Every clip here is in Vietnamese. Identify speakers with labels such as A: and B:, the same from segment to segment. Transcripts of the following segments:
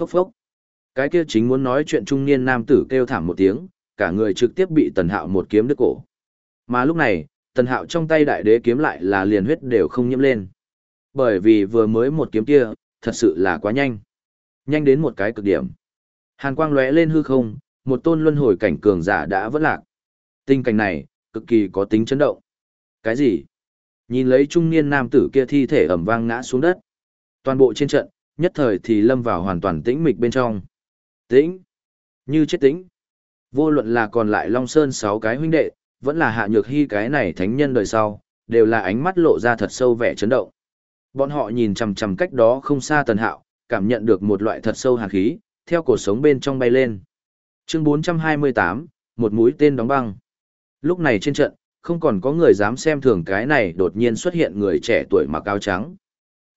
A: Phốc phốc. Cái kia chính muốn nói chuyện trung niên nam tử kêu thảm một tiếng, cả người trực tiếp bị tần hạo một kiếm đứt cổ. Mà lúc này, tần hạo trong tay đại đế kiếm lại là liền huyết đều không nhiễm lên. Bởi vì vừa mới một kiếm kia, thật sự là quá nhanh. Nhanh đến một cái cực điểm. Hàn quang lóe lên hư không, một tôn luân hồi cảnh cường giả đã vỡ lạc. Tình cảnh này, cực kỳ có tính chấn động. Cái gì? Nhìn lấy trung niên nam tử kia thi thể ẩm vang ngã xuống đất. Toàn bộ trên trận, nhất thời thì lâm vào hoàn toàn tĩnh mịch bên trong. Tĩnh? Như chết tĩnh. Vô luận là còn lại Long Sơn sáu cái huynh đệ, vẫn là hạ nhược hy cái này thánh nhân đời sau, đều là ánh mắt lộ ra thật sâu vẻ chấn động. Bọn họ nhìn chằm chằm cách đó không xa tần hạo, cảm nhận được một loại thật sâu hàn khí, theo cổ sống bên trong bay lên. Chương 428, một mũi tên đóng băng. Lúc này trên trận, không còn có người dám xem thường cái này đột nhiên xuất hiện người trẻ tuổi mặc áo trắng.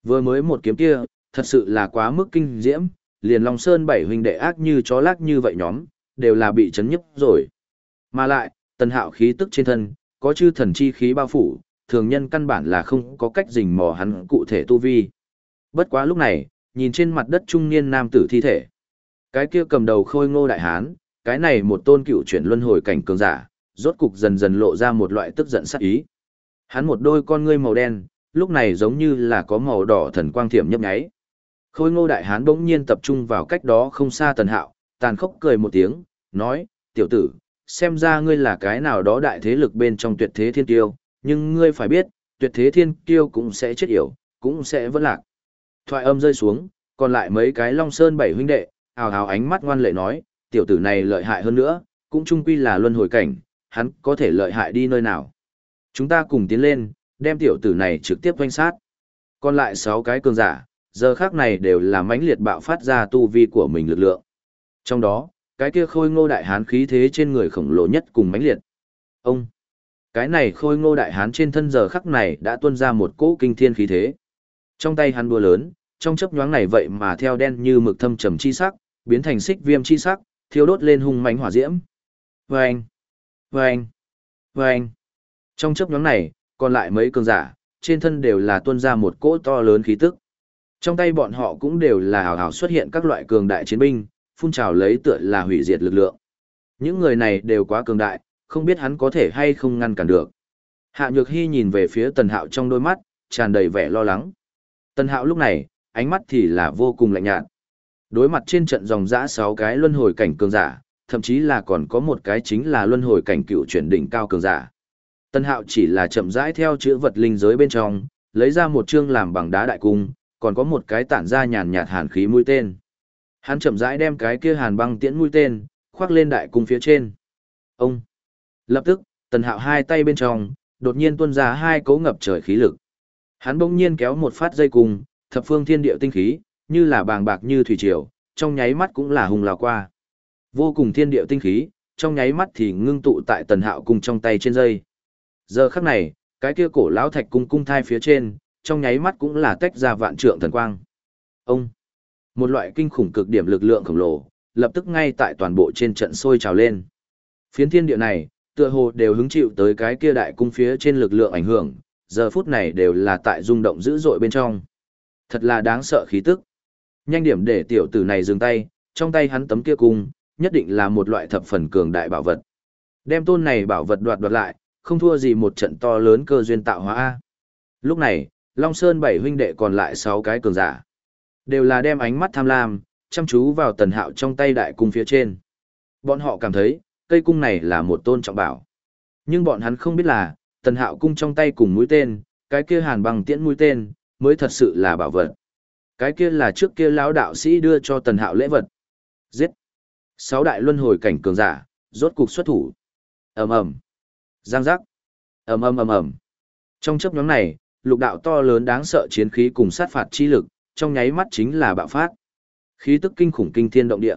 A: Vừa mới một kiếm kia, thật sự là quá mức kinh diễm, liền Long Sơn bảy huynh đệ ác như chó lác như vậy nhóm, đều là bị chấn nhức rồi. Mà lại, tần hạo khí tức trên thân, có chư thần chi khí bao phủ, thường nhân căn bản là không có cách rình mò hắn cụ thể tu vi. Bất quá lúc này, nhìn trên mặt đất trung niên nam tử thi thể. Cái kia cầm đầu khôi ngô đại hán, cái này một tôn cựu chuyển luân hồi cảnh cường giả, rốt cục dần dần lộ ra một loại tức giận sắc ý. Hắn một đôi con ngươi màu đen, lúc này giống như là có màu đỏ thần quang thiểm nhấp nháy. Khôi ngô đại hán bỗng nhiên tập trung vào cách đó không xa tần hạo, tàn khốc cười một tiếng, nói, tiểu tử, xem ra ngươi là cái nào đó đại thế lực bên trong tuyệt thế thiên tiêu, nhưng ngươi phải biết, tuyệt thế thiên tiêu cũng sẽ chết yểu, cũng sẽ vỡ lạc. Thoại âm rơi xuống, còn lại mấy cái long sơn bảy huynh đệ, ào ào ánh mắt ngoan lệ nói, tiểu tử này lợi hại hơn nữa, cũng chung quy là luân hồi cảnh, hắn có thể lợi hại đi nơi nào. Chúng ta cùng tiến lên, đem tiểu tử này trực tiếp quanh sát. Còn lại sáu cái cường giả, giờ khác này đều là mãnh liệt bạo phát ra tu vi của mình lực lượng. Trong đó, cái kia khôi ngô đại hán khí thế trên người khổng lồ nhất cùng mãnh liệt. Ông, cái này khôi ngô đại hán trên thân giờ khắc này đã tuôn ra một cỗ kinh thiên khí thế. Trong tay hắn đua lớn, trong chấp nhoáng này vậy mà theo đen như mực thâm trầm chi sắc, biến thành xích viêm chi sắc, thiêu đốt lên hung mãnh hỏa diễm. Vâng, vâng, vâng. Trong chấp nhoáng này, còn lại mấy cường giả, trên thân đều là tuôn ra một cỗ to lớn khí tức. Trong tay bọn họ cũng đều là hào hào xuất hiện các loại cường đại chiến binh, phun trào lấy tựa là hủy diệt lực lượng. Những người này đều quá cường đại, không biết hắn có thể hay không ngăn cản được. Hạ Nhược Hy nhìn về phía Tần Hạo trong đôi mắt, tràn đầy vẻ lo lắng. Tần Hạo lúc này, ánh mắt thì là vô cùng lạnh nhạt. Đối mặt trên trận dòng dã 6 cái luân hồi cảnh cường giả, thậm chí là còn có một cái chính là luân hồi cảnh cựu chuyển đỉnh cao cường giả. Tần Hạo chỉ là chậm rãi theo chữ vật linh giới bên trong, lấy ra một chương làm bằng đá đại cung, còn có một cái tản ra nhàn nhạt hàn khí mũi tên. Hắn chậm rãi đem cái kia hàn băng tiễn mũi tên, khoác lên đại cung phía trên. Ông! Lập tức, tần hạo hai tay bên trong, đột nhiên tuôn ra hai cấu ngập trời khí lực. Hắn bỗng nhiên kéo một phát dây cung, thập phương thiên địa tinh khí, như là bàng bạc như thủy triều, trong nháy mắt cũng là hùng lào qua. Vô cùng thiên địa tinh khí, trong nháy mắt thì ngưng tụ tại tần hạo cung trong tay trên dây. Giờ khắc này, cái kia cổ lão thạch cung cung thai phía trên, trong nháy mắt cũng là tách ra vạn trượng thần quang. Ông! Một loại kinh khủng cực điểm lực lượng khổng lồ, lập tức ngay tại toàn bộ trên trận sôi trào lên. Phiến thiên địa này, tựa hồ đều hứng chịu tới cái kia đại cung phía trên lực lượng ảnh hưởng, giờ phút này đều là tại rung động dữ dội bên trong. Thật là đáng sợ khí tức. Nhanh điểm để tiểu tử này dừng tay, trong tay hắn tấm kia cung, nhất định là một loại thập phần cường đại bảo vật. Đem tôn này bảo vật đoạt đoạt lại, không thua gì một trận to lớn cơ duyên tạo hóa. Lúc này, Long Sơn bảy huynh đệ còn lại sáu cái cường giả. Đều là đem ánh mắt tham lam, chăm chú vào tần hạo trong tay đại cung phía trên. Bọn họ cảm thấy, cây cung này là một tôn trọng bảo. Nhưng bọn hắn không biết là, tần hạo cung trong tay cùng mũi tên, cái kia hàn bằng tiễn mũi tên, mới thật sự là bảo vật. Cái kia là trước kia lão đạo sĩ đưa cho tần hạo lễ vật. Giết! Sáu đại luân hồi cảnh cường giả, rốt cục xuất thủ. ầm ầm Giang giác! ầm ầm ầm ầm Trong chấp nhóm này, lục đạo to lớn đáng sợ chiến khí cùng sát phạt chi lực, trong nháy mắt chính là bạo phát. Khí tức kinh khủng kinh thiên động địa.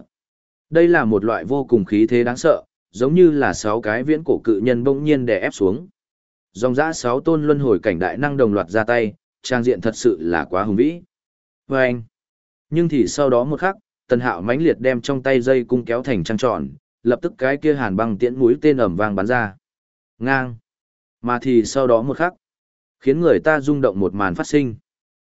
A: Đây là một loại vô cùng khí thế đáng sợ, giống như là sáu cái viễn cổ cự nhân bỗng nhiên đè ép xuống. Dòng dã sáu tôn luân hồi cảnh đại năng đồng loạt ra tay, trang diện thật sự là quá hùng vĩ. Và anh. Nhưng thì sau đó một khắc, tần hạo mãnh liệt đem trong tay dây cung kéo thành trăng tròn, lập tức cái kia hàn băng tiễn mũi tên ẩm vang bắn ra. Ngang. Mà thì sau đó một khắc, khiến người ta rung động một màn phát sinh.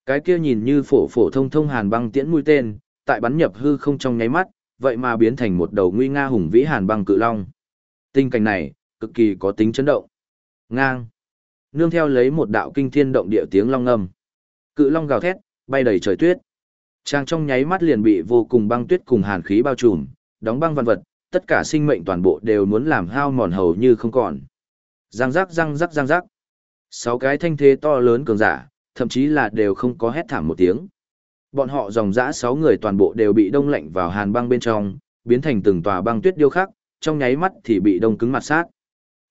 A: Cái kia nhìn như phổ phổ thông thông hàn băng tiễn mũi tên, tại bắn nhập hư không trong nháy mắt, vậy mà biến thành một đầu nguy nga hùng vĩ hàn băng cự long. Tình cảnh này, cực kỳ có tính chấn động. Ngang. Nương theo lấy một đạo kinh thiên động địa tiếng long ngâm. Cự long gào thét, bay đầy trời tuyết. Trang trong nháy mắt liền bị vô cùng băng tuyết cùng hàn khí bao trùm, đóng băng văn vật, tất cả sinh mệnh toàn bộ đều muốn làm hao mòn hầu như không còn. Giang rắc răng rắc răng rắc. Sáu cái thanh thế to lớn cường giả, thậm chí là đều không có hét thảm một tiếng. Bọn họ dòng dã sáu người toàn bộ đều bị đông lạnh vào hàn băng bên trong, biến thành từng tòa băng tuyết điêu khắc, trong nháy mắt thì bị đông cứng mặt sát.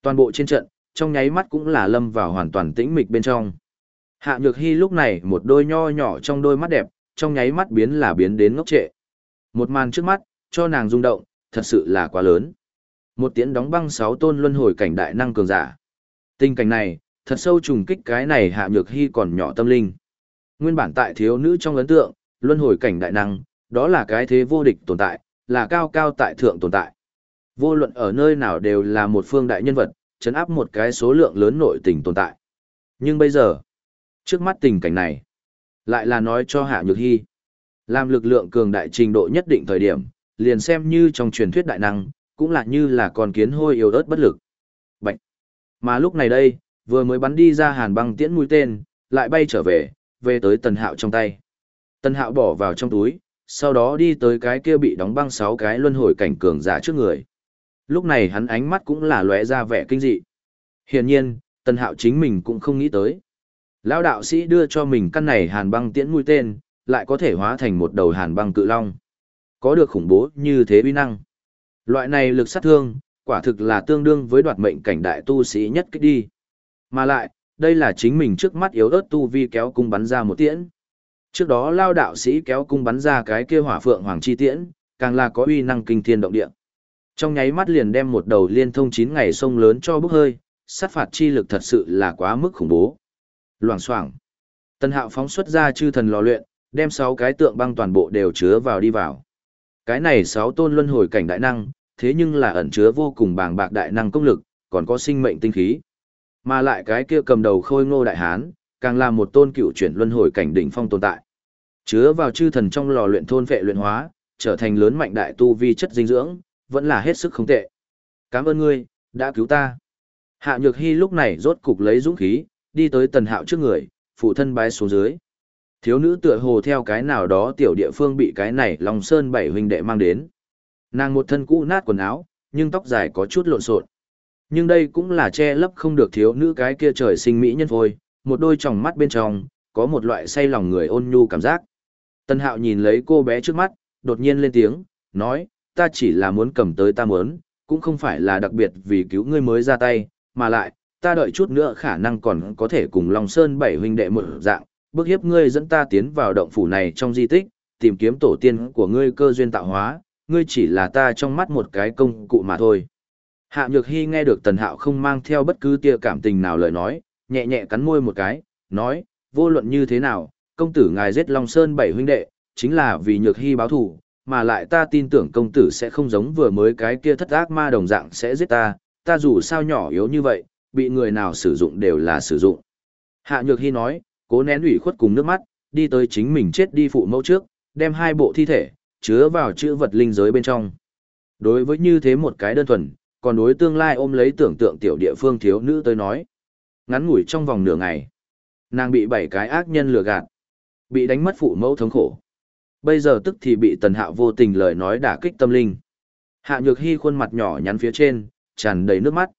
A: Toàn bộ trên trận, trong nháy mắt cũng là lâm vào hoàn toàn tĩnh mịch bên trong. Hạ Nhược Hy lúc này một đôi nho nhỏ trong đôi mắt đẹp, trong nháy mắt biến là biến đến ngốc trệ. Một màn trước mắt, cho nàng rung động, thật sự là quá lớn. Một tiếng đóng băng sáu tôn luân hồi cảnh đại năng cường giả. Tình cảnh này, thật sâu trùng kích cái này Hạ Nhược Hy còn nhỏ tâm linh. Nguyên bản tại thiếu nữ trong ấn tượng, luân hồi cảnh đại năng, đó là cái thế vô địch tồn tại, là cao cao tại thượng tồn tại. Vô luận ở nơi nào đều là một phương đại nhân vật, chấn áp một cái số lượng lớn nội tình tồn tại. Nhưng bây giờ, trước mắt tình cảnh này, lại là nói cho Hạ Nhược Hy. Làm lực lượng cường đại trình độ nhất định thời điểm, liền xem như trong truyền thuyết đại năng, cũng là như là con kiến hôi yếu ớt bất lực. Bạch. Mà lúc này đây, vừa mới bắn đi ra hàn băng tiễn mũi tên, lại bay trở về, về tới tần hạo trong tay. Tần hạo bỏ vào trong túi, sau đó đi tới cái kia bị đóng băng sáu cái luân hồi cảnh cường giả trước người. Lúc này hắn ánh mắt cũng là lóe ra vẻ kinh dị. Hiển nhiên, tần hạo chính mình cũng không nghĩ tới. Lão đạo sĩ đưa cho mình căn này hàn băng tiễn mũi tên, lại có thể hóa thành một đầu hàn băng cự long. Có được khủng bố như thế uy năng. Loại này lực sát thương, quả thực là tương đương với đoạt mệnh cảnh đại tu sĩ nhất kích đi. Mà lại, đây là chính mình trước mắt yếu ớt tu vi kéo cung bắn ra một tiễn. Trước đó lao đạo sĩ kéo cung bắn ra cái kia hỏa phượng hoàng chi tiễn, càng là có uy năng kinh thiên động địa. Trong nháy mắt liền đem một đầu liên thông chín ngày sông lớn cho bốc hơi, sát phạt chi lực thật sự là quá mức khủng bố. Loảng xoảng. Tân Hạo phóng xuất ra chư thần lò luyện, đem sáu cái tượng băng toàn bộ đều chứa vào đi vào. Cái này sáu tôn luân hồi cảnh đại năng, thế nhưng là ẩn chứa vô cùng bàng bạc đại năng công lực, còn có sinh mệnh tinh khí. Mà lại cái kia cầm đầu khôi ngô đại hán, càng là một tôn cựu chuyển luân hồi cảnh đỉnh phong tồn tại. Chứa vào chư thần trong lò luyện thôn vệ luyện hóa, trở thành lớn mạnh đại tu vi chất dinh dưỡng, vẫn là hết sức không tệ. Cảm ơn ngươi, đã cứu ta. Hạ Nhược Hy lúc này rốt cục lấy dũng khí, đi tới tần hạo trước người, phụ thân bái xuống dưới. Thiếu nữ tựa hồ theo cái nào đó tiểu địa phương bị cái này Long sơn bảy huynh đệ mang đến. Nàng một thân cũ nát quần áo, nhưng tóc dài có chút lộn xộn. Nhưng đây cũng là che lấp không được thiếu nữ cái kia trời sinh mỹ nhân phôi, một đôi tròng mắt bên trong, có một loại say lòng người ôn nhu cảm giác. Tân hạo nhìn lấy cô bé trước mắt, đột nhiên lên tiếng, nói, ta chỉ là muốn cầm tới ta muốn, cũng không phải là đặc biệt vì cứu ngươi mới ra tay, mà lại, ta đợi chút nữa khả năng còn có thể cùng Long Sơn bảy huynh đệ một dạng, bức hiếp ngươi dẫn ta tiến vào động phủ này trong di tích, tìm kiếm tổ tiên của ngươi cơ duyên tạo hóa, ngươi chỉ là ta trong mắt một cái công cụ mà thôi. Hạ Nhược Hy nghe được Tần Hạo không mang theo bất cứ tia cảm tình nào lời nói, nhẹ nhẹ cắn môi một cái, nói, vô luận như thế nào, công tử ngài giết Long Sơn bảy huynh đệ, chính là vì Nhược Hy báo thù, mà lại ta tin tưởng công tử sẽ không giống vừa mới cái kia thất ác ma đồng dạng sẽ giết ta, ta dù sao nhỏ yếu như vậy, bị người nào sử dụng đều là sử dụng. Hạ Nhược Hy nói, cố nén ủy khuất cùng nước mắt, đi tới chính mình chết đi phụ mẫu trước, đem hai bộ thi thể, chứa vào chữ vật linh giới bên trong. Đối với như thế một cái đơn thuần, còn đối tương lai ôm lấy tưởng tượng tiểu địa phương thiếu nữ tới nói. Ngắn ngủi trong vòng nửa ngày, nàng bị bảy cái ác nhân lừa gạt, bị đánh mất phụ mẫu thống khổ. Bây giờ tức thì bị tần hạo vô tình lời nói đả kích tâm linh. Hạ nhược hy khuôn mặt nhỏ nhắn phía trên, tràn đầy nước mắt.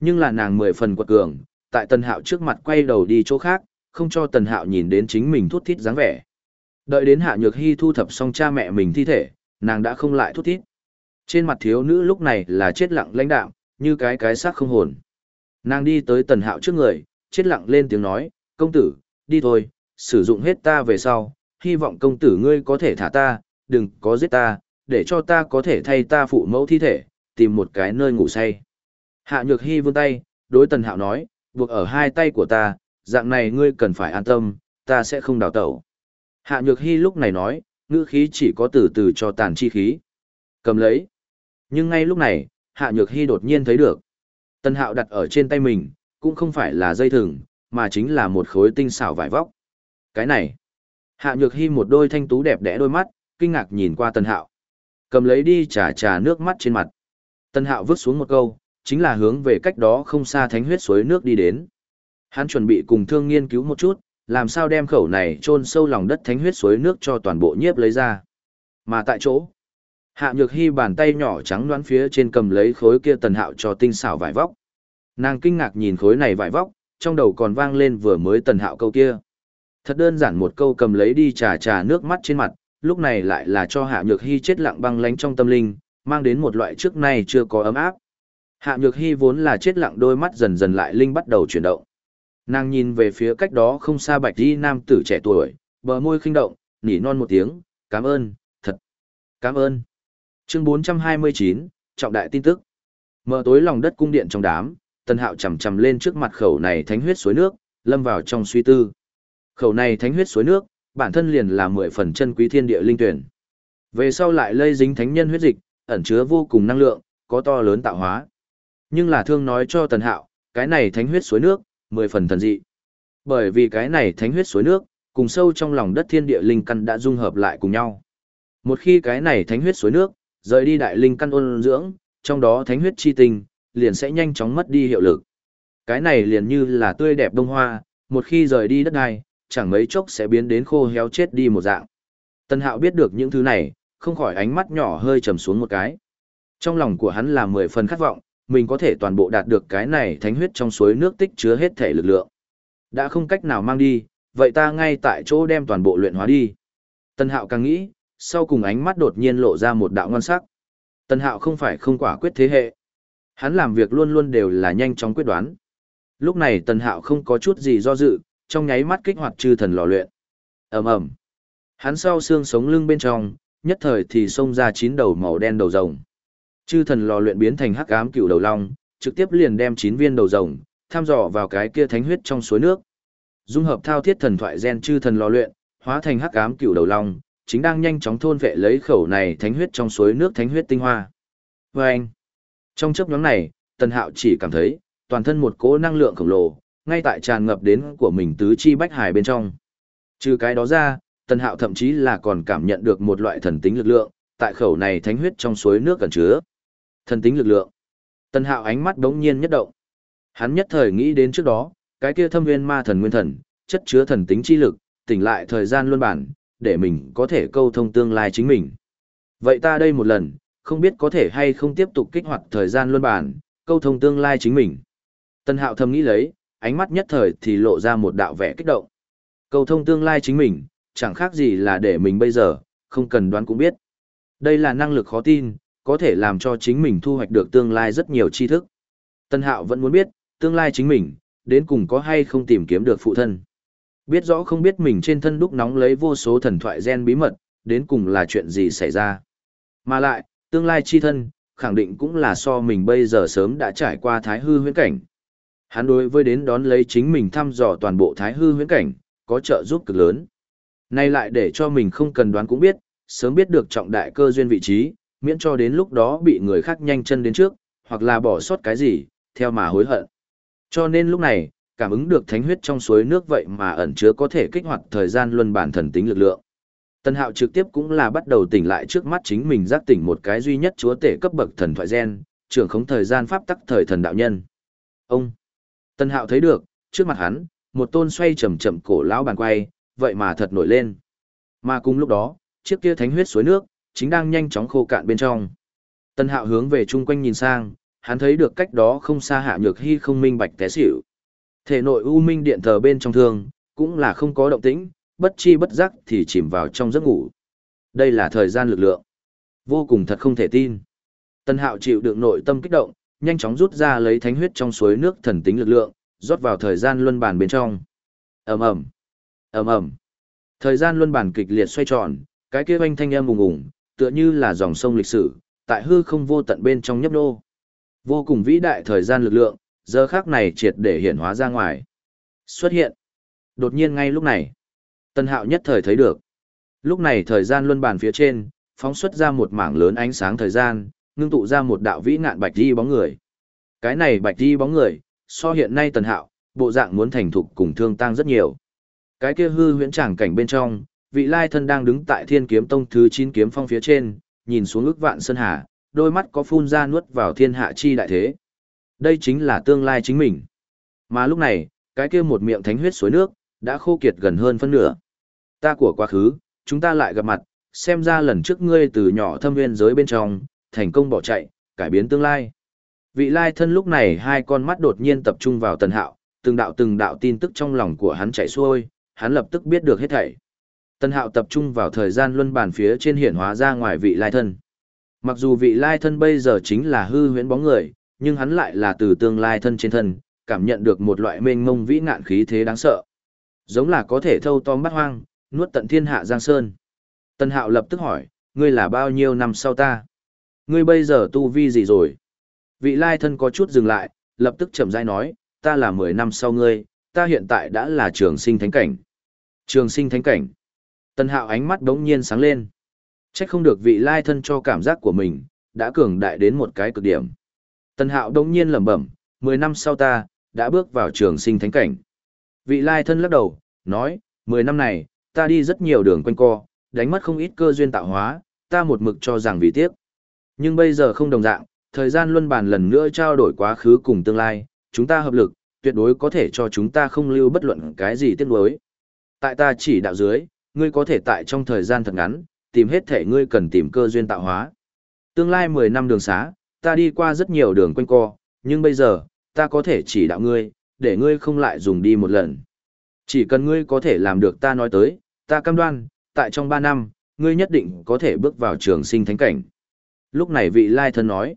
A: Nhưng là nàng mười phần quật cường, tại tần hạo trước mặt quay đầu đi chỗ khác, không cho tần hạo nhìn đến chính mình thút thít dáng vẻ. Đợi đến hạ nhược hy thu thập xong cha mẹ mình thi thể, nàng đã không lại thút thít. Trên mặt thiếu nữ lúc này là chết lặng lãnh đạm, như cái cái xác không hồn. Nàng đi tới tần hạo trước người, chết lặng lên tiếng nói, công tử, đi thôi, sử dụng hết ta về sau, hy vọng công tử ngươi có thể thả ta, đừng có giết ta, để cho ta có thể thay ta phụ mẫu thi thể, tìm một cái nơi ngủ say. Hạ nhược hy vươn tay, đối tần hạo nói, buộc ở hai tay của ta, dạng này ngươi cần phải an tâm, ta sẽ không đào tẩu. Hạ nhược hy lúc này nói, ngữ khí chỉ có từ từ cho tàn chi khí. Cầm lấy. Nhưng ngay lúc này, hạ nhược hy đột nhiên thấy được. Tần hạo đặt ở trên tay mình, cũng không phải là dây thừng, mà chính là một khối tinh xảo vải vóc. Cái này. Hạ nhược hy một đôi thanh tú đẹp đẽ đôi mắt, kinh ngạc nhìn qua Tần Hạo. Cầm lấy đi trà trà nước mắt trên mặt. Tần Hạo vứt xuống một câu, chính là hướng về cách đó không xa thánh huyết suối nước đi đến. Hắn chuẩn bị cùng thương nghiên cứu một chút, làm sao đem khẩu này chôn sâu lòng đất thánh huyết suối nước cho toàn bộ nhiếp lấy ra. Mà tại chỗ, Hạ Nhược Hy bàn tay nhỏ trắng đoán phía trên cầm lấy khối kia Tần Hạo cho tinh xảo vải vóc. Nàng kinh ngạc nhìn khối này vải vóc, trong đầu còn vang lên vừa mới Tần Hạo câu kia. Thật đơn giản một câu cầm lấy đi trà trà nước mắt trên mặt, lúc này lại là cho Hạ Nhược Hy chết lặng băng lánh trong tâm linh, mang đến một loại trước nay chưa có ấm áp. Hạ Nhược Hy vốn là chết lặng đôi mắt dần dần lại linh bắt đầu chuyển động. Nàng nhìn về phía cách đó không xa bạch đi nam tử trẻ tuổi, bờ môi khinh động, nỉ non một tiếng, cảm ơn, thật, cảm ơn. Chương 429, trọng đại tin tức. Mở tối lòng đất cung điện trong đám, Tần Hạo chầm chầm lên trước mặt khẩu này thánh huyết suối nước, lâm vào trong suy tư. Khẩu này thánh huyết suối nước, bản thân liền là mười phần chân quý thiên địa linh tuyển. Về sau lại lây dính thánh nhân huyết dịch, ẩn chứa vô cùng năng lượng, có to lớn tạo hóa. Nhưng là thương nói cho Tần Hạo, cái này thánh huyết suối nước, mười phần thần dị. Bởi vì cái này thánh huyết suối nước, cùng sâu trong lòng đất thiên địa linh căn đã dung hợp lại cùng nhau. Một khi cái này thánh huyết suối nước, rời đi đại linh căn ôn dưỡng, trong đó thánh huyết chi tinh, liền sẽ nhanh chóng mất đi hiệu lực. Cái này liền như là tươi đẹp đông hoa, một khi rời đi đất này, chẳng mấy chốc sẽ biến đến khô héo chết đi một dạng. Tân Hạo biết được những thứ này, không khỏi ánh mắt nhỏ hơi trầm xuống một cái. Trong lòng của hắn là mười phần khát vọng, mình có thể toàn bộ đạt được cái này thánh huyết trong suối nước tích chứa hết thể lực lượng. Đã không cách nào mang đi, vậy ta ngay tại chỗ đem toàn bộ luyện hóa đi. Tân Hạo càng nghĩ, sau cùng ánh mắt đột nhiên lộ ra một đạo ngon sắc. tần Hạo không phải không quả quyết thế hệ. Hắn làm việc luôn luôn đều là nhanh chóng quyết đoán. Lúc này tần Hạo không có chút gì do dự, trong nháy mắt kích hoạt chư thần lò luyện. Ầm ầm. Hắn sau xương sống lưng bên trong, nhất thời thì xông ra chín đầu màu đen đầu rồng. Chư thần lò luyện biến thành hắc ám cựu đầu long, trực tiếp liền đem chín viên đầu rồng, tham dò vào cái kia thánh huyết trong suối nước. Dung hợp thao thiết thần thoại gen chư thần lò luyện, hóa thành hắc ám cựu đầu long, chính đang nhanh chóng thôn vệ lấy khẩu này thánh huyết trong suối nước thánh huyết tinh hoa. Và anh, trong chấp nhóm này, Tần Hạo chỉ cảm thấy, toàn thân một cỗ năng lượng khổng lồ, ngay tại tràn ngập đến của mình tứ chi bách hải bên trong. Trừ cái đó ra, Tần Hạo thậm chí là còn cảm nhận được một loại thần tính lực lượng, tại khẩu này thánh huyết trong suối nước cần chứa. Thần tính lực lượng. Tần Hạo ánh mắt đống nhiên nhất động. Hắn nhất thời nghĩ đến trước đó, cái kia thâm nguyên ma thần nguyên thần, chất chứa thần tính chi lực, tỉnh lại thời gian luân bản, để mình có thể câu thông tương lai chính mình. Vậy ta đây một lần, không biết có thể hay không tiếp tục kích hoạt thời gian luân bản, câu thông tương lai chính mình. Tân Hạo thầm nghĩ lấy, ánh mắt nhất thời thì lộ ra một đạo vẻ kích động. Câu thông tương lai chính mình, chẳng khác gì là để mình bây giờ, không cần đoán cũng biết. Đây là năng lực khó tin, có thể làm cho chính mình thu hoạch được tương lai rất nhiều tri thức. Tân Hạo vẫn muốn biết, tương lai chính mình, đến cùng có hay không tìm kiếm được phụ thân. Biết rõ không biết mình trên thân đúc nóng lấy vô số thần thoại gen bí mật, đến cùng là chuyện gì xảy ra. Mà lại, tương lai chi thân, khẳng định cũng là so mình bây giờ sớm đã trải qua thái hư huyễn cảnh. Hắn đối với đến đón lấy chính mình thăm dò toàn bộ thái hư huyễn cảnh, có trợ giúp cực lớn. Nay lại để cho mình không cần đoán cũng biết, sớm biết được trọng đại cơ duyên vị trí, miễn cho đến lúc đó bị người khác nhanh chân đến trước, hoặc là bỏ sót cái gì, theo mà hối hận. Cho nên lúc này, cảm ứng được thánh huyết trong suối nước vậy mà ẩn chứa có thể kích hoạt thời gian luân bản thần tính lực lượng. Tân Hạo trực tiếp cũng là bắt đầu tỉnh lại trước mắt chính mình giác tỉnh một cái duy nhất chúa tể cấp bậc thần thoại gen, trưởng khống thời gian pháp tắc thời thần đạo nhân. Ông Tân Hạo thấy được, trước mặt hắn, một tôn xoay chậm chậm cổ lão bàn quay, vậy mà thật nổi lên. Mà cùng lúc đó, chiếc kia thánh huyết suối nước, chính đang nhanh chóng khô cạn bên trong. Tân Hạo hướng về chung quanh nhìn sang, hắn thấy được cách đó không xa Hạ Nhược Hy không minh bạch té xỉu. Thể nội u minh điện thờ bên trong thương, cũng là không có động tĩnh, bất chi bất giác thì chìm vào trong giấc ngủ. Đây là thời gian lực lượng. Vô cùng thật không thể tin. Tân Hạo chịu đựng nội tâm kích động, nhanh chóng rút ra lấy thánh huyết trong suối nước thần tính lực lượng, rót vào thời gian luân bàn bên trong. Ầm ầm, ầm ầm. Thời gian luân bàn kịch liệt xoay tròn, cái kia oanh thanh âm ùng ùng, tựa như là dòng sông lịch sử, tại hư không vô tận bên trong nhấp nhô Vô cùng vĩ đại thời gian lực lượng, giờ khác này triệt để hiển hóa ra ngoài. Xuất hiện. Đột nhiên ngay lúc này, Tân Hạo nhất thời thấy được. Lúc này thời gian luân bàn phía trên, phóng xuất ra một mảng lớn ánh sáng thời gian, ngưng tụ ra một đạo vĩ ngạn bạch di bóng người. Cái này bạch di bóng người, so hiện nay Tần Hạo, bộ dạng muốn thành thục cùng thương tăng rất nhiều. Cái kia hư huyễn tràng cảnh bên trong, vị lai thân đang đứng tại thiên kiếm tông thứ 9 kiếm phong phía trên, nhìn xuống ước vạn sơn hà, đôi mắt có phun ra nuốt vào thiên hạ chi đại thế. Đây chính là tương lai chính mình. Mà lúc này, cái kia một miệng thánh huyết suối nước, đã khô kiệt gần hơn phân nửa. Ta của quá khứ, chúng ta lại gặp mặt, xem ra lần trước ngươi từ nhỏ thâm viên giới bên trong, thành công bỏ chạy, cải biến tương lai. Vị lai thân lúc này hai con mắt đột nhiên tập trung vào tần hạo, từng đạo từng đạo tin tức trong lòng của hắn chạy xuôi, hắn lập tức biết được hết thảy. Tần hạo tập trung vào thời gian luân bàn phía trên hiển hóa ra ngoài vị lai thân. Mặc dù vị lai thân bây giờ chính là hư huyễn bóng người, nhưng hắn lại là từ tương lai thân trên thân, cảm nhận được một loại mênh mông vĩ ngạn khí thế đáng sợ. Giống là có thể thâu tóm bắt hoang, nuốt tận thiên hạ giang sơn. tân hạo lập tức hỏi, ngươi là bao nhiêu năm sau ta? Ngươi bây giờ tu vi gì rồi? Vị lai thân có chút dừng lại, lập tức chậm rãi nói, ta là 10 năm sau ngươi, ta hiện tại đã là trường sinh thánh cảnh. Trường sinh thánh cảnh. tân hạo ánh mắt đống nhiên sáng lên. chắc không được vị lai thân cho cảm giác của mình, đã cường đại đến một cái cực điểm. Tần hạo đống nhiên lẩm bẩm, 10 năm sau ta, đã bước vào trường sinh thánh cảnh. Vị lai thân lắc đầu, nói, 10 năm này, ta đi rất nhiều đường quanh co, đánh mất không ít cơ duyên tạo hóa, ta một mực cho rằng vì tiếc. Nhưng bây giờ không đồng dạng, thời gian luân bàn lần nữa trao đổi quá khứ cùng tương lai, chúng ta hợp lực, tuyệt đối có thể cho chúng ta không lưu bất luận cái gì tiếc nuối. Tại ta chỉ đạo dưới, ngươi có thể tại trong thời gian thật ngắn, tìm hết thể ngươi cần tìm cơ duyên tạo hóa. Tương lai 10 năm đường xá, ta đi qua rất nhiều đường quanh co, nhưng bây giờ, ta có thể chỉ đạo ngươi, để ngươi không lại dùng đi một lần. Chỉ cần ngươi có thể làm được ta nói tới, ta cam đoan, tại trong 3 năm, ngươi nhất định có thể bước vào trường sinh thánh cảnh. Lúc này vị lai thân nói,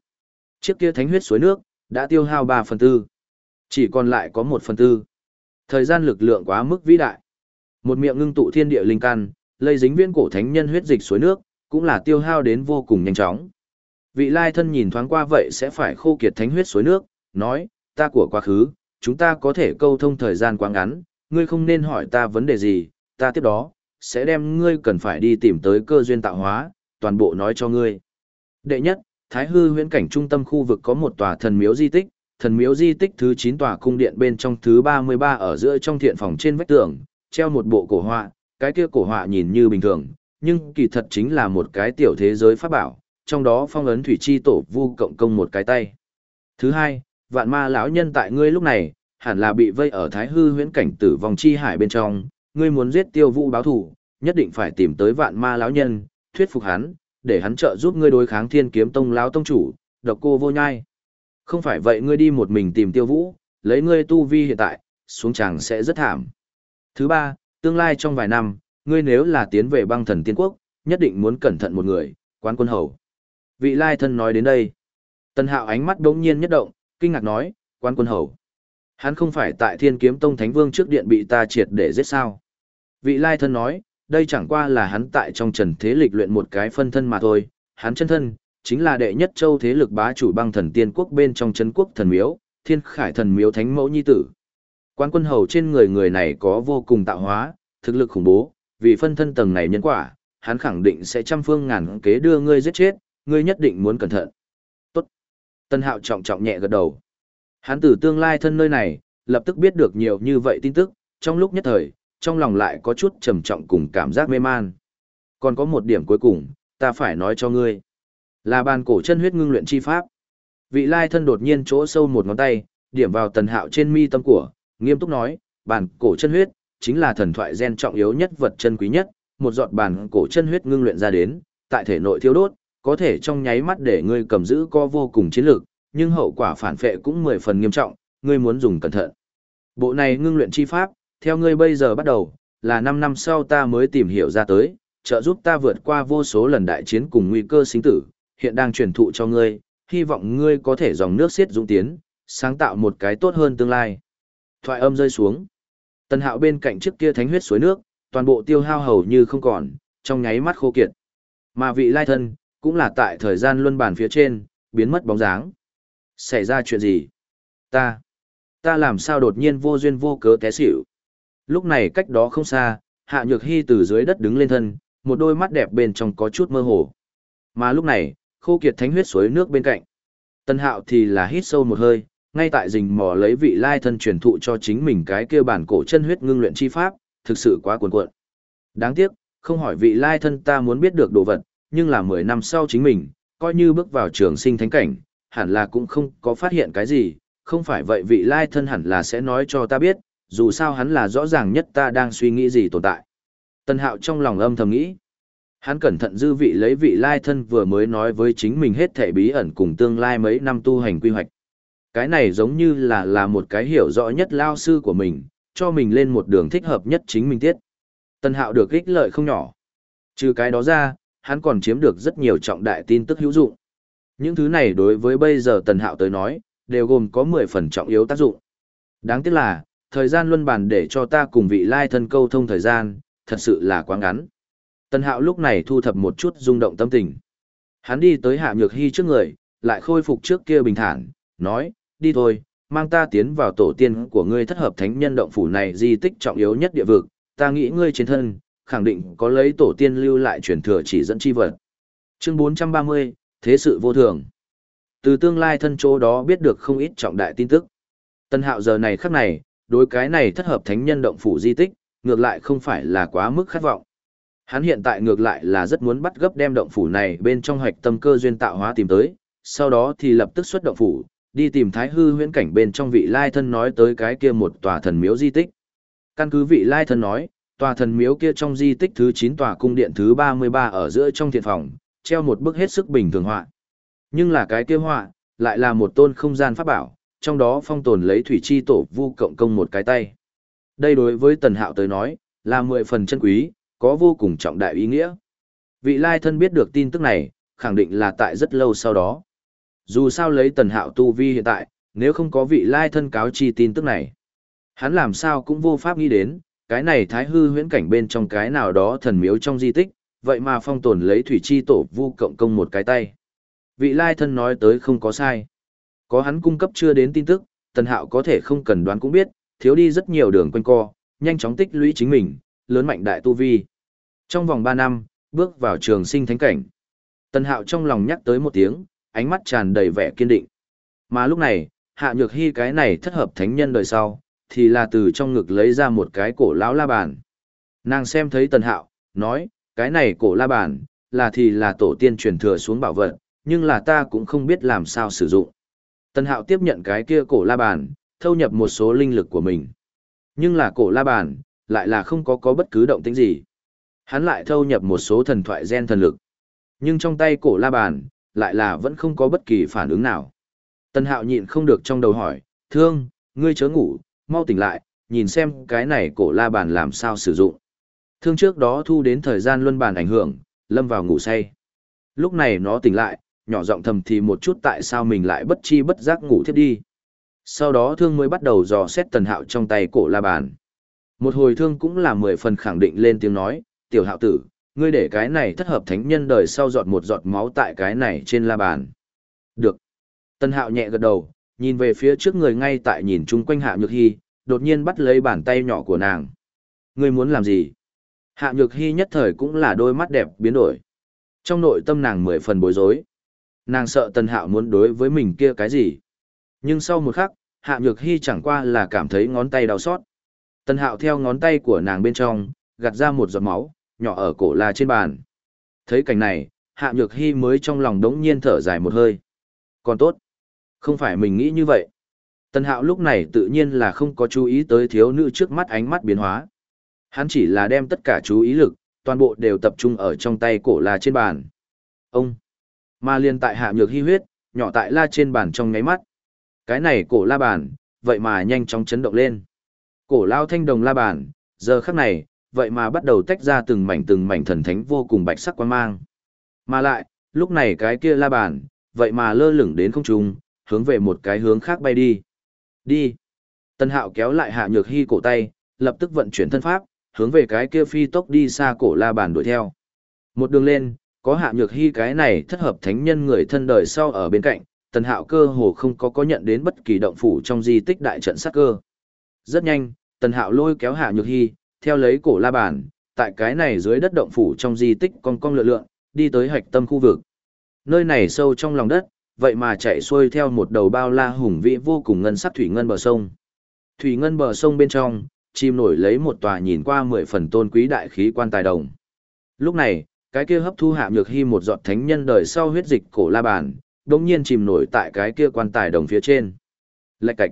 A: chiếc kia thánh huyết suối nước, đã tiêu hao 3 phần tư. Chỉ còn lại có 1 phần tư. Thời gian lực lượng quá mức vĩ đại. Một miệng ngưng tụ thiên địa linh căn, lây dính viên cổ thánh nhân huyết dịch suối nước, cũng là tiêu hao đến vô cùng nhanh chóng. Vị lai thân nhìn thoáng qua vậy sẽ phải khô kiệt thánh huyết suối nước, nói, ta của quá khứ, chúng ta có thể câu thông thời gian quá ngắn, ngươi không nên hỏi ta vấn đề gì, ta tiếp đó, sẽ đem ngươi cần phải đi tìm tới cơ duyên tạo hóa, toàn bộ nói cho ngươi. Đệ nhất, Thái Hư huyễn cảnh trung tâm khu vực có một tòa thần miếu di tích, thần miếu di tích thứ 9 tòa cung điện bên trong thứ 33 ở giữa trong thiện phòng trên vách tường, treo một bộ cổ họa, cái kia cổ họa nhìn như bình thường, nhưng kỳ thật chính là một cái tiểu thế giới pháp bảo, trong đó phong ấn thủy chi tổ vu cộng công một cái tay. Thứ hai, vạn ma lão nhân tại ngươi lúc này, hẳn là bị vây ở thái hư huyễn cảnh tử vong chi hải bên trong, ngươi muốn giết tiêu vũ báo thủ, nhất định phải tìm tới vạn ma lão nhân, thuyết phục hắn, để hắn trợ giúp ngươi đối kháng thiên kiếm tông lão tông chủ, độc cô vô nhai. Không phải vậy ngươi đi một mình tìm tiêu vũ, lấy ngươi tu vi hiện tại, xuống chàng sẽ rất thảm. Thứ ba, tương lai trong vài năm, ngươi nếu là tiến về băng thần tiên quốc, nhất định muốn cẩn thận một người, quán quân hầu. Vị lai thân nói đến đây. tần hạo ánh mắt đống nhiên nhất động, kinh ngạc nói, quan quân hầu. Hắn không phải tại thiên kiếm tông thánh vương trước điện bị ta triệt để giết sao. Vị lai thân nói, đây chẳng qua là hắn tại trong trần thế lịch luyện một cái phân thân mà thôi, hắn chân thân, chính là đệ nhất châu thế lực bá chủ băng thần tiên quốc bên trong chấn quốc thần miếu, thiên khải thần miếu thánh mẫu nhi tử. Quan quân hầu trên người người này có vô cùng tạo hóa, thực lực khủng bố, vì phân thân tầng này nhân quả, hắn khẳng định sẽ trăm phương ngàn kế đưa ngươi giết chết, ngươi nhất định muốn cẩn thận. Tốt. Tân hạo trọng trọng nhẹ gật đầu. Hắn từ tương lai thân nơi này, lập tức biết được nhiều như vậy tin tức, trong lúc nhất thời, trong lòng lại có chút trầm trọng cùng cảm giác mê man. Còn có một điểm cuối cùng, ta phải nói cho ngươi. Là bàn cổ chân huyết ngưng luyện chi pháp. Vị lai thân đột nhiên chỗ sâu một ngón tay, điểm vào tần hạo trên mi tâm của, nghiêm túc nói, bàn cổ chân huyết, chính là thần thoại gen trọng yếu nhất vật chân quý nhất, một giọt bàn cổ chân huyết ngưng luyện ra đến, tại thể nội thiêu đốt, có thể trong nháy mắt để ngươi cầm giữ co vô cùng chiến lược, nhưng hậu quả phản vệ cũng mười phần nghiêm trọng, ngươi muốn dùng cẩn thận. Bộ này ngưng luyện chi pháp, theo ngươi bây giờ bắt đầu, là 5 năm sau ta mới tìm hiểu ra tới, trợ giúp ta vượt qua vô số lần đại chiến cùng nguy cơ sinh tử, hiện đang truyền thụ cho ngươi, hy vọng ngươi có thể dòng nước xiết dũng tiến, sáng tạo một cái tốt hơn tương lai. Thoại âm rơi xuống. Tần hạo bên cạnh trước kia thánh huyết suối nước, toàn bộ tiêu hao hầu như không còn, trong nháy mắt khô kiệt. Mà vị lai thân, cũng là tại thời gian luân bản phía trên, biến mất bóng dáng. Xảy ra chuyện gì? Ta, ta làm sao đột nhiên vô duyên vô cớ té xỉu? Lúc này cách đó không xa, Hạ Nhược Hy từ dưới đất đứng lên thân, một đôi mắt đẹp bên trong có chút mơ hồ. Mà lúc này, khô kiệt thánh huyết suối nước bên cạnh. Tân Hạo thì là hít sâu một hơi, ngay tại rình mò lấy vị lai thân truyền thụ cho chính mình cái kia bản cổ chân huyết ngưng luyện chi pháp, thực sự quá cuồn cuộn. Đáng tiếc, không hỏi vị lai thân ta muốn biết được đồ vật, nhưng là 10 năm sau chính mình, coi như bước vào trường sinh thánh cảnh, hẳn là cũng không có phát hiện cái gì, không phải vậy vị lai thân hẳn là sẽ nói cho ta biết, dù sao hắn là rõ ràng nhất ta đang suy nghĩ gì tồn tại. Tân hạo trong lòng âm thầm nghĩ. Hắn cẩn thận dư vị lấy vị lai thân vừa mới nói với chính mình hết thể bí ẩn cùng tương lai mấy năm tu hành quy hoạch. Cái này giống như là là một cái hiểu rõ nhất lao sư của mình, cho mình lên một đường thích hợp nhất chính mình tiết. Tân hạo được ích lợi không nhỏ. Trừ cái đó ra, hắn còn chiếm được rất nhiều trọng đại tin tức hữu dụng. Những thứ này đối với bây giờ tần hạo tới nói, đều gồm có 10 phần trọng yếu tác dụng. Đáng tiếc là, thời gian luân bàn để cho ta cùng vị lai thân câu thông thời gian, thật sự là quá ngắn. Tần hạo lúc này thu thập một chút rung động tâm tình. Hắn đi tới hạ nhược hy trước người, lại khôi phục trước kia bình thản, nói, đi thôi, mang ta tiến vào tổ tiên của ngươi thất hợp thánh nhân động phủ này di tích trọng yếu nhất địa vực, ta nghĩ ngươi trên thân, khẳng định có lấy tổ tiên lưu lại truyền thừa chỉ dẫn chi vật. Chương 430, Thế sự vô thường. Từ tương lai thân chỗ đó biết được không ít trọng đại tin tức. Tân hạo giờ này khắc này, đối cái này thất hợp thánh nhân động phủ di tích, ngược lại không phải là quá mức khát vọng. Hắn hiện tại ngược lại là rất muốn bắt gấp đem động phủ này bên trong hoạch tâm cơ duyên tạo hóa tìm tới, sau đó thì lập tức xuất động phủ, đi tìm thái hư huyễn cảnh bên trong vị lai thân nói tới cái kia một tòa thần miếu di tích. Căn cứ vị lai thân nói, tòa thần miếu kia trong di tích thứ 9 tòa cung điện thứ 33 ở giữa trong thiện phòng, treo một bức hết sức bình thường họa. Nhưng là cái kia họa, lại là một tôn không gian pháp bảo, trong đó phong tồn lấy thủy chi tổ vu cộng công một cái tay. Đây đối với tần hạo tới nói, là mười phần chân quý, có vô cùng trọng đại ý nghĩa. Vị lai thân biết được tin tức này, khẳng định là tại rất lâu sau đó. Dù sao lấy tần hạo tu vi hiện tại, nếu không có vị lai thân cáo chi tin tức này, hắn làm sao cũng vô pháp nghĩ đến, cái này thái hư huyễn cảnh bên trong cái nào đó thần miếu trong di tích, vậy mà phong tồn lấy thủy chi tổ vu cộng công một cái tay. Vị lai thân nói tới không có sai. Có hắn cung cấp chưa đến tin tức, tần hạo có thể không cần đoán cũng biết, thiếu đi rất nhiều đường quanh co, nhanh chóng tích lũy chính mình, lớn mạnh đại tu vi. Trong vòng 3 năm, bước vào trường sinh thánh cảnh. Tần hạo trong lòng nhắc tới một tiếng, ánh mắt tràn đầy vẻ kiên định. Mà lúc này, hạ nhược hy cái này thất hợp thánh nhân đời sau, thì là từ trong ngực lấy ra một cái cổ lão la bàn. Nàng xem thấy tần hạo, nói, cái này cổ la bàn, là thì là tổ tiên truyền thừa xuống bảo vật, nhưng là ta cũng không biết làm sao sử dụng. Tần hạo tiếp nhận cái kia cổ la bàn, thâu nhập một số linh lực của mình. Nhưng là cổ la bàn, lại là không có có bất cứ động tĩnh gì. Hắn lại thâu nhập một số thần thoại gen thần lực. Nhưng trong tay cổ la bàn, lại là vẫn không có bất kỳ phản ứng nào. Tần hạo nhịn không được trong đầu hỏi, thương, ngươi chớ ngủ, mau tỉnh lại, nhìn xem cái này cổ la bàn làm sao sử dụng. Thương trước đó thu đến thời gian luân bàn ảnh hưởng, lâm vào ngủ say. Lúc này nó tỉnh lại, nhỏ giọng thầm thì một chút tại sao mình lại bất chi bất giác ngủ thiếp đi. Sau đó thương mới bắt đầu dò xét tần hạo trong tay cổ la bàn. Một hồi thương cũng là mười phần khẳng định lên tiếng nói, tiểu hạo tử, ngươi để cái này thất hợp thánh nhân đời sau giọt một giọt máu tại cái này trên la bàn. Được. Tần hạo nhẹ gật đầu, nhìn về phía trước người ngay tại nhìn chung quanh hạ nhược hy, đột nhiên bắt lấy bàn tay nhỏ của nàng. Ngươi muốn làm gì? Hạ nhược hy nhất thời cũng là đôi mắt đẹp biến đổi. Trong nội tâm nàng mười phần bối rối. Nàng sợ tần hạo muốn đối với mình kia cái gì. Nhưng sau một khắc, hạ nhược hy chẳng qua là cảm thấy ngón tay đau xót. Tần hạo theo ngón tay của nàng bên trong, gạt ra một giọt máu, nhỏ ở cổ là trên bàn. Thấy cảnh này, hạ nhược hy mới trong lòng đống nhiên thở dài một hơi. Còn tốt. Không phải mình nghĩ như vậy. Tần hạo lúc này tự nhiên là không có chú ý tới thiếu nữ trước mắt ánh mắt biến hóa. Hắn chỉ là đem tất cả chú ý lực, toàn bộ đều tập trung ở trong tay cổ la trên bàn. Ông! Mà liên tại hạ nhược hy huyết, nhỏ tại la trên bàn trong ngáy mắt. Cái này cổ la bàn, vậy mà nhanh chóng chấn động lên. Cổ lao thanh đồng la bàn, giờ khắc này, vậy mà bắt đầu tách ra từng mảnh từng mảnh thần thánh vô cùng bạch sắc quan mang. Mà lại, lúc này cái kia la bàn, vậy mà lơ lửng đến không trung, hướng về một cái hướng khác bay đi. Đi. Tân hạo kéo lại hạ nhược hy cổ tay, lập tức vận chuyển thân pháp, hướng về cái kia phi tốc đi xa cổ la bàn đuổi theo. Một đường lên, có hạ nhược hy cái này thất hợp thánh nhân người thân đời sau ở bên cạnh, tần hạo cơ hồ không có có nhận đến bất kỳ động phủ trong di tích đại trận sát cơ. Rất nhanh, tần hạo lôi kéo hạ nhược hy, theo lấy cổ la bàn, tại cái này dưới đất động phủ trong di tích cong cong lượn lượn, đi tới hạch tâm khu vực. Nơi này sâu trong lòng đất, vậy mà chạy xuôi theo một đầu bao la hùng vĩ vô cùng ngân sắc thủy ngân bờ sông. Thủy ngân bờ sông bên trong, chim nổi lấy một tòa nhìn qua mười phần tôn quý đại khí quan tài đồng. Lúc này, cái kia hấp thu hạ nhược hy một giọt thánh nhân đời sau huyết dịch cổ la bàn, đống nhiên chìm nổi tại cái kia quan tài đồng phía trên. Lạch cạch.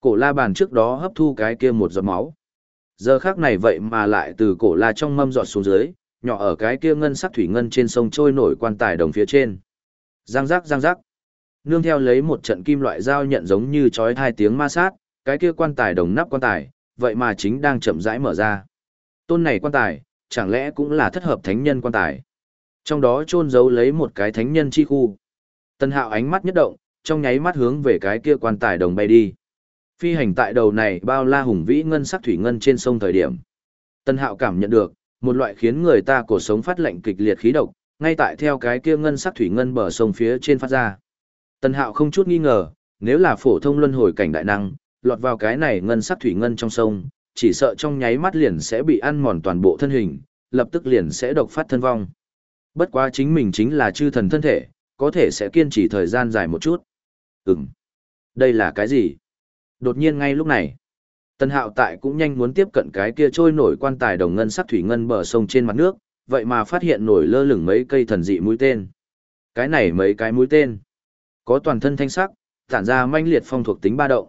A: Cổ la bàn trước đó hấp thu cái kia một giọt máu. Giờ khác này vậy mà lại từ cổ la trong mâm giọt xuống dưới, nhỏ ở cái kia ngân sắc thủy ngân trên sông trôi nổi quan tài đồng phía trên. Giang giác giang giác. Nương theo lấy một trận kim loại dao nhận giống như chói hai tiếng ma sát, cái kia quan tài đồng nắp quan tài, vậy mà chính đang chậm rãi mở ra. Tôn này quan tài, chẳng lẽ cũng là thất hợp thánh nhân quan tài. Trong đó chôn giấu lấy một cái thánh nhân chi khu. Tân hạo ánh mắt nhất động, trong nháy mắt hướng về cái kia quan tài đồng bay đi. Phi hành tại đầu này bao la hùng vĩ ngân sắc thủy ngân trên sông thời điểm. Tân hạo cảm nhận được, một loại khiến người ta cổ sống phát lạnh kịch liệt khí độc, ngay tại theo cái kia ngân sắc thủy ngân bờ sông phía trên phát ra. Tần hạo không chút nghi ngờ, nếu là phổ thông luân hồi cảnh đại năng, lọt vào cái này ngân sắc thủy ngân trong sông, chỉ sợ trong nháy mắt liền sẽ bị ăn mòn toàn bộ thân hình, lập tức liền sẽ độc phát thân vong. Bất quá chính mình chính là chư thần thân thể, có thể sẽ kiên trì thời gian dài một chút. Ừm. Đây là cái gì? Đột nhiên ngay lúc này, Tân Hạo tại cũng nhanh muốn tiếp cận cái kia trôi nổi quan tài đồng ngân sắc thủy ngân bờ sông trên mặt nước, vậy mà phát hiện nổi lơ lửng mấy cây thần dị mũi tên. Cái này mấy cái mũi tên, có toàn thân thanh sắc, tản ra manh liệt phong thuộc tính ba động.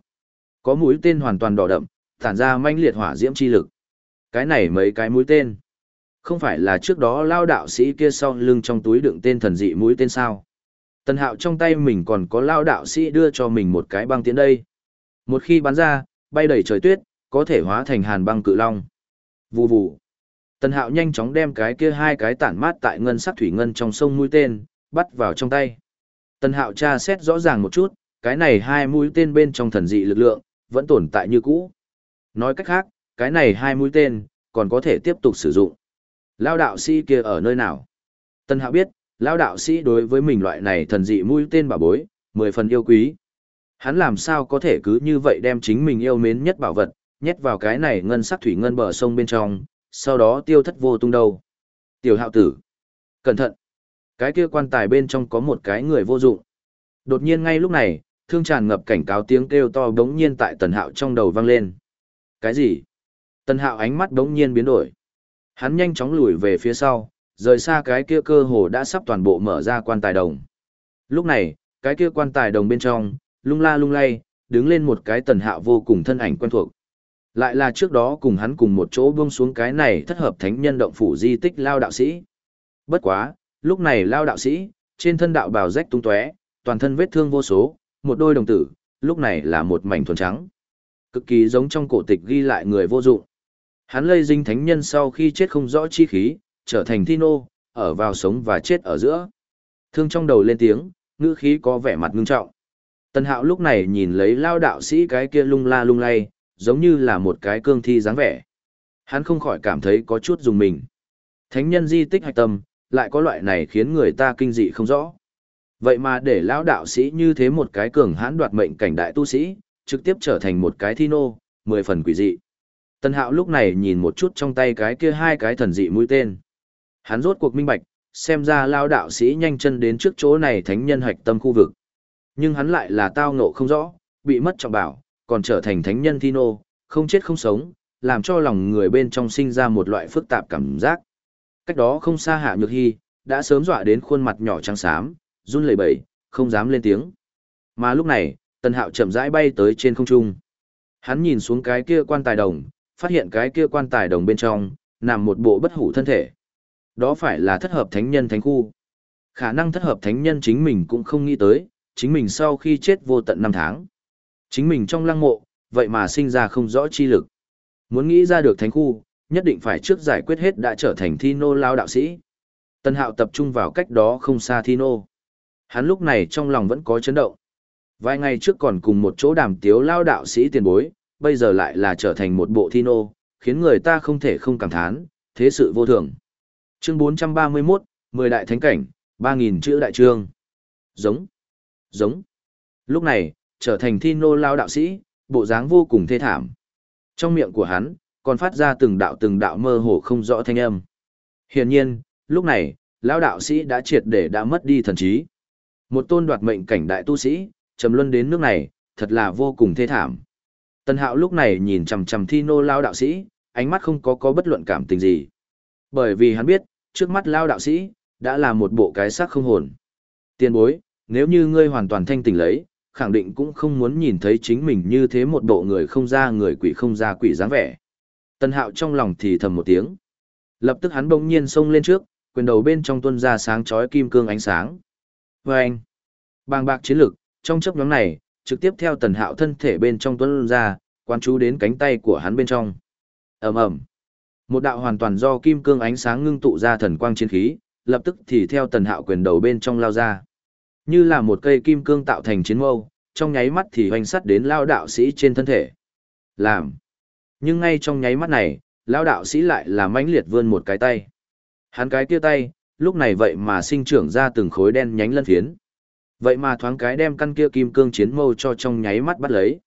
A: Có mũi tên hoàn toàn đỏ đậm, tản ra manh liệt hỏa diễm chi lực. Cái này mấy cái mũi tên, không phải là trước đó lao đạo sĩ kia sau lưng trong túi đựng tên thần dị mũi tên sao? Tần Hạo trong tay mình còn có lao đạo sĩ đưa cho mình một cái băng tiến đây. Một khi bắn ra, bay đầy trời tuyết, có thể hóa thành hàn băng cự long. Vù vù. Tần Hạo nhanh chóng đem cái kia hai cái tản mát tại ngân sắc thủy ngân trong sông mũi tên, bắt vào trong tay. Tần Hạo tra xét rõ ràng một chút, cái này hai mũi tên bên trong thần dị lực lượng, vẫn tồn tại như cũ. Nói cách khác, cái này hai mũi tên, còn có thể tiếp tục sử dụng. Lao đạo sĩ kia ở nơi nào? Tần Hạo biết, Lao đạo sĩ đối với mình loại này thần dị mũi tên bảo bối, mười phần yêu quý. Hắn làm sao có thể cứ như vậy đem chính mình yêu mến nhất bảo vật, nhét vào cái này ngân sắc thủy ngân bờ sông bên trong, sau đó tiêu thất vô tung đâu. Tiểu hạo tử. Cẩn thận. Cái kia quan tài bên trong có một cái người vô dụng. Đột nhiên ngay lúc này, thương tràn ngập cảnh cáo tiếng kêu to đống nhiên tại tần hạo trong đầu vang lên. Cái gì? Tần hạo ánh mắt đống nhiên biến đổi. Hắn nhanh chóng lùi về phía sau, rời xa cái kia cơ hồ đã sắp toàn bộ mở ra quan tài đồng. Lúc này, cái kia quan tài đồng bên trong, lung la lung lay, đứng lên một cái tần hạo vô cùng thân ảnh quen thuộc. Lại là trước đó cùng hắn cùng một chỗ buông xuống cái này thất hợp thánh nhân động phủ di tích lao đạo sĩ. Bất quá, lúc này lao đạo sĩ, trên thân đạo bào rách tung tóe, toàn thân vết thương vô số, một đôi đồng tử, lúc này là một mảnh thuần trắng. Cực kỳ giống trong cổ tịch ghi lại người vô dụng. Hắn lây dinh thánh nhân sau khi chết không rõ chi khí, trở thành thi nô, ở vào sống và chết ở giữa. Thương trong đầu lên tiếng, ngữ khí có vẻ mặt ngưng trọng. Tần hạo lúc này nhìn lấy lao đạo sĩ cái kia lung la lung lay, giống như là một cái cương thi dáng vẻ. Hắn không khỏi cảm thấy có chút dùng mình. Thánh nhân di tích hạch tâm, lại có loại này khiến người ta kinh dị không rõ. Vậy mà để lão đạo sĩ như thế một cái cường hãn đoạt mệnh cảnh đại tu sĩ, trực tiếp trở thành một cái thi nô, mười phần quỷ dị. Tân hạo lúc này nhìn một chút trong tay cái kia hai cái thần dị mũi tên. Hắn rốt cuộc minh bạch, xem ra lao đạo sĩ nhanh chân đến trước chỗ này thánh nhân hạch tâm khu vực. Nhưng hắn lại là tao ngộ không rõ, bị mất trọng bảo, còn trở thành thánh nhân thi nô, không chết không sống, làm cho lòng người bên trong sinh ra một loại phức tạp cảm giác. Cách đó không xa hạ nhược hy, đã sớm dọa đến khuôn mặt nhỏ trắng xám, run lẩy bẩy, không dám lên tiếng. Mà lúc này, Tần Hạo chậm rãi bay tới trên không trung. Hắn nhìn xuống cái kia quan tài đồng, phát hiện cái kia quan tài đồng bên trong, nằm một bộ bất hủ thân thể. Đó phải là thất hợp thánh nhân thánh khu. Khả năng thất hợp thánh nhân chính mình cũng không nghĩ tới, chính mình sau khi chết vô tận năm tháng. Chính mình trong lăng mộ, vậy mà sinh ra không rõ chi lực. Muốn nghĩ ra được thánh khu, nhất định phải trước giải quyết hết đã trở thành thi nô lao đạo sĩ. Tân hạo tập trung vào cách đó không xa thi nô. Hắn lúc này trong lòng vẫn có chấn động. Vài ngày trước còn cùng một chỗ đàm tiếu lao đạo sĩ tiền bối, bây giờ lại là trở thành một bộ thi nô, khiến người ta không thể không cảm thán, thế sự vô thường. Chương 431, 10 đại thánh cảnh, 3.000 chữ đại trương. Giống, giống. Lúc này, trở thành thi nô lao đạo sĩ, bộ dáng vô cùng thê thảm. Trong miệng của hắn, còn phát ra từng đạo từng đạo mơ hồ không rõ thanh âm. Hiển nhiên, lúc này, lão đạo sĩ đã triệt để đã mất đi thần trí. Một tôn đoạt mệnh cảnh đại tu sĩ, trầm luân đến nước này, thật là vô cùng thê thảm. Tân hạo lúc này nhìn chằm chằm thi nô lão đạo sĩ, ánh mắt không có có bất luận cảm tình gì. Bởi vì hắn biết, trước mắt lão đạo sĩ, đã là một bộ cái xác không hồn. Tiên bối, nếu như ngươi hoàn toàn thanh tỉnh lấy, khẳng định cũng không muốn nhìn thấy chính mình như thế một bộ người không ra người quỷ không ra quỷ dáng vẻ. Tân hạo trong lòng thì thầm một tiếng. Lập tức hắn bỗng nhiên xông lên trước, quyền đầu bên trong tuân ra sáng chói kim cương ánh sáng. Và anh, bàng bạc chiến lực, trong chấp nhóm này, trực tiếp theo tần hạo thân thể bên trong tuân ra, quan chú đến cánh tay của hắn bên trong. ầm ầm Một đạo hoàn toàn do kim cương ánh sáng ngưng tụ ra thần quang chiến khí, lập tức thì theo tần hạo quyền đầu bên trong lao ra. Như là một cây kim cương tạo thành chiến mâu, trong nháy mắt thì hoành sắt đến lao đạo sĩ trên thân thể. Làm. Nhưng ngay trong nháy mắt này, lao đạo sĩ lại là mãnh liệt vươn một cái tay. Hắn cái kia tay, lúc này vậy mà sinh trưởng ra từng khối đen nhánh lân phiến. Vậy mà thoáng cái đem căn kia kim cương chiến mâu cho trong nháy mắt bắt lấy.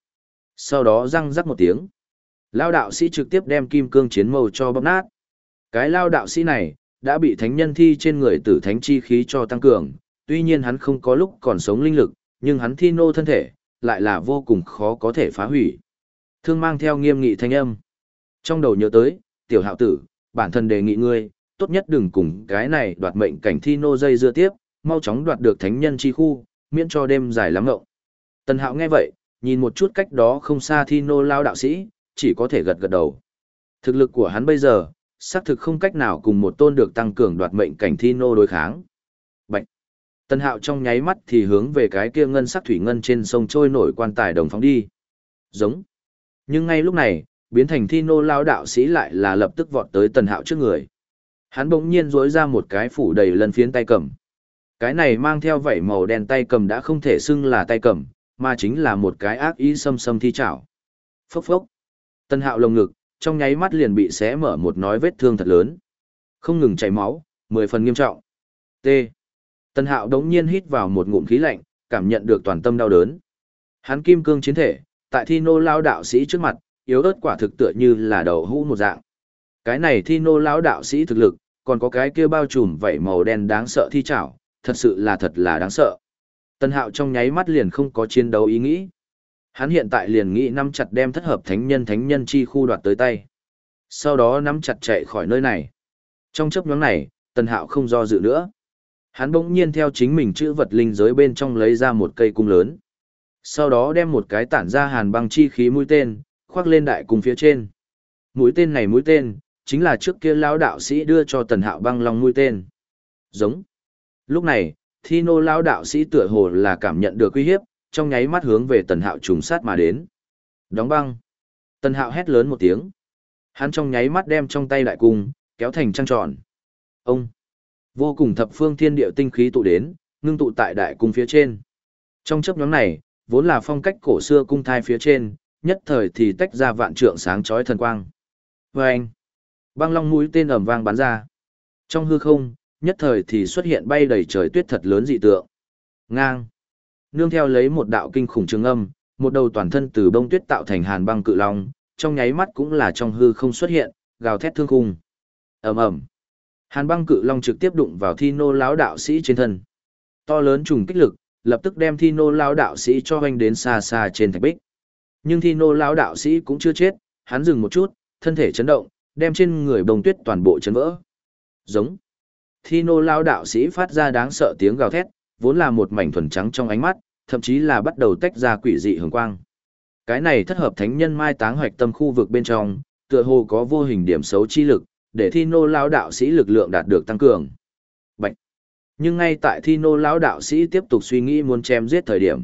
A: Sau đó răng rắc một tiếng. Lao đạo sĩ trực tiếp đem kim cương chiến mâu cho bóp nát. Cái lao đạo sĩ này, đã bị thánh nhân thi trên người tử thánh chi khí cho tăng cường, tuy nhiên hắn không có lúc còn sống linh lực, nhưng hắn thi nô thân thể, lại là vô cùng khó có thể phá hủy. Thương mang theo nghiêm nghị thanh âm. Trong đầu nhớ tới, tiểu hạo tử, bản thân đề nghị ngươi, tốt nhất đừng cùng cái này đoạt mệnh cảnh thi nô dây dưa tiếp, mau chóng đoạt được thánh nhân chi khu, miễn cho đêm dài lắm ngộng. Tần hạo nghe vậy, nhìn một chút cách đó không xa thi nô lao đạo sĩ, chỉ có thể gật gật đầu. Thực lực của hắn bây giờ, xác thực không cách nào cùng một tôn được tăng cường đoạt mệnh cảnh thi nô đối kháng. Bạch! Tần hạo trong nháy mắt thì hướng về cái kia ngân sắc thủy ngân trên sông trôi nổi quan tài đồng phóng đi. Giống! Nhưng ngay lúc này, biến thành thi nô lao đạo sĩ lại là lập tức vọt tới tần hạo trước người. Hắn bỗng nhiên rối ra một cái phủ đầy lần phiến tay cầm. Cái này mang theo vảy màu đen tay cầm đã không thể xưng là tay cầm, mà chính là một cái ác ý xâm xâm thi chảo. Phốc phốc. Tần hạo lồng ngực, trong nháy mắt liền bị xé mở một nói vết thương thật lớn. Không ngừng chảy máu, mười phần nghiêm trọng. T. Tần hạo đống nhiên hít vào một ngụm khí lạnh, cảm nhận được toàn tâm đau đớn. Hắn kim cương chiến thể, tại thi nô lao đạo sĩ trước mặt, yếu ớt quả thực tựa như là đầu hũ một dạng. Cái này thi nô lão đạo sĩ thực lực, còn có cái kia bao trùm vảy màu đen đáng sợ thi chảo, thật sự là thật là đáng sợ. Tân hạo trong nháy mắt liền không có chiến đấu ý nghĩ. Hắn hiện tại liền nghĩ nắm chặt đem thất hợp thánh nhân thánh nhân chi khu đoạt tới tay. Sau đó nắm chặt chạy khỏi nơi này. Trong chấp nhóm này, tân hạo không do dự nữa. Hắn bỗng nhiên theo chính mình chữ vật linh giới bên trong lấy ra một cây cung lớn. Sau đó đem một cái tản ra hàn băng chi khí mũi tên, khoác lên đại cung phía trên. Mũi tên này mũi tên, chính là trước kia lão đạo sĩ đưa cho tần hạo băng long mũi tên. Giống. Lúc này, thi nô lão đạo sĩ tựa hồ là cảm nhận được uy hiếp, trong nháy mắt hướng về tần hạo trùng sát mà đến. Đóng băng. Tần hạo hét lớn một tiếng. Hắn trong nháy mắt đem trong tay đại cung, kéo thành trăng tròn. Ông. Vô cùng thập phương thiên địa tinh khí tụ đến, ngưng tụ tại đại cung phía trên. Trong chấp nhóm này, vốn là phong cách cổ xưa cung thai phía trên, nhất thời thì tách ra vạn trượng sáng chói thần quang. Vâng! Băng long mũi tên ầm vang bắn ra. Trong hư không, nhất thời thì xuất hiện bay đầy trời tuyết thật lớn dị tượng. Ngang. Nương theo lấy một đạo kinh khủng trường âm, một đầu toàn thân từ bông tuyết tạo thành hàn băng cự long, trong nháy mắt cũng là trong hư không xuất hiện, gào thét thương khung. Ầm ầm. Hàn băng cự long trực tiếp đụng vào thi nô lão đạo sĩ trên thân. To lớn trùng kích lực, lập tức đem thi nô lão đạo sĩ cho hoành đến xa xa trên thạch bích. Nhưng thi nô lão đạo sĩ cũng chưa chết, hắn dừng một chút, thân thể chấn động, đem trên người bông tuyết toàn bộ chấn vỡ. Giống. Thi nô lao đạo sĩ phát ra đáng sợ tiếng gào thét, vốn là một mảnh thuần trắng trong ánh mắt, thậm chí là bắt đầu tách ra quỷ dị hường quang. Cái này thất hợp thánh nhân mai táng hoạch tâm khu vực bên trong, tựa hồ có vô hình điểm xấu chi lực, để thi nô lao đạo sĩ lực lượng đạt được tăng cường. Nhưng ngay tại thi nô lão đạo sĩ tiếp tục suy nghĩ muốn chém giết thời điểm,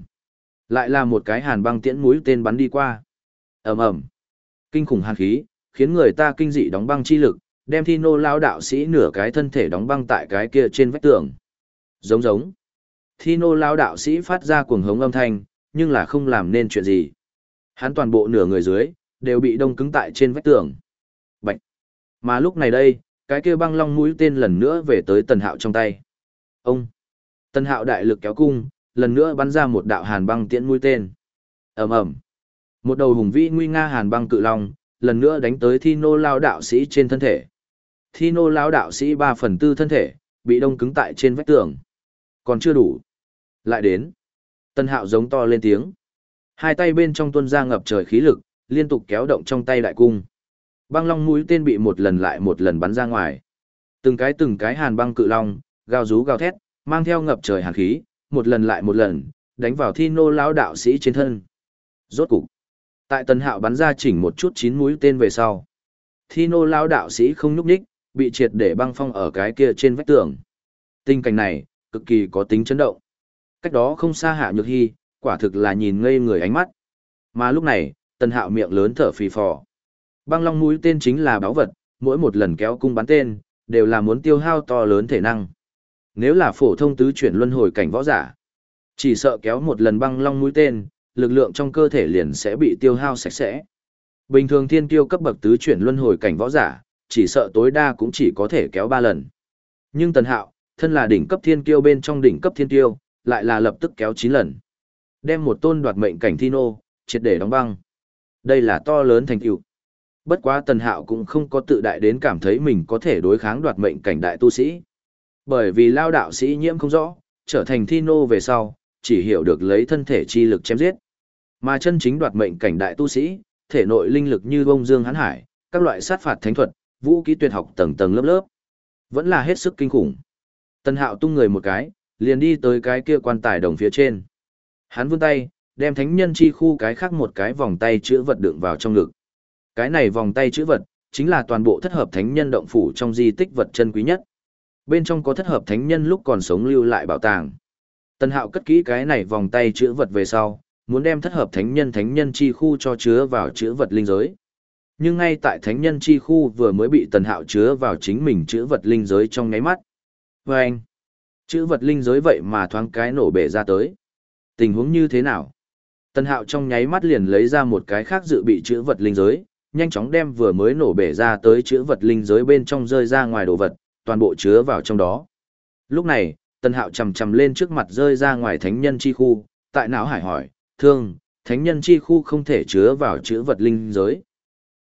A: lại là một cái hàn băng tiễn mũi tên bắn đi qua. ầm ầm, kinh khủng hàn khí, khiến người ta kinh dị đóng băng chi lực, đem thi nô lão đạo sĩ nửa cái thân thể đóng băng tại cái kia trên vách tường. Giống giống. Thi nô lão đạo sĩ phát ra cuồng hống âm thanh, nhưng là không làm nên chuyện gì. Hắn toàn bộ nửa người dưới, đều bị đông cứng tại trên vách tường. Bạch. Mà lúc này đây, cái kia băng long mũi tên lần nữa về tới tần hạo trong tay. Ông. Tần hạo đại lực kéo cung, lần nữa bắn ra một đạo hàn băng tiễn mũi tên. ầm ầm Một đầu hùng vĩ nguy nga hàn băng cự long, lần nữa đánh tới thi nô lao đạo sĩ trên thân thể. Thi nô lao đạo sĩ ba phần tư thân thể, bị đông cứng tại trên vách tường. Còn chưa đủ. Lại đến. Tân hạo giống to lên tiếng. Hai tay bên trong tuân ra ngập trời khí lực, liên tục kéo động trong tay đại cung. Băng long mũi tên bị một lần lại một lần bắn ra ngoài. Từng cái từng cái hàn băng cự long, gào rú gào thét, mang theo ngập trời hàn khí, một lần lại một lần, đánh vào thi nô lão đạo sĩ trên thân. Rốt cục, tại tần hạo bắn ra chỉnh một chút chín mũi tên về sau. Thi nô lão đạo sĩ không nhúc nhích, bị triệt để băng phong ở cái kia trên vách tường. Tình cảnh này, cực kỳ có tính chấn động. Cách đó không xa hạ nhược hy, quả thực là nhìn ngây người ánh mắt. Mà lúc này, tần hạo miệng lớn thở phì phò. Băng long mũi tên chính là báo vật, mỗi một lần kéo cung bắn tên, đều là muốn tiêu hao to lớn thể năng. Nếu là phổ thông tứ chuyển luân hồi cảnh võ giả, chỉ sợ kéo một lần băng long mũi tên, lực lượng trong cơ thể liền sẽ bị tiêu hao sạch sẽ. Bình thường thiên kiêu cấp bậc tứ chuyển luân hồi cảnh võ giả, chỉ sợ tối đa cũng chỉ có thể kéo 3 lần. Nhưng Tần Hạo, thân là đỉnh cấp thiên kiêu bên trong đỉnh cấp thiên kiêu, lại là lập tức kéo 9 lần. Đem một tôn đoạt mệnh cảnh Thino, triệt để đóng băng. Đây là to lớn thành tựu. Bất quá Tần Hạo cũng không có tự đại đến cảm thấy mình có thể đối kháng đoạt mệnh cảnh đại tu sĩ. Bởi vì lao đạo sĩ nhiễm không rõ, trở thành thi nô về sau, chỉ hiểu được lấy thân thể chi lực chém giết. Mà chân chính đoạt mệnh cảnh đại tu sĩ, thể nội linh lực như bông dương hán hải, các loại sát phạt thánh thuật, vũ kỹ tuyệt học tầng tầng lớp lớp. Vẫn là hết sức kinh khủng. tân Hạo tung người một cái, liền đi tới cái kia quan tài đồng phía trên. Hắn vươn tay, đem thánh nhân chi khu cái khác một cái vòng tay chữa vật đựng vào trong ngực. Cái này vòng tay chữa vật, chính là toàn bộ thất hợp thánh nhân động phủ trong di tích vật chân quý nhất. Bên trong có thất hợp thánh nhân lúc còn sống lưu lại bảo tàng. Tần Hạo cất kỹ cái này vòng tay chữ vật về sau, muốn đem thất hợp thánh nhân thánh nhân chi khu cho chứa vào chữ vật linh giới. Nhưng ngay tại thánh nhân chi khu vừa mới bị Tần Hạo chứa vào chính mình chữ vật linh giới trong ngáy mắt. Và anh, vật linh giới vậy mà thoáng cái nổ bể ra tới. Tình huống như thế nào? Tần Hạo trong nháy mắt liền lấy ra một cái khác dự bị chữ vật linh giới, nhanh chóng đem vừa mới nổ bể ra tới chữ vật linh giới bên trong rơi ra ngoài đồ vật, toàn bộ chứa vào trong đó. Lúc này, Tần Hạo chầm chầm lên trước mặt rơi ra ngoài thánh nhân chi khu, tại não hải hỏi, thương, thánh nhân chi khu không thể chứa vào chữ vật linh giới.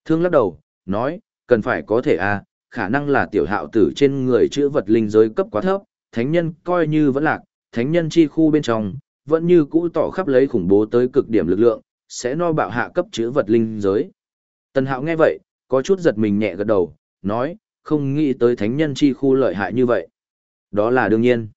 A: Thương lắc đầu, nói, cần phải có thể à, khả năng là tiểu hạo tử trên người chữ vật linh giới cấp quá thấp, thánh nhân coi như vẫn lạc, thánh nhân chi khu bên trong, vẫn như cũ tỏ khắp lấy khủng bố tới cực điểm lực lượng, sẽ no bạo hạ cấp chữ vật linh giới. Tần hạo nghe vậy, có chút giật mình nhẹ gật đầu, nói, không nghĩ tới thánh nhân chi khu lợi hại như vậy. Đó là đương nhiên.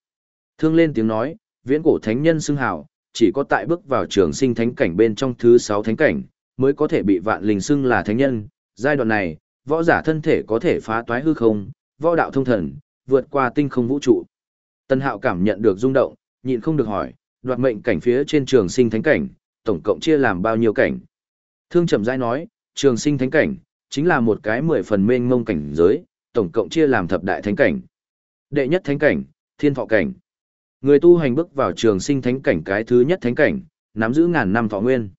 A: Thương lên tiếng nói, viễn cổ thánh nhân xưng hào, chỉ có tại bước vào trường sinh thánh cảnh bên trong thứ sáu thánh cảnh, mới có thể bị vạn linh xưng là thánh nhân. Giai đoạn này, võ giả thân thể có thể phá toái hư không, võ đạo thông thần, vượt qua tinh không vũ trụ. Tân hạo cảm nhận được rung động, nhịn không được hỏi, đoạt mệnh cảnh phía trên trường sinh thánh cảnh, tổng cộng chia làm bao nhiêu cảnh. Thương chậm rãi nói, trường sinh thánh cảnh, chính là một cái mười phần mênh mông cảnh giới, tổng cộng chia làm thập đại thánh cảnh. Đệ nhất thánh cảnh, thiên thọ cảnh. Người tu hành bước vào trường sinh thánh cảnh cái thứ nhất thánh cảnh, nắm giữ ngàn năm thọ nguyên.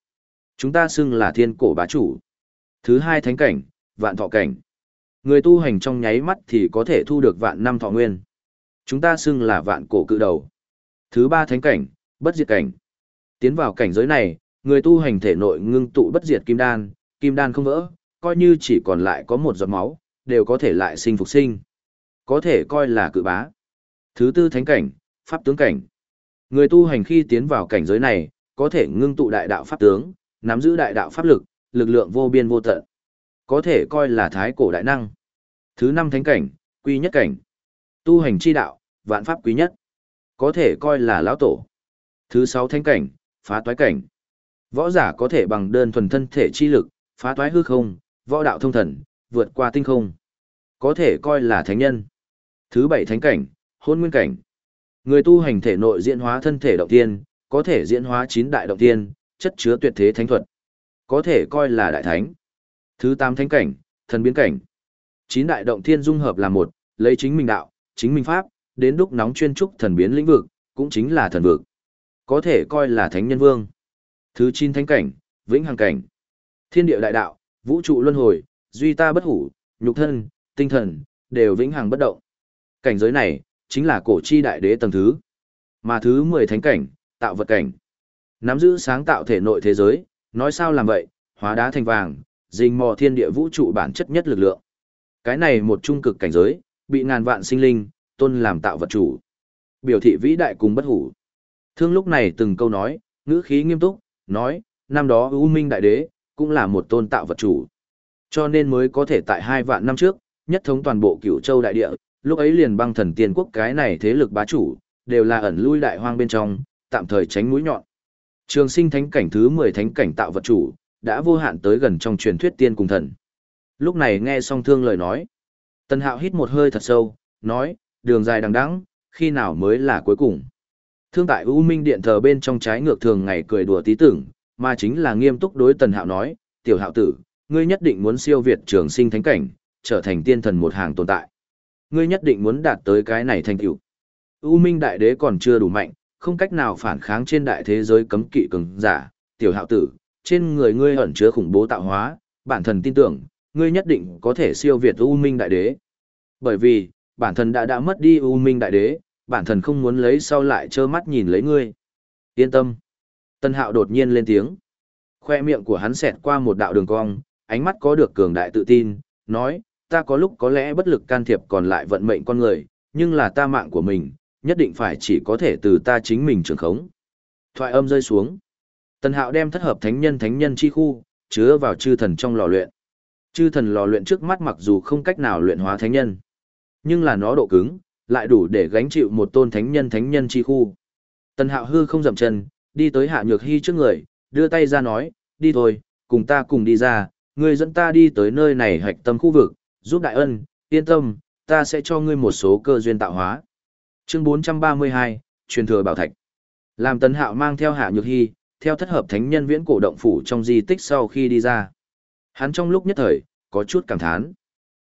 A: Chúng ta xưng là thiên cổ bá chủ. Thứ hai thánh cảnh, vạn thọ cảnh. Người tu hành trong nháy mắt thì có thể thu được vạn năm thọ nguyên. Chúng ta xưng là vạn cổ cự đầu. Thứ ba thánh cảnh, bất diệt cảnh. Tiến vào cảnh giới này, người tu hành thể nội ngưng tụ bất diệt kim đan, kim đan không vỡ, coi như chỉ còn lại có một giọt máu, đều có thể lại sinh phục sinh. Có thể coi là cự bá. Thứ tư thánh cảnh, pháp tướng cảnh. Người tu hành khi tiến vào cảnh giới này, có thể ngưng tụ đại đạo pháp tướng, nắm giữ đại đạo pháp lực, lực lượng vô biên vô tận. Có thể coi là thái cổ đại năng. Thứ năm thánh cảnh, quy nhất cảnh. Tu hành chi đạo, vạn pháp quý nhất. Có thể coi là lão tổ. Thứ sáu thánh cảnh, phá toái cảnh. Võ giả có thể bằng đơn thuần thân thể chi lực, phá toái hư không, võ đạo thông thần, vượt qua tinh không. Có thể coi là thánh nhân. Thứ bảy thánh cảnh, hôn nguyên cảnh. Người tu hành thể nội diễn hóa thân thể động tiên, có thể diễn hóa chín đại động tiên, chất chứa tuyệt thế thánh thuật. Có thể coi là đại thánh. Thứ tám thánh cảnh, thần biến cảnh. Chín đại động thiên dung hợp là một, lấy chính mình đạo, chính mình pháp, đến đúc nóng chuyên trúc thần biến lĩnh vực, cũng chính là thần vực. Có thể coi là thánh nhân vương. Thứ chín thánh cảnh, vĩnh hằng cảnh. Thiên địa đại đạo, vũ trụ luân hồi, duy ta bất hủ, nhục thân, tinh thần, đều vĩnh hằng bất động. Cảnh giới này, chính là cổ chi đại đế tầng thứ. Mà thứ 10 thánh cảnh, tạo vật cảnh. Nắm giữ sáng tạo thể nội thế giới, nói sao làm vậy, hóa đá thành vàng, dình mò thiên địa vũ trụ bản chất nhất lực lượng. Cái này một trung cực cảnh giới, bị ngàn vạn sinh linh, tôn làm tạo vật chủ. Biểu thị vĩ đại cùng bất hủ. Thương lúc này từng câu nói, ngữ khí nghiêm túc, nói, năm đó U Minh Đại Đế, cũng là một tôn tạo vật chủ. Cho nên mới có thể tại hai vạn năm trước, nhất thống toàn bộ cửu châu đại địa, lúc ấy liền băng thần tiên quốc cái này thế lực bá chủ, đều là ẩn lui đại hoang bên trong, tạm thời tránh mũi nhọn. Trường sinh thánh cảnh thứ 10 thánh cảnh tạo vật chủ, đã vô hạn tới gần trong truyền thuyết tiên cùng thần. Lúc này nghe song thương lời nói. Tần hạo hít một hơi thật sâu, nói, đường dài đằng đẵng khi nào mới là cuối cùng. Thương tại U Minh Điện thờ bên trong trái ngược thường ngày cười đùa tí tưởng, mà chính là nghiêm túc đối tần hạo nói, tiểu hạo tử, ngươi nhất định muốn siêu việt trường sinh thánh cảnh, trở thành tiên thần một hàng tồn tại. Ngươi nhất định muốn đạt tới cái này thành tựu. U Minh Đại Đế còn chưa đủ mạnh, không cách nào phản kháng trên đại thế giới cấm kỵ cường giả, tiểu hạo tử, trên người ngươi ẩn chứa khủng bố tạo hóa, bản thân tin tưởng, ngươi nhất định có thể siêu việt U Minh Đại Đế. Bởi vì, bản thân đã đã mất đi U Minh Đại Đế, bản thân không muốn lấy sau lại trơ mắt nhìn lấy ngươi. Yên tâm. Tân hạo đột nhiên lên tiếng. Khoe miệng của hắn xẹt qua một đạo đường cong, ánh mắt có được cường đại tự tin, nói, ta có lúc có lẽ bất lực can thiệp còn lại vận mệnh con người, nhưng là ta mạng của mình, nhất định phải chỉ có thể từ ta chính mình trường khống. Thoại âm rơi xuống. Tần Hạo đem thất hợp thánh nhân thánh nhân chi khu, chứa vào chư thần trong lò luyện. Chư thần lò luyện trước mắt mặc dù không cách nào luyện hóa thánh nhân, nhưng là nó độ cứng, lại đủ để gánh chịu một tôn thánh nhân thánh nhân chi khu. Tần Hạo hư không dậm chân, đi tới Hạ Nhược Hy trước người, đưa tay ra nói, đi thôi, cùng ta cùng đi ra, ngươi dẫn ta đi tới nơi này hạch tâm khu vực, giúp đại ân, yên tâm, ta sẽ cho ngươi một số cơ duyên tạo hóa. Chương 432, truyền thừa bảo thạch. Làm Tần Hạo mang theo Hạ Nhược Hy, theo thất hợp thánh nhân viễn cổ động phủ trong di tích sau khi đi ra. Hắn trong lúc nhất thời, có chút cảm thán.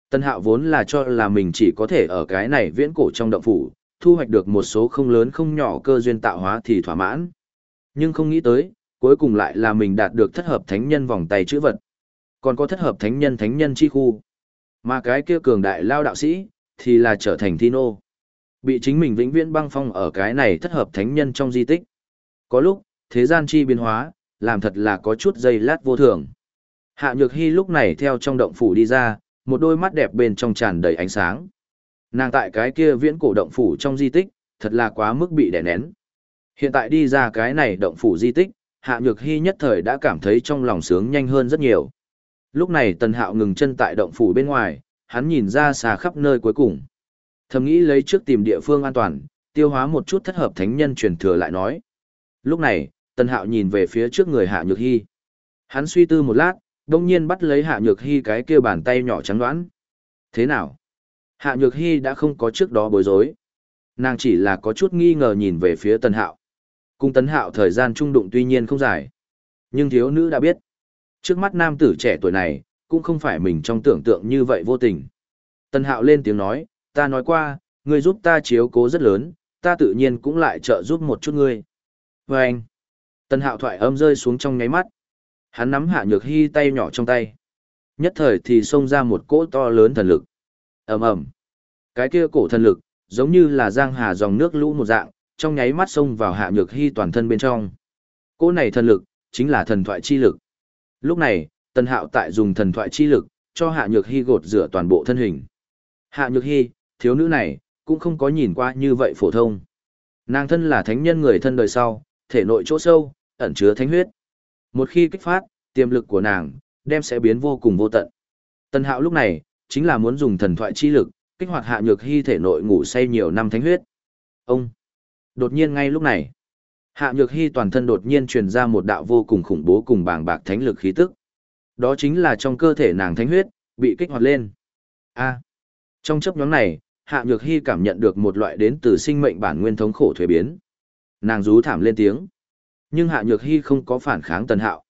A: Tân hạo vốn là cho là mình chỉ có thể ở cái này viễn cổ trong động phủ, thu hoạch được một số không lớn không nhỏ cơ duyên tạo hóa thì thỏa mãn. Nhưng không nghĩ tới, cuối cùng lại là mình đạt được thất hợp thánh nhân vòng tay chữ vật. Còn có thất hợp thánh nhân thánh nhân chi khu. Mà cái kia cường đại lao đạo sĩ, thì là trở thành thi nô. Bị chính mình vĩnh viễn băng phong ở cái này thất hợp thánh nhân trong di tích. Có lúc, thế gian chi biến hóa, làm thật là có chút giây lát vô thường. Hạ Nhược Hy lúc này theo trong động phủ đi ra, một đôi mắt đẹp bên trong tràn đầy ánh sáng. Nàng tại cái kia viễn cổ động phủ trong di tích, thật là quá mức bị đè nén. Hiện tại đi ra cái này động phủ di tích, Hạ Nhược Hy nhất thời đã cảm thấy trong lòng sướng nhanh hơn rất nhiều. Lúc này Tần Hạo ngừng chân tại động phủ bên ngoài, hắn nhìn ra xa khắp nơi cuối cùng. Thầm nghĩ lấy trước tìm địa phương an toàn, tiêu hóa một chút thất hợp thánh nhân truyền thừa lại nói. Lúc này, Tần Hạo nhìn về phía trước người Hạ Nhược Hy. Hắn suy tư một lát, đông nhiên bắt lấy Hạ Nhược Hy cái kia bàn tay nhỏ trắng đoán. Thế nào? Hạ Nhược Hy đã không có trước đó bối rối. Nàng chỉ là có chút nghi ngờ nhìn về phía Tần Hạo. Cùng Tần Hạo thời gian trung đụng tuy nhiên không dài. Nhưng thiếu nữ đã biết. Trước mắt nam tử trẻ tuổi này, cũng không phải mình trong tưởng tượng như vậy vô tình. Tần Hạo lên tiếng nói, ta nói qua, ngươi giúp ta chiếu cố rất lớn, ta tự nhiên cũng lại trợ giúp một chút ngươi. Và anh, Tần Hạo thoại âm rơi xuống trong ngáy mắt. Hắn nắm hạ nhược hy tay nhỏ trong tay. Nhất thời thì xông ra một cỗ to lớn thần lực. ầm ầm Cái kia cổ thần lực, giống như là giang hà dòng nước lũ một dạng, trong nháy mắt xông vào hạ nhược hy toàn thân bên trong. Cỗ này thần lực, chính là thần thoại chi lực. Lúc này, Tần Hạo tại dùng thần thoại chi lực, cho hạ nhược hy gột rửa toàn bộ thân hình. Hạ nhược hy, thiếu nữ này, cũng không có nhìn qua như vậy phổ thông. Nàng thân là thánh nhân người thân đời sau, thể nội chỗ sâu, ẩn chứa thánh huyết. Một khi kích phát, tiềm lực của nàng, đem sẽ biến vô cùng vô tận. Tần Hạo lúc này, chính là muốn dùng thần thoại chi lực, kích hoạt hạ nhược hy thể nội ngủ say nhiều năm thánh huyết. Ông! Đột nhiên ngay lúc này, hạ nhược hy toàn thân đột nhiên truyền ra một đạo vô cùng khủng bố cùng bàng bạc thánh lực khí tức. Đó chính là trong cơ thể nàng thánh huyết, bị kích hoạt lên. A! Trong chấp nhóm này, hạ nhược hy cảm nhận được một loại đến từ sinh mệnh bản nguyên thống khổ thuế biến. Nàng rú thảm lên tiếng. Nhưng Hạ Nhược Hy không có phản kháng Tần Hạo.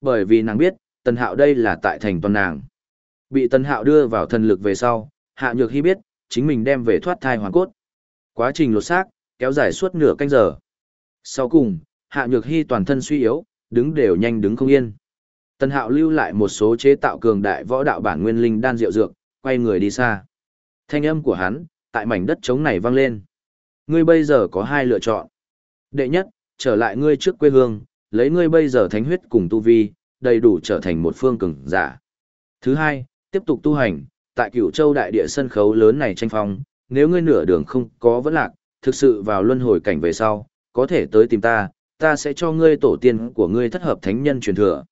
A: Bởi vì nàng biết, Tần Hạo đây là tại thành toàn nàng. Bị Tần Hạo đưa vào thần lực về sau, Hạ Nhược Hy biết, chính mình đem về thoát thai hoàn cốt. Quá trình lột xác, kéo dài suốt nửa canh giờ. Sau cùng, Hạ Nhược Hy toàn thân suy yếu, đứng đều nhanh đứng không yên. Tần Hạo lưu lại một số chế tạo cường đại võ đạo bản nguyên linh đan rượu dược, quay người đi xa. Thanh âm của hắn, tại mảnh đất trống này vang lên. Ngươi bây giờ có hai lựa chọn. Đệ nhất, trở lại ngươi trước quê hương, lấy ngươi bây giờ thánh huyết cùng tu vi, đầy đủ trở thành một phương cường giả. Thứ hai, tiếp tục tu hành, tại cửu châu đại địa sân khấu lớn này tranh phong, nếu ngươi nửa đường không có vấn lạc, thực sự vào luân hồi cảnh về sau, có thể tới tìm ta, ta sẽ cho ngươi tổ tiên của ngươi thất hợp thánh nhân truyền thừa.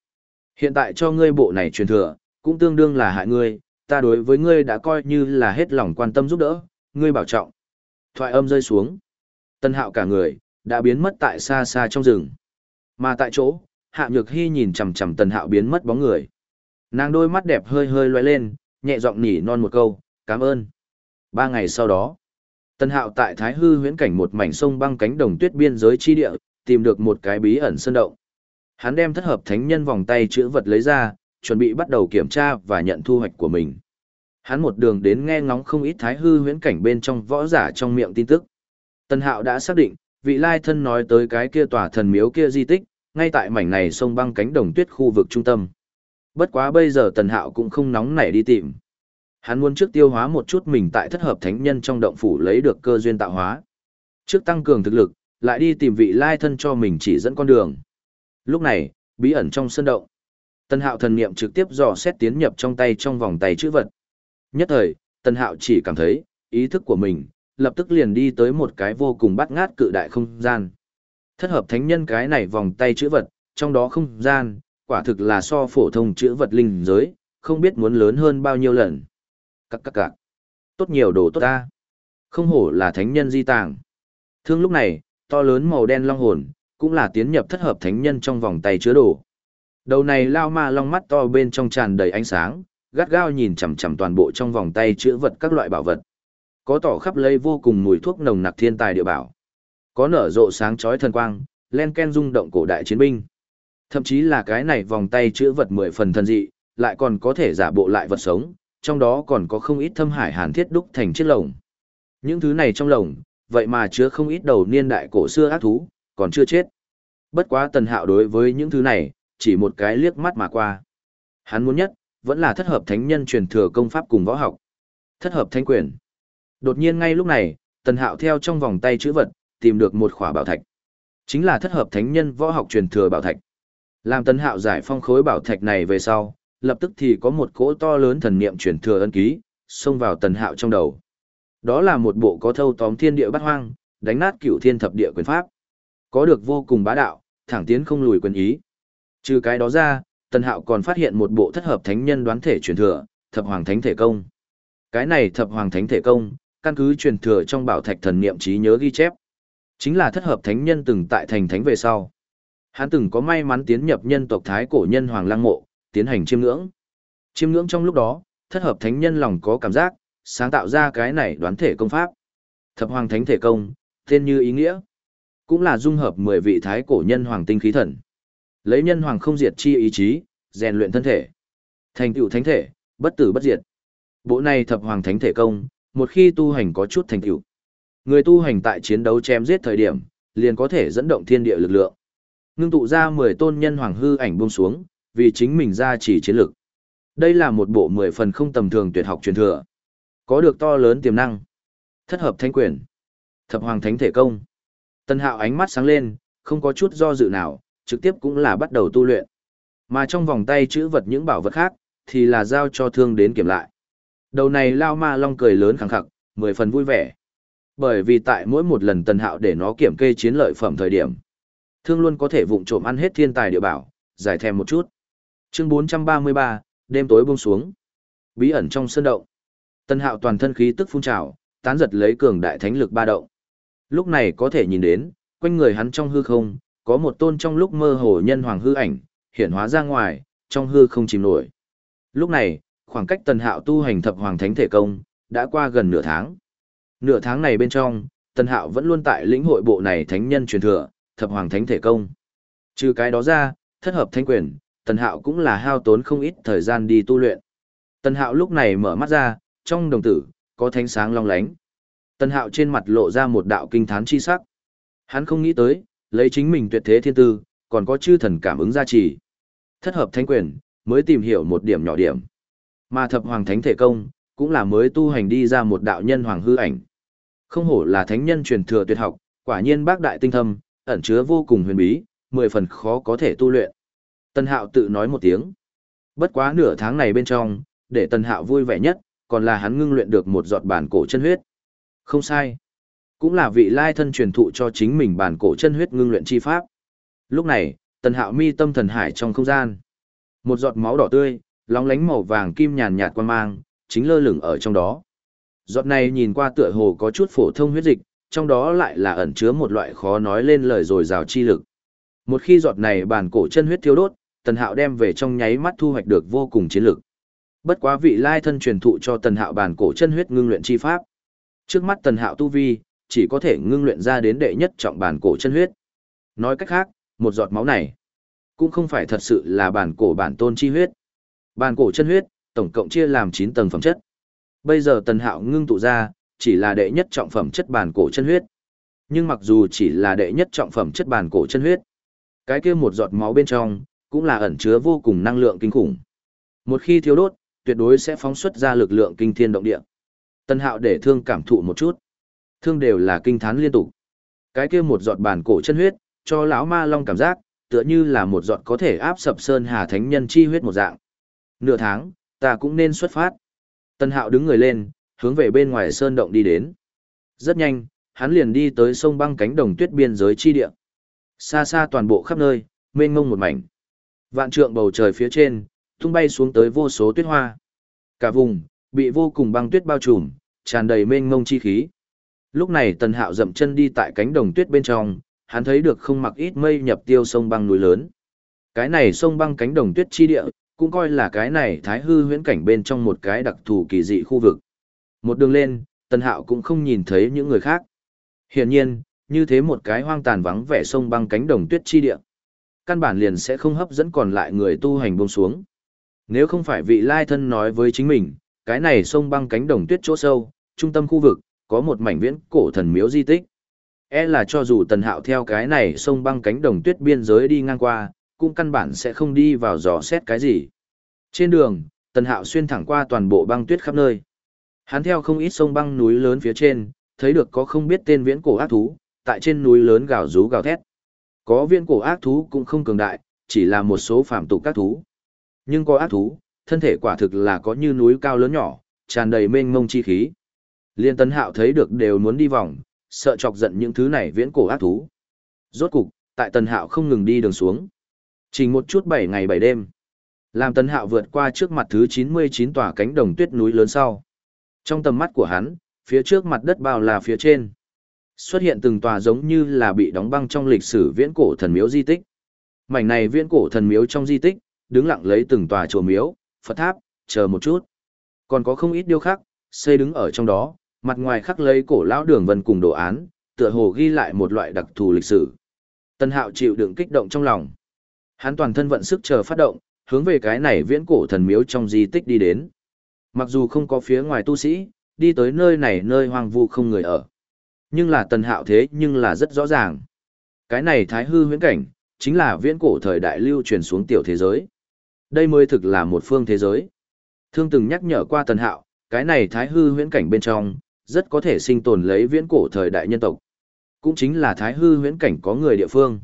A: Hiện tại cho ngươi bộ này truyền thừa, cũng tương đương là hại ngươi, ta đối với ngươi đã coi như là hết lòng quan tâm giúp đỡ, ngươi bảo trọng. Thoại âm rơi xuống. Tân hạo cả người, đã biến mất tại xa xa trong rừng. Mà tại chỗ, Hạ Nhược Hy nhìn chằm chằm Tần Hạo biến mất bóng người. Nàng đôi mắt đẹp hơi hơi loe lên, nhẹ giọng nỉ non một câu, cảm ơn. Ba ngày sau đó, Tần Hạo tại Thái Hư huyễn cảnh một mảnh sông băng cánh đồng tuyết biên giới chi địa, tìm được một cái bí ẩn sơn động. Hắn đem thất hợp thánh nhân vòng tay chữ vật lấy ra, chuẩn bị bắt đầu kiểm tra và nhận thu hoạch của mình. Hắn một đường đến nghe ngóng không ít Thái Hư huyễn cảnh bên trong võ giả trong miệng tin tức. Tần Hạo đã xác định, vị lai thân nói tới cái kia tòa thần miếu kia di tích, ngay tại mảnh này sông băng cánh đồng tuyết khu vực trung tâm. Bất quá bây giờ Tần Hạo cũng không nóng nảy đi tìm. Hắn muốn trước tiêu hóa một chút mình tại thất hợp thánh nhân trong động phủ lấy được cơ duyên tạo hóa. Trước tăng cường thực lực, lại đi tìm vị lai thân cho mình chỉ dẫn con đường. Lúc này, bí ẩn trong sân động. tân Hạo thần niệm trực tiếp dò xét tiến nhập trong tay trong vòng tay chữ vật. Nhất thời, tân Hạo chỉ cảm thấy, ý thức của mình, lập tức liền đi tới một cái vô cùng bắt ngát cự đại không gian. Thất hợp thánh nhân cái này vòng tay chữ vật, trong đó không gian, quả thực là so phổ thông chữ vật linh giới, không biết muốn lớn hơn bao nhiêu lần. Các các các. Tốt nhiều đồ tốt ta. Không hổ là thánh nhân di tàng. Thương lúc này, to lớn màu đen long hồn, cũng là tiến nhập thất hợp thánh nhân trong vòng tay chứa đồ. Đầu này lao ma long mắt to bên trong tràn đầy ánh sáng, gắt gao nhìn chằm chằm toàn bộ trong vòng tay chứa vật các loại bảo vật. Có tỏ khắp lây vô cùng mùi thuốc nồng nặc thiên tài địa bảo. Có nở rộ sáng chói thần quang, len ken rung động cổ đại chiến binh. Thậm chí là cái này vòng tay chứa vật mười phần thần dị, lại còn có thể giả bộ lại vật sống, trong đó còn có không ít thâm hải hàn thiết đúc thành chiếc lồng. Những thứ này trong lồng, vậy mà chứa không ít đầu niên đại cổ xưa ác thú, còn chưa chết. Bất quá tần hạo đối với những thứ này, chỉ một cái liếc mắt mà qua. Hắn muốn nhất, vẫn là thất hợp thánh nhân truyền thừa công pháp cùng võ học. Thất hợp thánh quyền. Đột nhiên ngay lúc này, tần hạo theo trong vòng tay chữ vật, tìm được một khỏa bảo thạch. Chính là thất hợp thánh nhân võ học truyền thừa bảo thạch. Làm tần hạo giải phong khối bảo thạch này về sau, lập tức thì có một cỗ to lớn thần niệm truyền thừa ân ký, xông vào tần hạo trong đầu. Đó là một bộ có thâu tóm thiên địa bát hoang, đánh nát cửu thiên thập địa quyền pháp. Có được vô cùng bá đạo, thẳng tiến không lùi quyền ý. Trừ cái đó ra, tần hạo còn phát hiện một bộ thất hợp thánh nhân đoán thể truyền thừa, thập hoàng thánh thể công. Cái này thập hoàng thánh thể công, căn cứ truyền thừa trong bảo thạch thần niệm trí nhớ ghi chép. Chính là thất hợp thánh nhân từng tại thành thánh về sau. Hắn từng có may mắn tiến nhập nhân tộc thái cổ nhân hoàng lăng mộ, tiến hành chiêm ngưỡng. Chiêm ngưỡng trong lúc đó, thất hợp thánh nhân lòng có cảm giác, sáng tạo ra cái này đoán thể công pháp. Thập hoàng thánh thể công, tên như ý nghĩa, cũng là dung hợp 10 vị thái cổ nhân hoàng tinh khí thần. Lấy nhân hoàng không diệt chi ý chí, rèn luyện thân thể. Thành tựu thánh thể, bất tử bất diệt. Bộ này thập hoàng thánh thể công, một khi tu hành có chút thành tựu, người tu hành tại chiến đấu chém giết thời điểm, liền có thể dẫn động thiên địa lực lượng. Ngưng tụ ra 10 tôn nhân hoàng hư ảnh buông xuống, vì chính mình ra chỉ chiến lược, Đây là một bộ 10 phần không tầm thường tuyệt học truyền thừa. Có được to lớn tiềm năng. Thất hợp thánh quyền. Thập hoàng thánh thể công. Tân hạo ánh mắt sáng lên, không có chút do dự nào, trực tiếp cũng là bắt đầu tu luyện. Mà trong vòng tay chữ vật những bảo vật khác, thì là giao cho thương đến kiểm lại. Đầu này lao ma long cười lớn khẳng khặc, mười phần vui vẻ. Bởi vì tại mỗi một lần tần hạo để nó kiểm kê chiến lợi phẩm thời điểm, thương luôn có thể vụng trộm ăn hết thiên tài địa bảo, giải thèm một chút. Chương 433, đêm tối buông xuống. Bí ẩn trong sơn động. tân hạo toàn thân khí tức phun trào, tán giật lấy cường đại thánh lực ba động. Lúc này có thể nhìn đến, quanh người hắn trong hư không, có một tôn trong lúc mơ hồ nhân hoàng hư ảnh, hiện hóa ra ngoài, trong hư không chìm nổi. Lúc này, khoảng cách tần hạo tu hành thập hoàng thánh thể công, đã qua gần nửa tháng. Nửa tháng này bên trong, tần hạo vẫn luôn tại lĩnh hội bộ này thánh nhân truyền thừa, thập hoàng thánh thể công. Trừ cái đó ra, thất hợp thánh quyền, tần hạo cũng là hao tốn không ít thời gian đi tu luyện. Tần hạo lúc này mở mắt ra, trong đồng tử, có thánh sáng long lánh. Tần hạo trên mặt lộ ra một đạo kinh thán chi sắc. Hắn không nghĩ tới, lấy chính mình tuyệt thế thiên tư, còn có chư thần cảm ứng gia trì. Thất hợp thánh quyền, mới tìm hiểu một điểm nhỏ điểm. Mà thập hoàng thánh thể công, cũng là mới tu hành đi ra một đạo nhân hoàng hư ảnh. Không hổ là thánh nhân truyền thừa tuyệt học, quả nhiên bác đại tinh thâm, ẩn chứa vô cùng huyền bí, mười phần khó có thể tu luyện. Tần Hạo tự nói một tiếng. Bất quá nửa tháng này bên trong, để Tần Hạo vui vẻ nhất, còn là hắn ngưng luyện được một giọt bản cổ chân huyết. Không sai. Cũng là vị lai thân truyền thụ cho chính mình bản cổ chân huyết ngưng luyện chi pháp. Lúc này, Tần Hạo mi tâm thần hải trong không gian. Một giọt máu đỏ tươi, lóng lánh màu vàng kim nhàn nhạt quan mang, chính lơ lửng ở trong đó. Giọt này nhìn qua tựa hồ có chút phổ thông huyết dịch, trong đó lại là ẩn chứa một loại khó nói lên lời rồi rào chi lực. Một khi giọt này bản cổ chân huyết thiêu đốt, Tần Hạo đem về trong nháy mắt thu hoạch được vô cùng chiến lực. Bất quá vị lai thân truyền thụ cho Tần Hạo bản cổ chân huyết ngưng luyện chi pháp. Trước mắt Tần Hạo tu vi, chỉ có thể ngưng luyện ra đến đệ nhất trọng bản cổ chân huyết. Nói cách khác, một giọt máu này cũng không phải thật sự là bản cổ bản tôn chi huyết. Bản cổ chân huyết, tổng cộng chia làm 9 tầng phẩm chất. Bây giờ Tần Hạo ngưng tụ ra, chỉ là đệ nhất trọng phẩm chất bản cổ chân huyết. Nhưng mặc dù chỉ là đệ nhất trọng phẩm chất bản cổ chân huyết, cái kia một giọt máu bên trong, cũng là ẩn chứa vô cùng năng lượng kinh khủng. Một khi thiếu đốt, tuyệt đối sẽ phóng xuất ra lực lượng kinh thiên động địa. Tân Hạo để thương cảm thụ một chút. Thương đều là kinh thán liên tục. Cái kia một giọt bản cổ chân huyết, cho lão ma long cảm giác, tựa như là một giọt có thể áp sập sơn hà thánh nhân chi huyết một dạng. Nửa tháng, ta cũng nên xuất phát. Tân Hạo đứng người lên, hướng về bên ngoài sơn động đi đến. Rất nhanh, hắn liền đi tới sông băng cánh đồng tuyết biên giới chi địa. Xa xa toàn bộ khắp nơi, mênh mông một mảnh. Vạn trượng bầu trời phía trên, tung bay xuống tới vô số tuyết hoa. Cả vùng, bị vô cùng băng tuyết bao trùm, tràn đầy mênh mông chi khí. Lúc này Tần Hạo dậm chân đi tại cánh đồng tuyết bên trong, hắn thấy được không mặc ít mây nhập tiêu sông băng núi lớn. Cái này sông băng cánh đồng tuyết chi địa, cũng coi là cái này thái hư huyễn cảnh bên trong một cái đặc thù kỳ dị khu vực. Một đường lên, Tần Hạo cũng không nhìn thấy những người khác. Hiển nhiên, như thế một cái hoang tàn vắng vẻ sông băng cánh đồng tuyết chi địa. Căn bản liền sẽ không hấp dẫn còn lại người tu hành buông xuống. Nếu không phải vị lai thân nói với chính mình, cái này sông băng cánh đồng tuyết chỗ sâu, trung tâm khu vực, có một mảnh viễn cổ thần miếu di tích. E là cho dù tần hạo theo cái này sông băng cánh đồng tuyết biên giới đi ngang qua, cũng căn bản sẽ không đi vào dò xét cái gì. Trên đường, tần hạo xuyên thẳng qua toàn bộ băng tuyết khắp nơi. Hắn theo không ít sông băng núi lớn phía trên, thấy được có không biết tên viễn cổ ác thú, tại trên núi lớn gào rú gào thét. Có viên cổ ác thú cũng không cường đại, chỉ là một số phạm tục các thú. Nhưng có ác thú, thân thể quả thực là có như núi cao lớn nhỏ, tràn đầy mênh mông chi khí. Liên Tấn Hạo thấy được đều muốn đi vòng, sợ chọc giận những thứ này viễn cổ ác thú. Rốt cục, tại Tần Hạo không ngừng đi đường xuống. Chỉ một chút 7 ngày 7 đêm. Làm Tần Hạo vượt qua trước mặt thứ 99 tòa cánh đồng tuyết núi lớn sau. Trong tầm mắt của hắn, phía trước mặt đất bao là phía trên. Xuất hiện từng tòa giống như là bị đóng băng trong lịch sử viễn cổ thần miếu di tích. Mảnh này viễn cổ thần miếu trong di tích, đứng lặng lấy từng tòa chùa miếu, Phật tháp, chờ một chút. Còn có không ít điêu khắc, xây đứng ở trong đó, mặt ngoài khắc lấy cổ lão đường vân cùng đồ án, tựa hồ ghi lại một loại đặc thù lịch sử. Tân Hạo chịu đựng kích động trong lòng. Hắn toàn thân vận sức chờ phát động, hướng về cái này viễn cổ thần miếu trong di tích đi đến. Mặc dù không có phía ngoài tu sĩ, đi tới nơi này nơi hoang vu không người ở. Nhưng là tần hạo thế nhưng là rất rõ ràng. Cái này thái hư huyễn cảnh, chính là viễn cổ thời đại lưu truyền xuống tiểu thế giới. Đây mới thực là một phương thế giới. Thương từng nhắc nhở qua tần hạo, cái này thái hư huyễn cảnh bên trong, rất có thể sinh tồn lấy viễn cổ thời đại nhân tộc. Cũng chính là thái hư huyễn cảnh có người địa phương.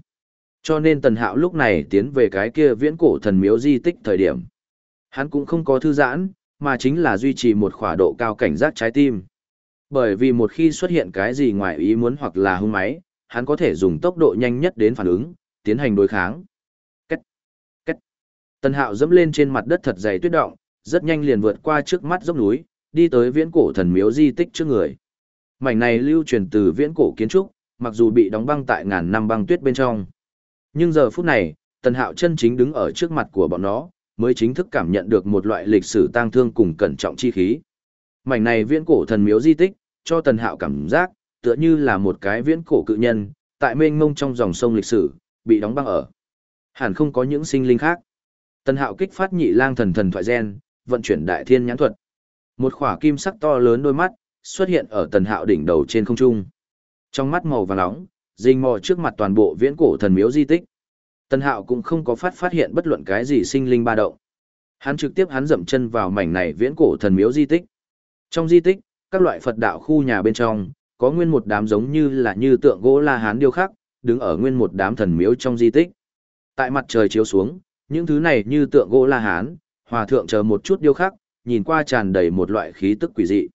A: Cho nên tần hạo lúc này tiến về cái kia viễn cổ thần miếu di tích thời điểm. Hắn cũng không có thư giãn, mà chính là duy trì một khỏa độ cao cảnh giác trái tim. Bởi vì một khi xuất hiện cái gì ngoài ý muốn hoặc là hung máy, hắn có thể dùng tốc độ nhanh nhất đến phản ứng, tiến hành đối kháng. Cách, cách. Tần Hạo dẫm lên trên mặt đất thật dày tuyết động, rất nhanh liền vượt qua trước mắt dốc núi, đi tới viễn cổ thần miếu di tích trước người. Mảnh này lưu truyền từ viễn cổ kiến trúc, mặc dù bị đóng băng tại ngàn năm băng tuyết bên trong. Nhưng giờ phút này, Tần Hạo chân chính đứng ở trước mặt của bọn nó, mới chính thức cảm nhận được một loại lịch sử tang thương cùng cẩn trọng chi khí. Mảnh này viễn cổ thần miếu di tích, cho Tần Hạo cảm giác, tựa như là một cái viễn cổ cự nhân, tại mênh mông trong dòng sông lịch sử, bị đóng băng ở. Hẳn không có những sinh linh khác. Tần Hạo kích phát nhị lang thần thần thoại gen, vận chuyển đại thiên nhãn thuật. Một khỏa kim sắc to lớn đôi mắt, xuất hiện ở Tần Hạo đỉnh đầu trên không trung. Trong mắt màu vàng nóng, rình mò trước mặt toàn bộ viễn cổ thần miếu di tích. Tần Hạo cũng không có phát phát hiện bất luận cái gì sinh linh ba động. Hắn trực tiếp hắn dậm chân vào mảnh này viễn cổ thần miếu di tích. Trong di tích, các loại Phật đạo khu nhà bên trong, có nguyên một đám giống như là như tượng gỗ La Hán điêu khắc, đứng ở nguyên một đám thần miếu trong di tích. Tại mặt trời chiếu xuống, những thứ này như tượng gỗ La Hán, hòa thượng chờ một chút điêu khắc, nhìn qua tràn đầy một loại khí tức quỷ dị.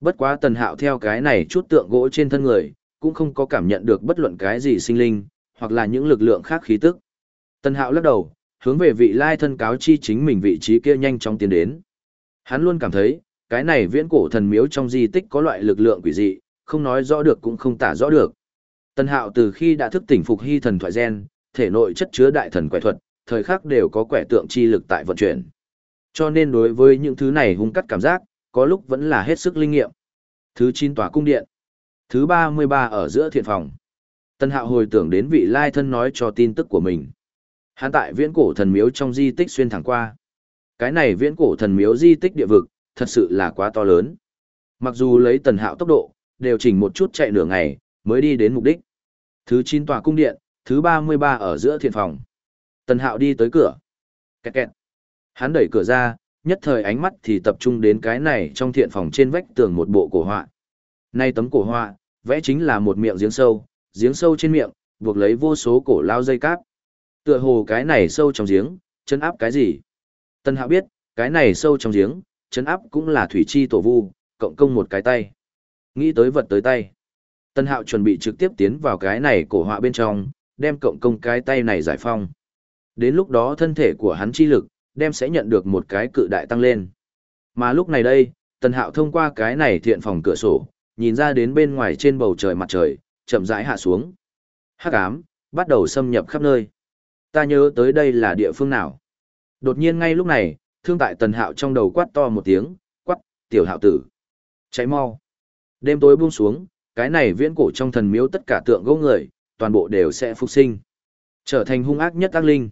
A: Bất quá tần hạo theo cái này chút tượng gỗ trên thân người, cũng không có cảm nhận được bất luận cái gì sinh linh, hoặc là những lực lượng khác khí tức. Tần hạo lắc đầu, hướng về vị lai thân cáo chi chính mình vị trí kia nhanh chóng tiến đến. Hắn luôn cảm thấy, cái này viễn cổ thần miếu trong di tích có loại lực lượng quỷ dị, không nói rõ được cũng không tả rõ được. Tân Hạo từ khi đã thức tỉnh phục hy thần thoại gen, thể nội chất chứa đại thần quẻ thuật, thời khắc đều có quẻ tượng chi lực tại vận chuyển. Cho nên đối với những thứ này hung cắt cảm giác, có lúc vẫn là hết sức linh nghiệm. Thứ 9 tòa cung điện. Thứ 33 ở giữa thiện phòng. Tân Hạo hồi tưởng đến vị lai thân nói cho tin tức của mình. Hắn tại viễn cổ thần miếu trong di tích xuyên thẳng qua. Cái này viễn cổ thần miếu di tích địa vực, thật sự là quá to lớn. Mặc dù lấy tần hạo tốc độ, đều chỉnh một chút chạy nửa ngày, mới đi đến mục đích. Thứ 9 tòa cung điện, thứ 33 ở giữa thiện phòng. Tần hạo đi tới cửa. Kẹt kẹt. Hắn đẩy cửa ra, nhất thời ánh mắt thì tập trung đến cái này trong thiện phòng trên vách tường một bộ cổ họa. Nay tấm cổ họa, vẽ chính là một miệng giếng sâu, giếng sâu trên miệng, buộc lấy vô số cổ lao dây cáp. Tựa hồ cái này sâu trong giếng, chân áp cái gì? Tân Hạo biết, cái này sâu trong giếng, chấn áp cũng là thủy chi tổ vu, cộng công một cái tay. Nghĩ tới vật tới tay. Tân Hạo chuẩn bị trực tiếp tiến vào cái này cổ họa bên trong, đem cộng công cái tay này giải phong. Đến lúc đó thân thể của hắn chi lực, đem sẽ nhận được một cái cự đại tăng lên. Mà lúc này đây, Tân Hạo thông qua cái này thiện phòng cửa sổ, nhìn ra đến bên ngoài trên bầu trời mặt trời, chậm rãi hạ xuống. Hắc ám, bắt đầu xâm nhập khắp nơi. Ta nhớ tới đây là địa phương nào. Đột nhiên ngay lúc này, thương tại tần hạo trong đầu quát to một tiếng, quát, tiểu hạo tử. Cháy mau. Đêm tối buông xuống, cái này viễn cổ trong thần miếu tất cả tượng gỗ người, toàn bộ đều sẽ phục sinh. Trở thành hung ác nhất ác linh.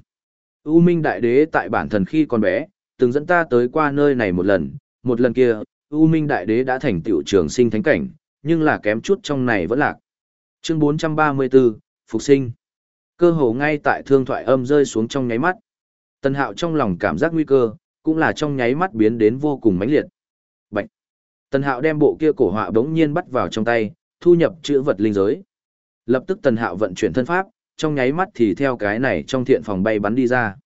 A: U Minh Đại Đế tại bản thần khi còn bé, từng dẫn ta tới qua nơi này một lần, một lần kia, U Minh Đại Đế đã thành tiểu trường sinh thánh cảnh, nhưng là kém chút trong này vẫn lạc. Chương 434, Phục sinh. Cơ hồ ngay tại thương thoại âm rơi xuống trong nháy mắt. Tần Hạo trong lòng cảm giác nguy cơ, cũng là trong nháy mắt biến đến vô cùng mãnh liệt. Bạch. Tần Hạo đem bộ kia cổ họa bỗng nhiên bắt vào trong tay, thu nhập chữ vật linh giới. Lập tức Tần Hạo vận chuyển thân pháp, trong nháy mắt thì theo cái này trong thiện phòng bay bắn đi ra.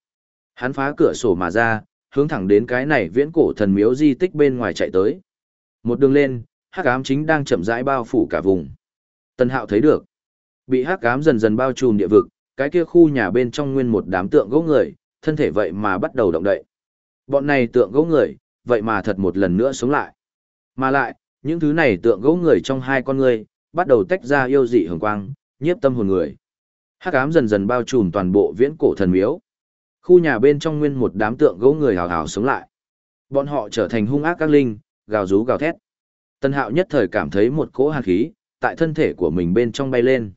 A: Hắn phá cửa sổ mà ra, hướng thẳng đến cái này viễn cổ thần miếu di tích bên ngoài chạy tới. Một đường lên, hắc ám chính đang chậm rãi bao phủ cả vùng. Tần Hạo thấy được, bị hắc ám dần dần bao trùm địa vực, cái kia khu nhà bên trong nguyên một đám tượng gỗ người, thân thể vậy mà bắt đầu động đậy. Bọn này tượng gỗ người, vậy mà thật một lần nữa sống lại. Mà lại, những thứ này tượng gỗ người trong hai con người, bắt đầu tách ra yêu dị hồng quang, nhiếp tâm hồn người. Hắc ám dần dần bao trùm toàn bộ viễn cổ thần miếu. Khu nhà bên trong nguyên một đám tượng gỗ người hào hào sống lại. Bọn họ trở thành hung ác các linh, gào rú gào thét. Tân hạo nhất thời cảm thấy một cỗ hàn khí, tại thân thể của mình bên trong bay lên.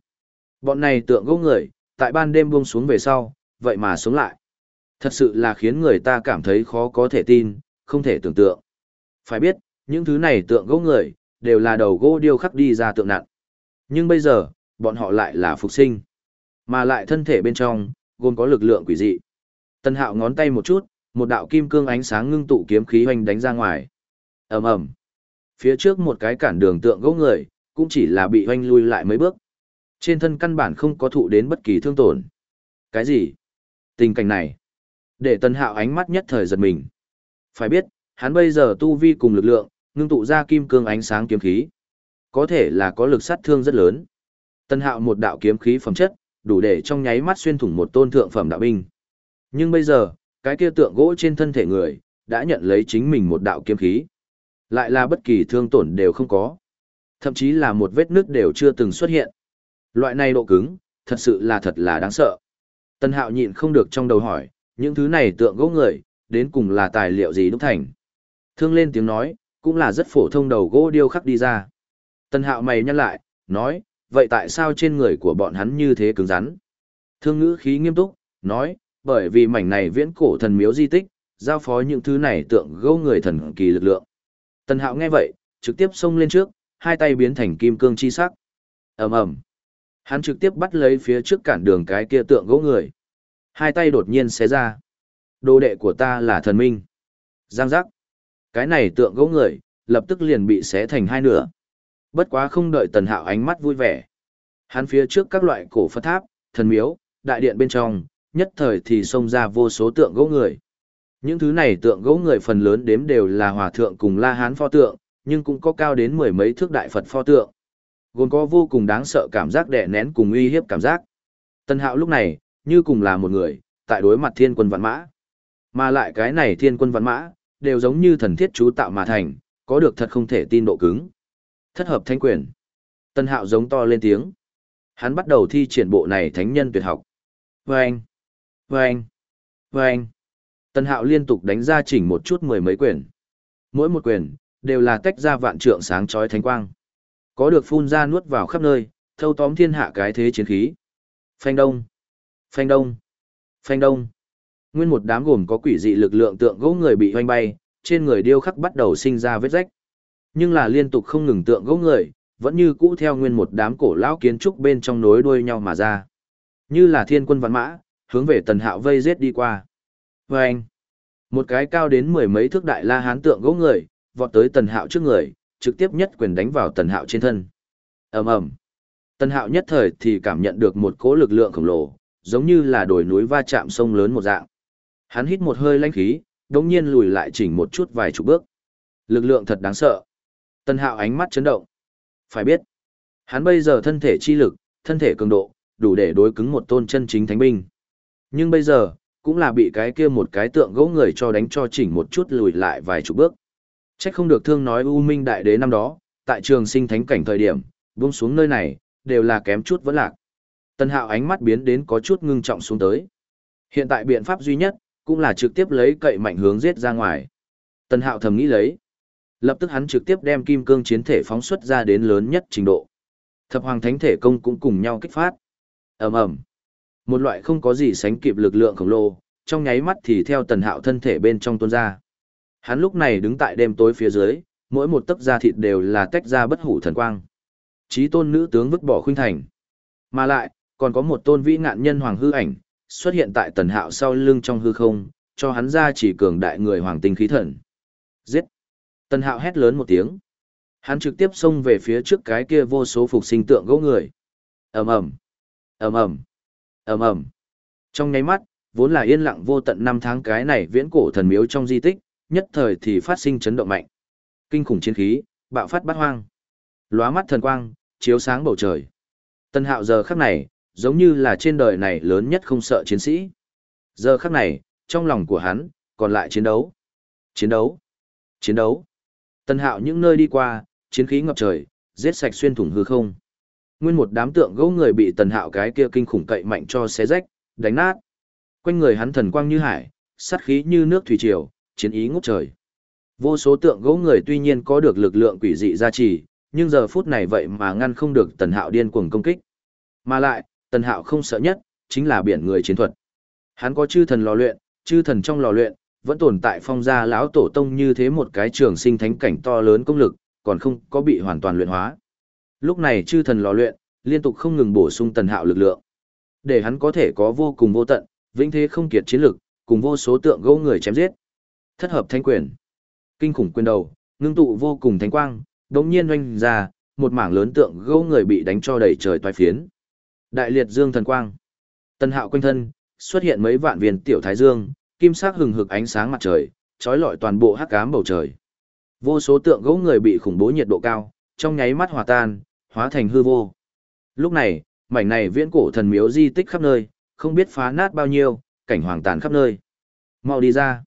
A: Bọn này tượng gỗ người, tại ban đêm buông xuống về sau, vậy mà sống lại. Thật sự là khiến người ta cảm thấy khó có thể tin, không thể tưởng tượng. Phải biết, những thứ này tượng gỗ người, đều là đầu gỗ điêu khắc đi ra tượng nặng. Nhưng bây giờ, bọn họ lại là phục sinh. Mà lại thân thể bên trong, gồm có lực lượng quỷ dị. Tân hạo ngón tay một chút, một đạo kim cương ánh sáng ngưng tụ kiếm khí hoành đánh ra ngoài. ầm ầm Phía trước một cái cản đường tượng gỗ người, cũng chỉ là bị hoành lui lại mấy bước. Trên thân căn bản không có thụ đến bất kỳ thương tổn. Cái gì? Tình cảnh này. Để Tần hạo ánh mắt nhất thời giật mình. Phải biết, hắn bây giờ tu vi cùng lực lượng, ngưng tụ ra kim cương ánh sáng kiếm khí. Có thể là có lực sát thương rất lớn. Tần hạo một đạo kiếm khí phẩm chất, đủ để trong nháy mắt xuyên thủng một tôn thượng phẩm đạo binh. Nhưng bây giờ, cái kia tượng gỗ trên thân thể người, đã nhận lấy chính mình một đạo kiếm khí. Lại là bất kỳ thương tổn đều không có. Thậm chí là một vết nứt đều chưa từng xuất hiện. Loại này độ cứng, thật sự là thật là đáng sợ. Tân hạo nhịn không được trong đầu hỏi, những thứ này tượng gỗ người, đến cùng là tài liệu gì đúc thành. Thương lên tiếng nói, cũng là rất phổ thông đầu gỗ điêu khắc đi ra. Tân hạo mày nhăn lại, nói, vậy tại sao trên người của bọn hắn như thế cứng rắn? Thương ngữ khí nghiêm túc, nói, bởi vì mảnh này viễn cổ thần miếu di tích, giao phó những thứ này tượng gỗ người thần kỳ lực lượng. Tân hạo nghe vậy, trực tiếp xông lên trước, hai tay biến thành kim cương chi sắc. ầm ầm Hắn trực tiếp bắt lấy phía trước cản đường cái kia tượng gỗ người. Hai tay đột nhiên xé ra. Đồ đệ của ta là thần minh. Giang giác. Cái này tượng gỗ người, lập tức liền bị xé thành hai nửa. Bất quá không đợi tần hạo ánh mắt vui vẻ. Hắn phía trước các loại cổ phật tháp, thần miếu, đại điện bên trong, nhất thời thì xông ra vô số tượng gỗ người. Những thứ này tượng gỗ người phần lớn đếm đều là hòa thượng cùng la hán pho tượng, nhưng cũng có cao đến mười mấy thước đại Phật pho tượng. Gồm có vô cùng đáng sợ cảm giác đè nén cùng uy hiếp cảm giác. Tân hạo lúc này, như cùng là một người, tại đối mặt thiên quân vạn mã. Mà lại cái này thiên quân vạn mã, đều giống như thần thiết chú tạo mà thành, có được thật không thể tin độ cứng. Thất hợp thánh quyền. Tân hạo giống to lên tiếng. Hắn bắt đầu thi triển bộ này thánh nhân tuyệt học. Vâng! Vâng! Vâng! Tân hạo liên tục đánh ra chỉnh một chút mười mấy quyền. Mỗi một quyền, đều là tách ra vạn trượng sáng chói thánh quang. Có được phun ra nuốt vào khắp nơi, thâu tóm thiên hạ cái thế chiến khí. Phanh đông! Phanh đông! Phanh đông! Nguyên một đám gồm có quỷ dị lực lượng tượng gỗ người bị hoanh bay, trên người điêu khắc bắt đầu sinh ra vết rách. Nhưng là liên tục không ngừng tượng gỗ người, vẫn như cũ theo nguyên một đám cổ lão kiến trúc bên trong nối đuôi nhau mà ra. Như là thiên quân văn mã, hướng về tần hạo vây giết đi qua. Và anh, một cái cao đến mười mấy thước đại la hán tượng gỗ người, vọt tới tần hạo trước người, trực tiếp nhất quyền đánh vào tần hạo trên thân. ầm ầm Tần hạo nhất thời thì cảm nhận được một cỗ lực lượng khổng lồ, giống như là đồi núi va chạm sông lớn một dạng. Hắn hít một hơi lãnh khí, đống nhiên lùi lại chỉnh một chút vài chục bước. Lực lượng thật đáng sợ. Tần hạo ánh mắt chấn động. Phải biết, hắn bây giờ thân thể chi lực, thân thể cường độ, đủ để đối cứng một tôn chân chính thánh binh. Nhưng bây giờ, cũng là bị cái kia một cái tượng gỗ người cho đánh cho chỉnh một chút lùi lại vài chục bước. Trách không được thương nói U Minh Đại Đế năm đó, tại trường sinh thánh cảnh thời điểm, buông xuống nơi này, đều là kém chút vẫn lạc. Tần hạo ánh mắt biến đến có chút ngưng trọng xuống tới. Hiện tại biện pháp duy nhất, cũng là trực tiếp lấy cậy mạnh hướng giết ra ngoài. Tần hạo thầm nghĩ lấy. Lập tức hắn trực tiếp đem kim cương chiến thể phóng xuất ra đến lớn nhất trình độ. Thập hoàng thánh thể công cũng cùng nhau kích phát. ầm ầm Một loại không có gì sánh kịp lực lượng khổng lồ, trong nháy mắt thì theo tần hạo thân thể bên trong tuôn ra. Hắn lúc này đứng tại đêm tối phía dưới, mỗi một tấc da thịt đều là tách ra bất hủ thần quang. Chí tôn nữ tướng vứt bỏ khuynh thành. Mà lại, còn có một tôn vĩ ngạn nhân hoàng hư ảnh, xuất hiện tại tần hạo sau lưng trong hư không, cho hắn ra chỉ cường đại người hoàng tinh khí thần. Giết! Tần hạo hét lớn một tiếng. Hắn trực tiếp xông về phía trước cái kia vô số phục sinh tượng gỗ người. ầm ầm ầm ầm ầm ầm Trong nháy mắt, vốn là yên lặng vô tận năm tháng cái này viễn cổ thần miếu trong di tích, nhất thời thì phát sinh chấn động mạnh. Kinh khủng chiến khí, bạo phát bát hoang. Lóa mắt thần quang, chiếu sáng bầu trời. Tân hạo giờ khắc này, giống như là trên đời này lớn nhất không sợ chiến sĩ. Giờ khắc này, trong lòng của hắn, còn lại chiến đấu. Chiến đấu. Chiến đấu. Tân hạo những nơi đi qua, chiến khí ngập trời, giết sạch xuyên thủng hư không. Nguyên một đám tượng gỗ người bị tần hạo cái kia kinh khủng cậy mạnh cho xé rách, đánh nát. Quanh người hắn thần quang như hải, sát khí như nước thủy triều, chiến ý ngút trời. Vô số tượng gỗ người tuy nhiên có được lực lượng quỷ dị gia trì, nhưng giờ phút này vậy mà ngăn không được tần hạo điên cuồng công kích. Mà lại, tần hạo không sợ nhất, chính là biển người chiến thuật. Hắn có chư thần lò luyện, chư thần trong lò luyện, vẫn tồn tại phong gia lão tổ tông như thế một cái trường sinh thánh cảnh to lớn công lực, còn không có bị hoàn toàn luyện hóa. Lúc này chư thần lò luyện, liên tục không ngừng bổ sung tần hạo lực lượng. Để hắn có thể có vô cùng vô tận, vĩnh thế không kiệt chiến lực, cùng vô số tượng gỗ người chém giết. Thất hợp thanh quyền. Kinh khủng quyền đầu, ngưng tụ vô cùng thánh quang, đột nhiên oanh ra, một mảng lớn tượng gỗ người bị đánh cho đầy trời toái phiến. Đại liệt dương thần quang. tân hạo quanh thân, xuất hiện mấy vạn viên tiểu thái dương, kim sắc hừng hực ánh sáng mặt trời, trói lọi toàn bộ hắc ám bầu trời. Vô số tượng gỗ người bị khủng bố nhiệt độ cao, trong nháy mắt hòa tan, hóa thành hư vô. Lúc này, mảnh này viễn cổ thần miếu di tích khắp nơi, không biết phá nát bao nhiêu, cảnh hoàng tàn khắp nơi. Mau đi ra.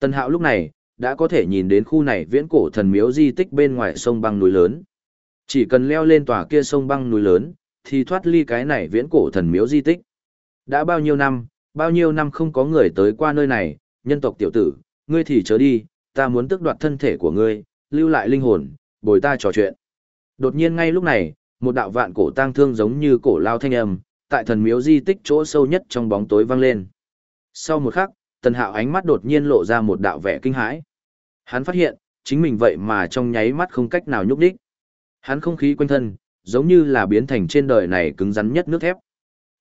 A: Tân hạo lúc này, đã có thể nhìn đến khu này viễn cổ thần miếu di tích bên ngoài sông băng núi lớn. Chỉ cần leo lên tòa kia sông băng núi lớn, thì thoát ly cái này viễn cổ thần miếu di tích. Đã bao nhiêu năm, bao nhiêu năm không có người tới qua nơi này, nhân tộc tiểu tử, ngươi thì chớ đi, ta muốn tước đoạt thân thể của ngươi, lưu lại linh hồn, bồi ta trò chuyện. Đột nhiên ngay lúc này, một đạo vạn cổ tang thương giống như cổ lao thanh âm, tại thần miếu di tích chỗ sâu nhất trong bóng tối vang lên. Sau một khắc, tần hạo ánh mắt đột nhiên lộ ra một đạo vẻ kinh hãi. Hắn phát hiện, chính mình vậy mà trong nháy mắt không cách nào nhúc đích. Hắn không khí quanh thân, giống như là biến thành trên đời này cứng rắn nhất nước thép.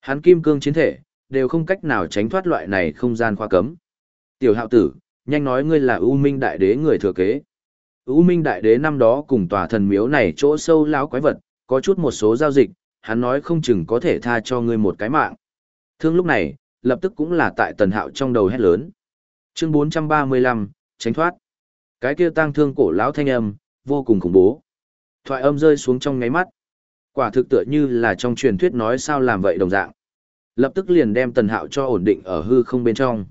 A: Hắn kim cương chiến thể, đều không cách nào tránh thoát loại này không gian khoa cấm. Tiểu hạo tử, nhanh nói ngươi là U Minh Đại Đế người thừa kế. U Minh Đại Đế năm đó cùng tòa thần miếu này chỗ sâu lão quái vật, có chút một số giao dịch, hắn nói không chừng có thể tha cho ngươi một cái mạng. Thương lúc này, lập tức cũng là tại tần hạo trong đầu hét lớn. Chương 435, tránh thoát. Cái kia tang thương cổ lão thanh âm, vô cùng khủng bố. Thoại âm rơi xuống trong ngáy mắt. Quả thực tựa như là trong truyền thuyết nói sao làm vậy đồng dạng. Lập tức liền đem tần hạo cho ổn định ở hư không bên trong.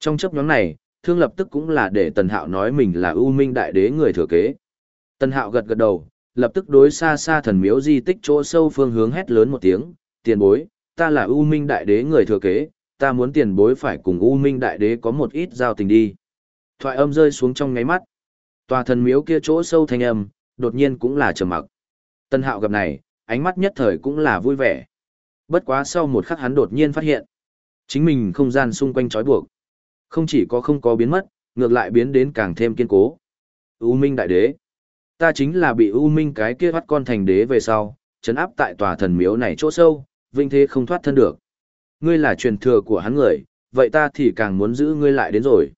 A: Trong chấp nhóm này, thương lập tức cũng là để Tần Hạo nói mình là ưu minh đại đế người thừa kế. Tần Hạo gật gật đầu, lập tức đối xa xa thần miếu di tích chỗ sâu phương hướng hét lớn một tiếng, tiền bối, ta là ưu minh đại đế người thừa kế, ta muốn tiền bối phải cùng ưu minh đại đế có một ít giao tình đi. Thoại âm rơi xuống trong ngáy mắt. Tòa thần miếu kia chỗ sâu thanh âm, đột nhiên cũng là trầm mặc. Tân hạo gặp này, ánh mắt nhất thời cũng là vui vẻ. Bất quá sau một khắc hắn đột nhiên phát hiện. Chính mình không gian xung quanh trói buộc. Không chỉ có không có biến mất, ngược lại biến đến càng thêm kiên cố. U Minh Đại Đế. Ta chính là bị U Minh cái kia bắt con thành đế về sau, chấn áp tại tòa thần miếu này chỗ sâu, vinh thế không thoát thân được. Ngươi là truyền thừa của hắn người, vậy ta thì càng muốn giữ ngươi lại đến rồi.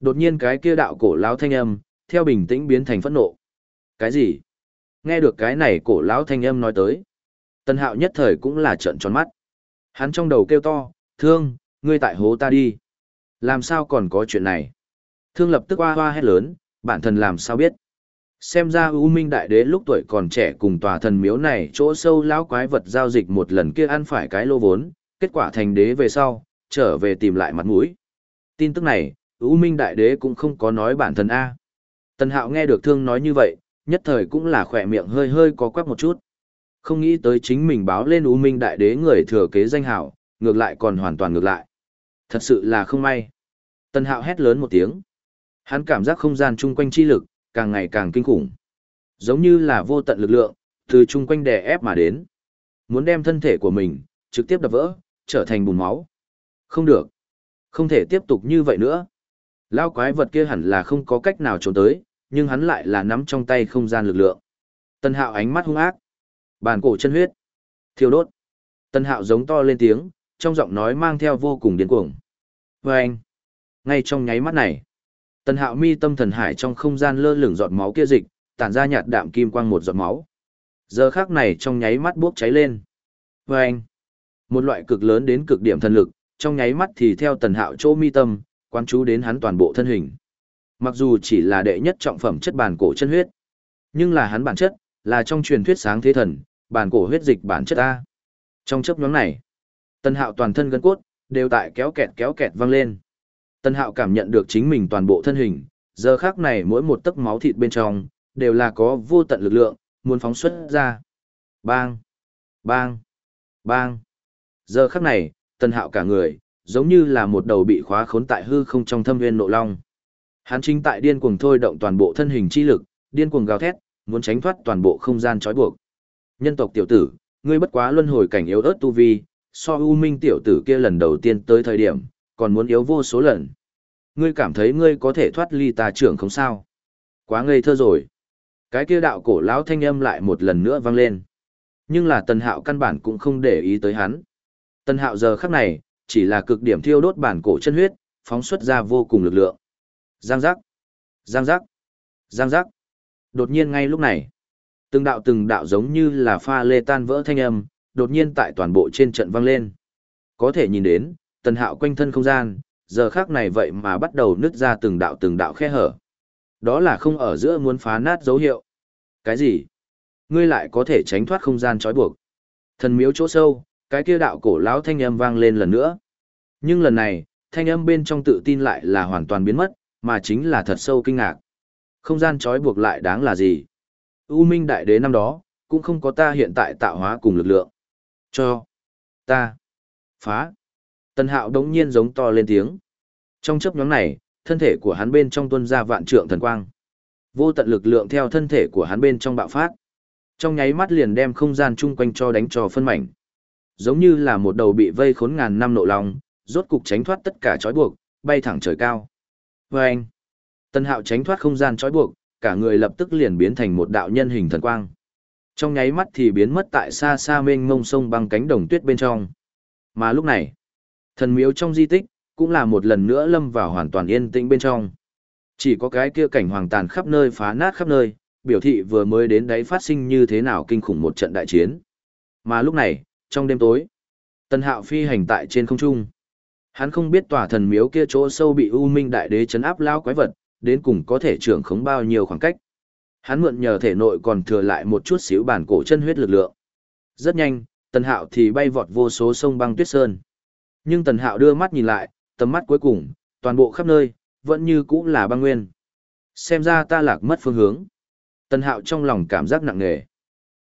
A: Đột nhiên cái kia đạo cổ lão thanh âm, theo bình tĩnh biến thành phẫn nộ. Cái gì? Nghe được cái này cổ lão thanh âm nói tới. Tân hạo nhất thời cũng là trợn tròn mắt. Hắn trong đầu kêu to, thương, ngươi tại hố ta đi. Làm sao còn có chuyện này? Thương lập tức hoa hoa hét lớn, bản thân làm sao biết? Xem ra U Minh Đại Đế lúc tuổi còn trẻ cùng tòa thần miếu này chỗ sâu lão quái vật giao dịch một lần kia ăn phải cái lô vốn, kết quả thành đế về sau, trở về tìm lại mặt mũi. Tin tức này, U Minh Đại Đế cũng không có nói bản thân A. Tần Hạo nghe được thương nói như vậy, nhất thời cũng là khỏe miệng hơi hơi có quắc một chút. Không nghĩ tới chính mình báo lên U Minh Đại Đế người thừa kế danh hảo, ngược lại còn hoàn toàn ngược lại. Thật sự là không may. Tần Hạo hét lớn một tiếng. Hắn cảm giác không gian chung quanh chi lực, càng ngày càng kinh khủng. Giống như là vô tận lực lượng, từ chung quanh đè ép mà đến. Muốn đem thân thể của mình, trực tiếp đập vỡ, trở thành bùn máu. Không được. Không thể tiếp tục như vậy nữa. Lao quái vật kia hẳn là không có cách nào trốn tới, nhưng hắn lại là nắm trong tay không gian lực lượng. Tân hạo ánh mắt hung ác. Bàn cổ chân huyết. Thiêu đốt. Tân hạo giống to lên tiếng, trong giọng nói mang theo vô cùng điên cuồng. Và anh. Ngay trong nháy mắt này, Tân hạo mi tâm thần hải trong không gian lơ lửng giọt máu kia dịch, tản ra nhạt đạm kim quang một giọt máu. Giờ khác này trong nháy mắt bốc cháy lên. Và anh. Một loại cực lớn đến cực điểm thần lực, trong nháy mắt thì theo tần hạo chỗ mi tâm, quan chú đến hắn toàn bộ thân hình. Mặc dù chỉ là đệ nhất trọng phẩm chất bản cổ chân huyết, nhưng là hắn bản chất, là trong truyền thuyết sáng thế thần, bản cổ huyết dịch bản chất A. Trong chấp nhóm này, tân hạo toàn thân gân cốt, đều tại kéo kẹt kéo kẹt văng lên. tân hạo cảm nhận được chính mình toàn bộ thân hình, giờ khác này mỗi một tấc máu thịt bên trong, đều là có vô tận lực lượng, muốn phóng xuất ra. Bang! Bang! Bang! Giờ khắc này, tân hạo cả người, giống như là một đầu bị khóa khốn tại hư không trong thâm viên nộ long. Hắn chính tại điên cuồng thôi động toàn bộ thân hình chi lực, điên cuồng gào thét, muốn tránh thoát toàn bộ không gian trói buộc. Nhân tộc tiểu tử, ngươi bất quá luân hồi cảnh yếu ớt tu vi, so U Minh tiểu tử kia lần đầu tiên tới thời điểm, còn muốn yếu vô số lần. Ngươi cảm thấy ngươi có thể thoát ly tà trưởng không sao? Quá ngây thơ rồi. Cái kia đạo cổ lão thanh âm lại một lần nữa vang lên. Nhưng là Tần Hạo căn bản cũng không để ý tới hắn. Tần Hạo giờ khắc này, chỉ là cực điểm thiêu đốt bản cổ chân huyết, phóng xuất ra vô cùng lực lượng. Giang giác, giang giác, giang giác. Đột nhiên ngay lúc này, từng đạo từng đạo giống như là pha lê tan vỡ thanh âm, đột nhiên tại toàn bộ trên trận vang lên. Có thể nhìn đến, tần hạo quanh thân không gian, giờ khác này vậy mà bắt đầu nứt ra từng đạo từng đạo khe hở. Đó là không ở giữa muốn phá nát dấu hiệu. Cái gì? Ngươi lại có thể tránh thoát không gian trói buộc. Thần miếu chỗ sâu, cái kia đạo cổ lão thanh âm vang lên lần nữa. Nhưng lần này, thanh âm bên trong tự tin lại là hoàn toàn biến mất, mà chính là thật sâu kinh ngạc. Không gian trói buộc lại đáng là gì? U Minh Đại Đế năm đó, cũng không có ta hiện tại tạo hóa cùng lực lượng. Cho. Ta. Phá. Tần Hạo đống nhiên giống to lên tiếng. Trong chấp nhóm này, thân thể của hắn bên trong tuân ra vạn trượng thần quang. Vô tận lực lượng theo thân thể của hắn bên trong bạo phát. Trong nháy mắt liền đem không gian chung quanh cho đánh cho phân mảnh giống như là một đầu bị vây khốn ngàn năm nộ lòng, rốt cục tránh thoát tất cả trói buộc, bay thẳng trời cao. Và anh, Tân Hạo tránh thoát không gian trói buộc, cả người lập tức liền biến thành một đạo nhân hình thần quang. Trong nháy mắt thì biến mất tại xa xa mênh mông sông băng cánh đồng tuyết bên trong. Mà lúc này, thần miếu trong di tích, cũng là một lần nữa lâm vào hoàn toàn yên tĩnh bên trong. Chỉ có cái kia cảnh hoàng tàn khắp nơi phá nát khắp nơi, biểu thị vừa mới đến đấy phát sinh như thế nào kinh khủng một trận đại chiến. Mà lúc này, trong đêm tối. tân Hạo phi hành tại trên không trung. Hắn không biết tòa thần miếu kia chỗ sâu bị U Minh Đại Đế chấn áp lao quái vật, đến cùng có thể trưởng khống bao nhiêu khoảng cách. Hắn mượn nhờ thể nội còn thừa lại một chút xíu bản cổ chân huyết lực lượng. Rất nhanh, Tần Hạo thì bay vọt vô số sông băng tuyết sơn. Nhưng Tần Hạo đưa mắt nhìn lại, tầm mắt cuối cùng, toàn bộ khắp nơi, vẫn như cũ là băng nguyên. Xem ra ta lạc mất phương hướng. Tần hạo trong lòng cảm giác nặng nề.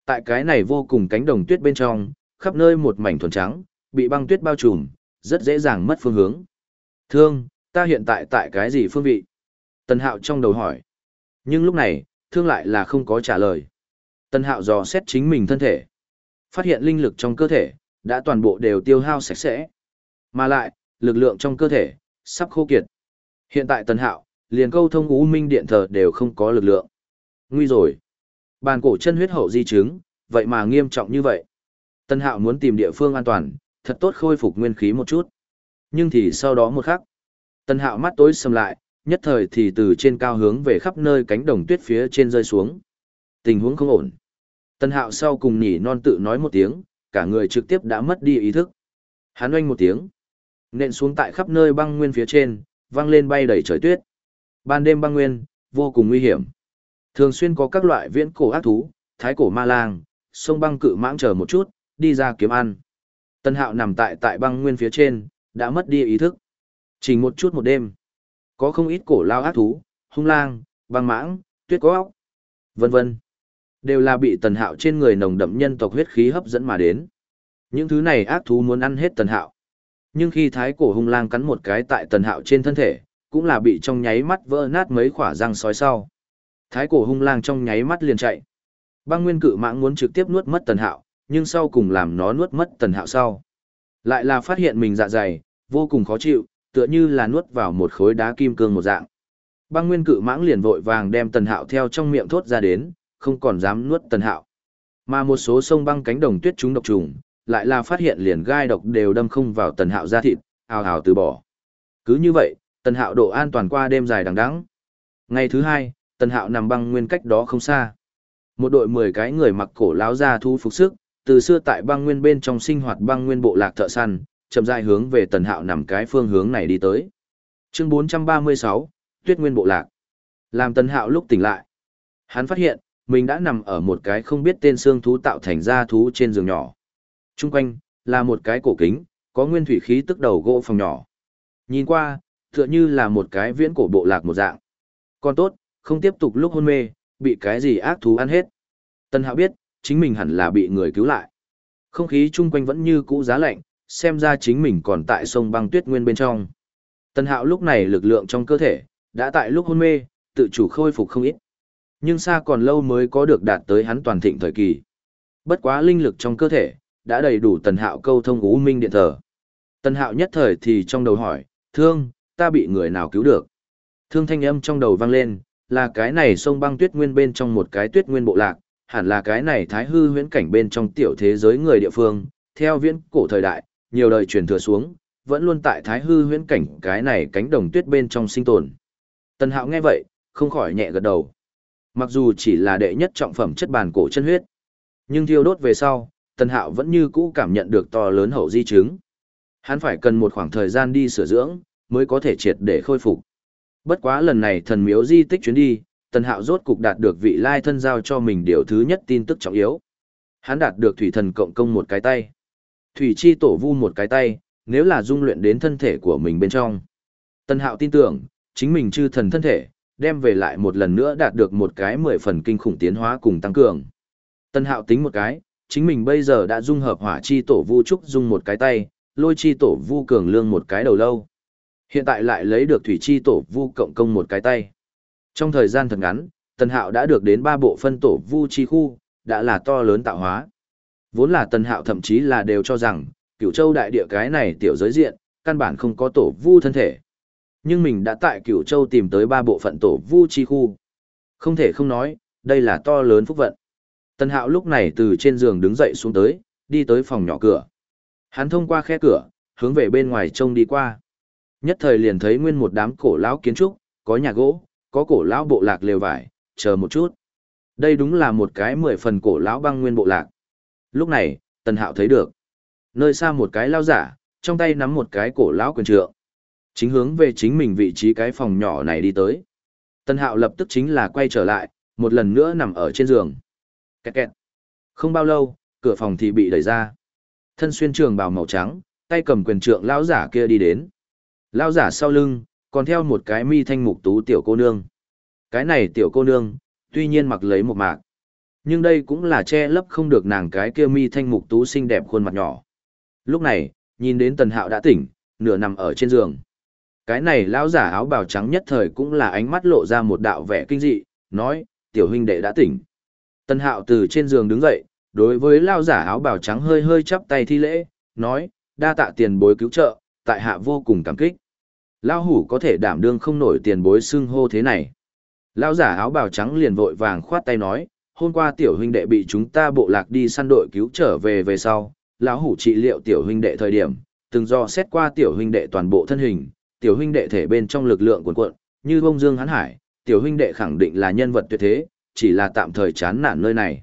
A: Tại cái này vô cùng cánh đồng tuyết bên trong, khắp nơi một mảnh thuần trắng, bị băng tuyết bao trùm, rất dễ dàng mất phương hướng. Thương, ta hiện tại tại cái gì phương vị? Tần hạo trong đầu hỏi. Nhưng lúc này, thương lại là không có trả lời. Tần hạo dò xét chính mình thân thể. Phát hiện linh lực trong cơ thể, đã toàn bộ đều tiêu hao sạch sẽ. Mà lại, lực lượng trong cơ thể, sắp khô kiệt. Hiện tại tần hạo, liền câu thông ú minh điện thờ đều không có lực lượng. Nguy rồi. Bàn cổ chân huyết hậu di chứng, vậy mà nghiêm trọng như vậy. Tần hạo muốn tìm địa phương an toàn, thật tốt khôi phục nguyên khí một chút. Nhưng thì sau đó một khắc, tần hạo mắt tối sầm lại, nhất thời thì từ trên cao hướng về khắp nơi cánh đồng tuyết phía trên rơi xuống. Tình huống không ổn. Tần hạo sau cùng nhỉ non tự nói một tiếng, cả người trực tiếp đã mất đi ý thức. Hắn oanh một tiếng, nện xuống tại khắp nơi băng nguyên phía trên, văng lên bay đầy trời tuyết. Ban đêm băng nguyên, vô cùng nguy hiểm. Thường xuyên có các loại viễn cổ ác thú, thái cổ ma lang, sông băng cự mãng chờ một chút, đi ra kiếm ăn. Tân hạo nằm tại tại băng nguyên phía trên, đã mất đi ý thức. Chỉ một chút một đêm. Có không ít cổ lao ác thú, hung lang, băng mãng, tuyết có óc, vân vân. Đều là bị tần hạo trên người nồng đậm nhân tộc huyết khí hấp dẫn mà đến. Những thứ này ác thú muốn ăn hết tần hạo. Nhưng khi thái cổ hung lang cắn một cái tại tần hạo trên thân thể, cũng là bị trong nháy mắt vỡ nát mấy khỏa răng sói sau. Thái cổ hung lang trong nháy mắt liền chạy. Băng nguyên cự mãng muốn trực tiếp nuốt mất tần hạo, nhưng sau cùng làm nó nuốt mất tần hạo sau. Lại là phát hiện mình dạ dày, vô cùng khó chịu, tựa như là nuốt vào một khối đá kim cương một dạng. Băng nguyên cự mãng liền vội vàng đem tần hạo theo trong miệng thốt ra đến, không còn dám nuốt tần hạo. Mà một số sông băng cánh đồng tuyết chúng độc trùng, lại là phát hiện liền gai độc đều đâm không vào tần hạo ra thịt, ào ào từ bỏ. Cứ như vậy, tần hạo độ an toàn qua đêm dài đằng đẵng. Ngày thứ hai, tần hạo nằm băng nguyên cách đó không xa. Một đội 10 cái người mặc cổ láo ra thu phục sức, từ xưa tại băng nguyên bên trong sinh hoạt băng nguyên bộ lạc thợ săn, chậm rãi hướng về tần hạo nằm cái phương hướng này đi tới. Chương 436, Tuyết Nguyên bộ lạc. Làm tần hạo lúc tỉnh lại. Hắn phát hiện, mình đã nằm ở một cái không biết tên xương thú tạo thành ra thú trên giường nhỏ. Trung quanh, là một cái cổ kính, có nguyên thủy khí tức đầu gỗ phòng nhỏ. Nhìn qua, tựa như là một cái viễn cổ bộ lạc một dạng. Còn tốt, không tiếp tục lúc hôn mê, bị cái gì ác thú ăn hết. tần Hạo biết, chính mình hẳn là bị người cứu lại. Không khí chung quanh vẫn như cũ giá lạnh, xem ra chính mình còn tại sông băng tuyết nguyên bên trong. tần Hạo lúc này lực lượng trong cơ thể, đã tại lúc hôn mê, tự chủ khôi phục không ít. Nhưng xa còn lâu mới có được đạt tới hắn toàn thịnh thời kỳ. Bất quá linh lực trong cơ thể, đã đầy đủ Tần Hạo câu thông U Minh điện thờ. Tần Hạo nhất thời thì trong đầu hỏi, thương, ta bị người nào cứu được? Thương thanh âm trong đầu vang lên, là cái này sông băng tuyết nguyên bên trong một cái tuyết nguyên bộ lạc, hẳn là cái này thái hư huyễn cảnh bên trong tiểu thế giới người địa phương, theo viễn cổ thời đại, nhiều đời truyền thừa xuống, vẫn luôn tại thái hư huyễn cảnh cái này cánh đồng tuyết bên trong sinh tồn. Tần Hạo nghe vậy, không khỏi nhẹ gật đầu. Mặc dù chỉ là đệ nhất trọng phẩm chất bản cổ chân huyết, nhưng thiêu đốt về sau, Tần Hạo vẫn như cũ cảm nhận được to lớn hậu di chứng. Hắn phải cần một khoảng thời gian đi sửa dưỡng, mới có thể triệt để khôi phục. Bất quá lần này thần miếu di tích chuyến đi, Tần Hạo rốt cục đạt được vị lai thân giao cho mình điều thứ nhất tin tức trọng yếu. Hắn đạt được thủy thần cộng công một cái tay. Thủy chi tổ vu một cái tay, nếu là dung luyện đến thân thể của mình bên trong. Tần Hạo tin tưởng, chính mình chư thần thân thể, đem về lại một lần nữa đạt được một cái mười phần kinh khủng tiến hóa cùng tăng cường. Tần Hạo tính một cái, chính mình bây giờ đã dung hợp hỏa chi tổ vu trúc dung một cái tay, lôi chi tổ vu cường lương một cái đầu lâu. Hiện tại lại lấy được thủy chi tổ vu cộng công một cái tay. Trong thời gian thật ngắn, Tần Hạo đã được đến ba bộ phân tổ vu chi khu, đã là to lớn tạo hóa. Vốn là Tần Hạo thậm chí là đều cho rằng, cửu châu đại địa cái này tiểu giới diện, căn bản không có tổ vu thân thể. Nhưng mình đã tại cửu châu tìm tới ba bộ phận tổ vu chi khu. Không thể không nói, đây là to lớn phúc vận. Tần Hạo lúc này từ trên giường đứng dậy xuống tới, đi tới phòng nhỏ cửa. Hắn thông qua khe cửa, hướng về bên ngoài trông đi qua. Nhất thời liền thấy nguyên một đám cổ lão kiến trúc, có nhà gỗ, có cổ lão bộ lạc lều vải, chờ một chút. Đây đúng là một cái mười phần cổ lão băng nguyên bộ lạc. Lúc này, Tần Hạo thấy được. Nơi xa một cái lao giả, trong tay nắm một cái cổ lão quyền trượng. Chính hướng về chính mình vị trí cái phòng nhỏ này đi tới. Tần Hạo lập tức chính là quay trở lại, một lần nữa nằm ở trên giường. Kẹt kẹt. Không bao lâu, cửa phòng thì bị đẩy ra. Thân xuyên trường bào màu trắng, tay cầm quyền trượng lão giả kia đi đến. Lão giả sau lưng, còn theo một cái mi thanh mục tú tiểu cô nương. Cái này tiểu cô nương, tuy nhiên mặc lấy một mạc, nhưng đây cũng là che lấp không được nàng cái kia mi thanh mục tú xinh đẹp khuôn mặt nhỏ. Lúc này, nhìn đến tần hạo đã tỉnh, nửa nằm ở trên giường. Cái này lão giả áo bào trắng nhất thời cũng là ánh mắt lộ ra một đạo vẻ kinh dị, nói, tiểu huynh đệ đã tỉnh. Tần hạo từ trên giường đứng dậy, đối với lão giả áo bào trắng hơi hơi chắp tay thi lễ, nói, đa tạ tiền bối cứu trợ, tại hạ vô cùng cảm kích. Lão hủ có thể đảm đương không nổi tiền bối xưng hô thế này. Lão giả áo bào trắng liền vội vàng khoát tay nói, hôm qua tiểu huynh đệ bị chúng ta bộ lạc đi săn đội cứu trở về về sau, lão hủ trị liệu tiểu huynh đệ thời điểm, từng do xét qua tiểu huynh đệ toàn bộ thân hình, tiểu huynh đệ thể bên trong lực lượng cuồn cuộn, như bông dương hán hải, tiểu huynh đệ khẳng định là nhân vật tuyệt thế, chỉ là tạm thời chán nản nơi này.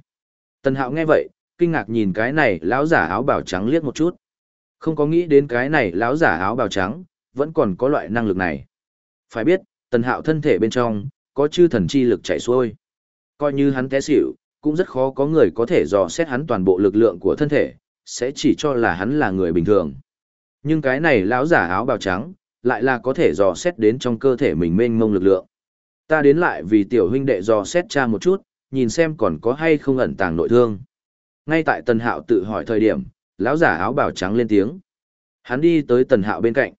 A: Tần Hạo nghe vậy, kinh ngạc nhìn cái này lão giả áo bào trắng liếc một chút. Không có nghĩ đến cái này lão giả áo bào trắng, vẫn còn có loại năng lực này. Phải biết, Tần Hạo thân thể bên trong, có chư thần chi lực chảy xuôi. Coi như hắn té xỉu, cũng rất khó có người có thể dò xét hắn toàn bộ lực lượng của thân thể, sẽ chỉ cho là hắn là người bình thường. Nhưng cái này lão giả áo bào trắng, lại là có thể dò xét đến trong cơ thể mình mênh mông lực lượng. Ta đến lại vì tiểu huynh đệ dò xét cha một chút, nhìn xem còn có hay không ẩn tàng nội thương. Ngay tại Tần Hạo tự hỏi thời điểm, lão giả áo bào trắng lên tiếng. Hắn đi tới Tần Hạo bên cạnh.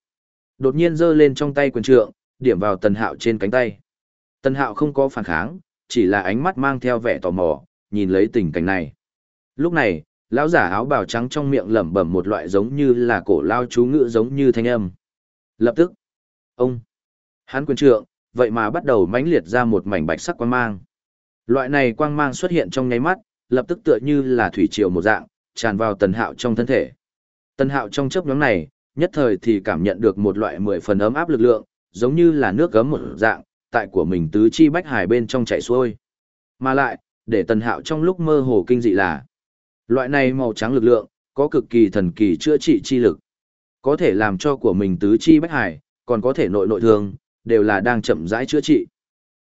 A: Đột nhiên giơ lên trong tay quyền trượng, điểm vào Tần Hạo trên cánh tay. Tần Hạo không có phản kháng, chỉ là ánh mắt mang theo vẻ tò mò, nhìn lấy tình cảnh này. Lúc này, lão giả áo bào trắng trong miệng lẩm bẩm một loại giống như là cổ lao chú ngữ giống như thanh âm. Lập tức, ông, hắn quyền trượng, vậy mà bắt đầu mãnh liệt ra một mảnh bạch sắc quang mang. Loại này quang mang xuất hiện trong nháy mắt, lập tức tựa như là thủy triều một dạng, tràn vào tần hạo trong thân thể. Tần hạo trong chớp nhóm này, nhất thời thì cảm nhận được một loại mười phần ấm áp lực lượng, giống như là nước gấm một dạng, tại của mình tứ chi bách hải bên trong chảy xuôi. Mà lại, để tần hạo trong lúc mơ hồ kinh dị là, loại này màu trắng lực lượng, có cực kỳ thần kỳ chữa trị chi lực. Có thể làm cho của mình tứ chi bách hải, còn có thể nội nội thương, đều là đang chậm rãi chữa trị.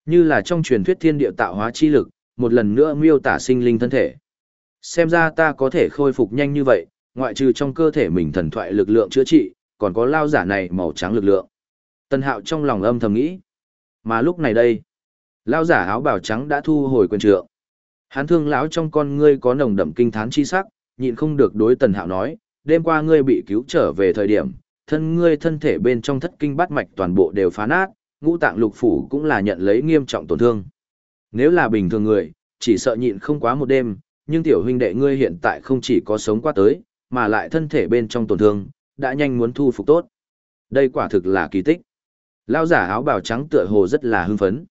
A: Như là trong truyền thuyết thiên địa tạo hóa chi lực, một lần nữa miêu tả sinh linh thân thể. Xem ra ta có thể khôi phục nhanh như vậy, ngoại trừ trong cơ thể mình thần thoại lực lượng chữa trị, còn có lao giả này màu trắng lực lượng. Tân hạo trong lòng âm thầm nghĩ. Mà lúc này đây, lao giả áo bào trắng đã thu hồi quyền trượng. Hán thương lão trong con ngươi có nồng đậm kinh thán chi sắc, nhịn không được đối tần hạo nói, đêm qua ngươi bị cứu trở về thời điểm, thân ngươi thân thể bên trong thất kinh bát mạch toàn bộ đều phá nát, ngũ tạng lục phủ cũng là nhận lấy nghiêm trọng tổn thương. Nếu là bình thường người, chỉ sợ nhịn không quá một đêm, nhưng tiểu huynh đệ ngươi hiện tại không chỉ có sống qua tới, mà lại thân thể bên trong tổn thương, đã nhanh muốn thu phục tốt. Đây quả thực là kỳ tích. Lão giả áo bào trắng tựa hồ rất là hưng phấn.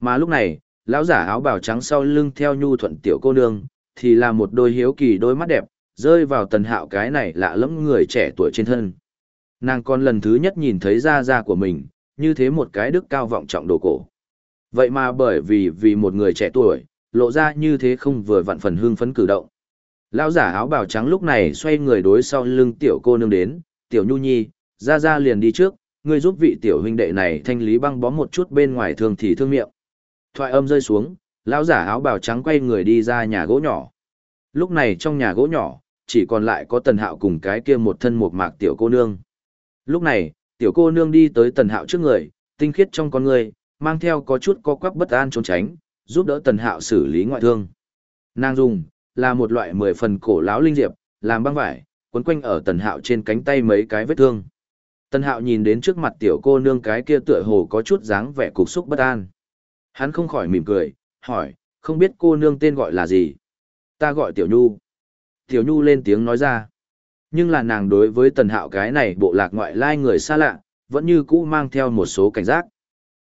A: Mà lúc này, lão giả áo bào trắng sau lưng theo nhu thuận tiểu cô nương, thì là một đôi hiếu kỳ đôi mắt đẹp, rơi vào tần hạo cái này lạ lẫm người trẻ tuổi trên thân. Nàng còn lần thứ nhất nhìn thấy da da của mình, như thế một cái đức cao vọng trọng đồ cổ. Vậy mà bởi vì vì một người trẻ tuổi, lộ ra như thế không vừa vặn phần hương phấn cử động. Lão giả áo bào trắng lúc này xoay người đối sau lưng tiểu cô nương đến, tiểu nhu nhi, ra ra liền đi trước, ngươi giúp vị tiểu huynh đệ này thanh lý băng bó một chút bên ngoài thường thì thương miệng. Thoại âm rơi xuống, lão giả áo bào trắng quay người đi ra nhà gỗ nhỏ. Lúc này trong nhà gỗ nhỏ, chỉ còn lại có tần hạo cùng cái kia một thân một mạc tiểu cô nương. Lúc này, tiểu cô nương đi tới tần hạo trước người, tinh khiết trong con người, mang theo có chút co quắp bất an trốn tránh, giúp đỡ tần hạo xử lý ngoại thương. Nàng dùng, là một loại mười phần cổ láo linh diệp, làm băng vải, quấn quanh ở tần hạo trên cánh tay mấy cái vết thương. Tần hạo nhìn đến trước mặt tiểu cô nương cái kia tựa hồ có chút dáng vẻ cục xúc bất an. Hắn không khỏi mỉm cười, hỏi, không biết cô nương tên gọi là gì? Ta gọi tiểu nhu. Tiểu nhu lên tiếng nói ra. Nhưng là nàng đối với tần hạo cái này bộ lạc ngoại lai người xa lạ, vẫn như cũ mang theo một số cảnh giác.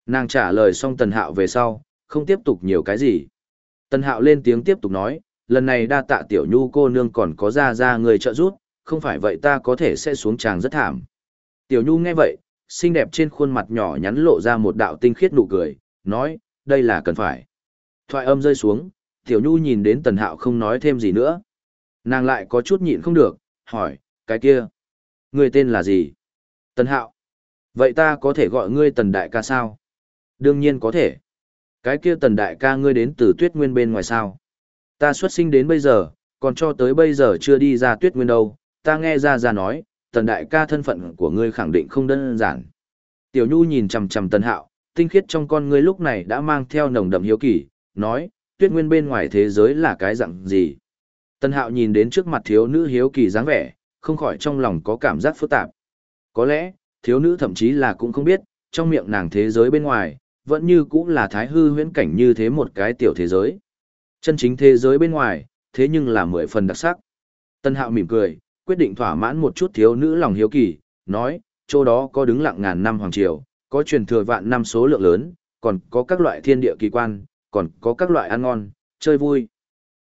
A: Nàng trả lời xong tần hạo về sau, không tiếp tục nhiều cái gì. Tần hạo lên tiếng tiếp tục nói, lần này đa tạ tiểu nhu cô nương còn có ra ra người trợ giúp, không phải vậy ta có thể sẽ xuống tràng rất thảm. Tiểu nhu nghe vậy, xinh đẹp trên khuôn mặt nhỏ nhắn lộ ra một đạo tinh khiết nụ cười, nói, đây là cần phải. Thoại âm rơi xuống, tiểu nhu nhìn đến tần hạo không nói thêm gì nữa. Nàng lại có chút nhịn không được, hỏi, cái kia, người tên là gì? Tần hạo. Vậy ta có thể gọi ngươi tần đại ca sao? Đương nhiên có thể. Cái kia tần đại ca ngươi đến từ tuyết nguyên bên ngoài sao? Ta xuất sinh đến bây giờ, còn cho tới bây giờ chưa đi ra tuyết nguyên đâu, ta nghe ra ra nói, tần đại ca thân phận của ngươi khẳng định không đơn giản. Tiểu Nhu nhìn chằm chằm Tần Hạo, tinh khiết trong con ngươi lúc này đã mang theo nồng đậm hiếu kỳ, nói, tuyết nguyên bên ngoài thế giới là cái dạng gì? Tần Hạo nhìn đến trước mặt thiếu nữ hiếu kỳ dáng vẻ, không khỏi trong lòng có cảm giác phức tạp. Có lẽ, thiếu nữ thậm chí là cũng không biết, trong miệng nàng thế giới bên ngoài, vẫn như cũng là thái hư huyễn cảnh như thế một cái tiểu thế giới. Chân chính thế giới bên ngoài, thế nhưng là mười phần đặc sắc. Tân hạo mỉm cười, quyết định thỏa mãn một chút thiếu nữ lòng hiếu kỳ, nói, chỗ đó có đứng lặng ngàn năm hoàng triều, có truyền thừa vạn năm số lượng lớn, còn có các loại thiên địa kỳ quan, còn có các loại ăn ngon, chơi vui.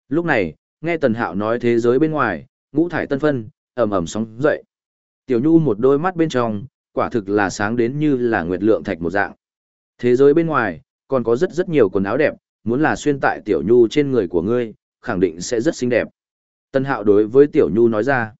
A: Lúc này, nghe Tần Hạo nói thế giới bên ngoài, ngũ thải tân phân, ầm ầm sóng dậy. Tiểu Nhu một đôi mắt bên trong, quả thực là sáng đến như là nguyệt lượng thạch một dạng. Thế giới bên ngoài, còn có rất rất nhiều quần áo đẹp, muốn là xuyên tại Tiểu Nhu trên người của ngươi, khẳng định sẽ rất xinh đẹp. Tần Hạo đối với Tiểu Nhu nói ra.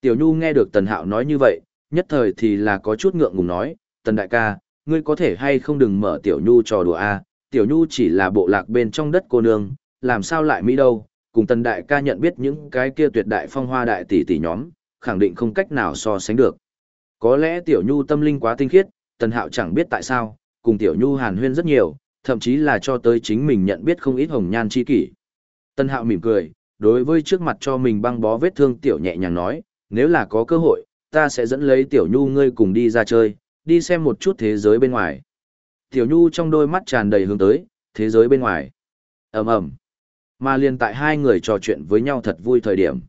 A: Tiểu Nhu nghe được Tần Hạo nói như vậy, nhất thời thì là có chút ngượng ngùng nói, Tần Đại ca, ngươi có thể hay không đừng mở Tiểu Nhu trò đùa a Tiểu Nhu chỉ là bộ lạc bên trong đất cô nương, làm sao lại Mỹ đâu, cùng Tần Đại ca nhận biết những cái kia tuyệt đại phong hoa đại tỷ tỷ nhóm, khẳng định không cách nào so sánh được. Có lẽ Tiểu Nhu tâm linh quá tinh khiết, Tần Hạo chẳng biết tại sao, cùng Tiểu Nhu hàn huyên rất nhiều, thậm chí là cho tới chính mình nhận biết không ít hồng nhan chi kỷ. Tần Hạo mỉm cười, đối với trước mặt cho mình băng bó vết thương Tiểu nhẹ nhàng nói, nếu là có cơ hội, ta sẽ dẫn lấy Tiểu Nhu ngươi cùng đi ra chơi, đi xem một chút thế giới bên ngoài. Tiểu Nhu trong đôi mắt tràn đầy hướng tới, thế giới bên ngoài. ầm ầm Mà liền tại hai người trò chuyện với nhau thật vui thời điểm.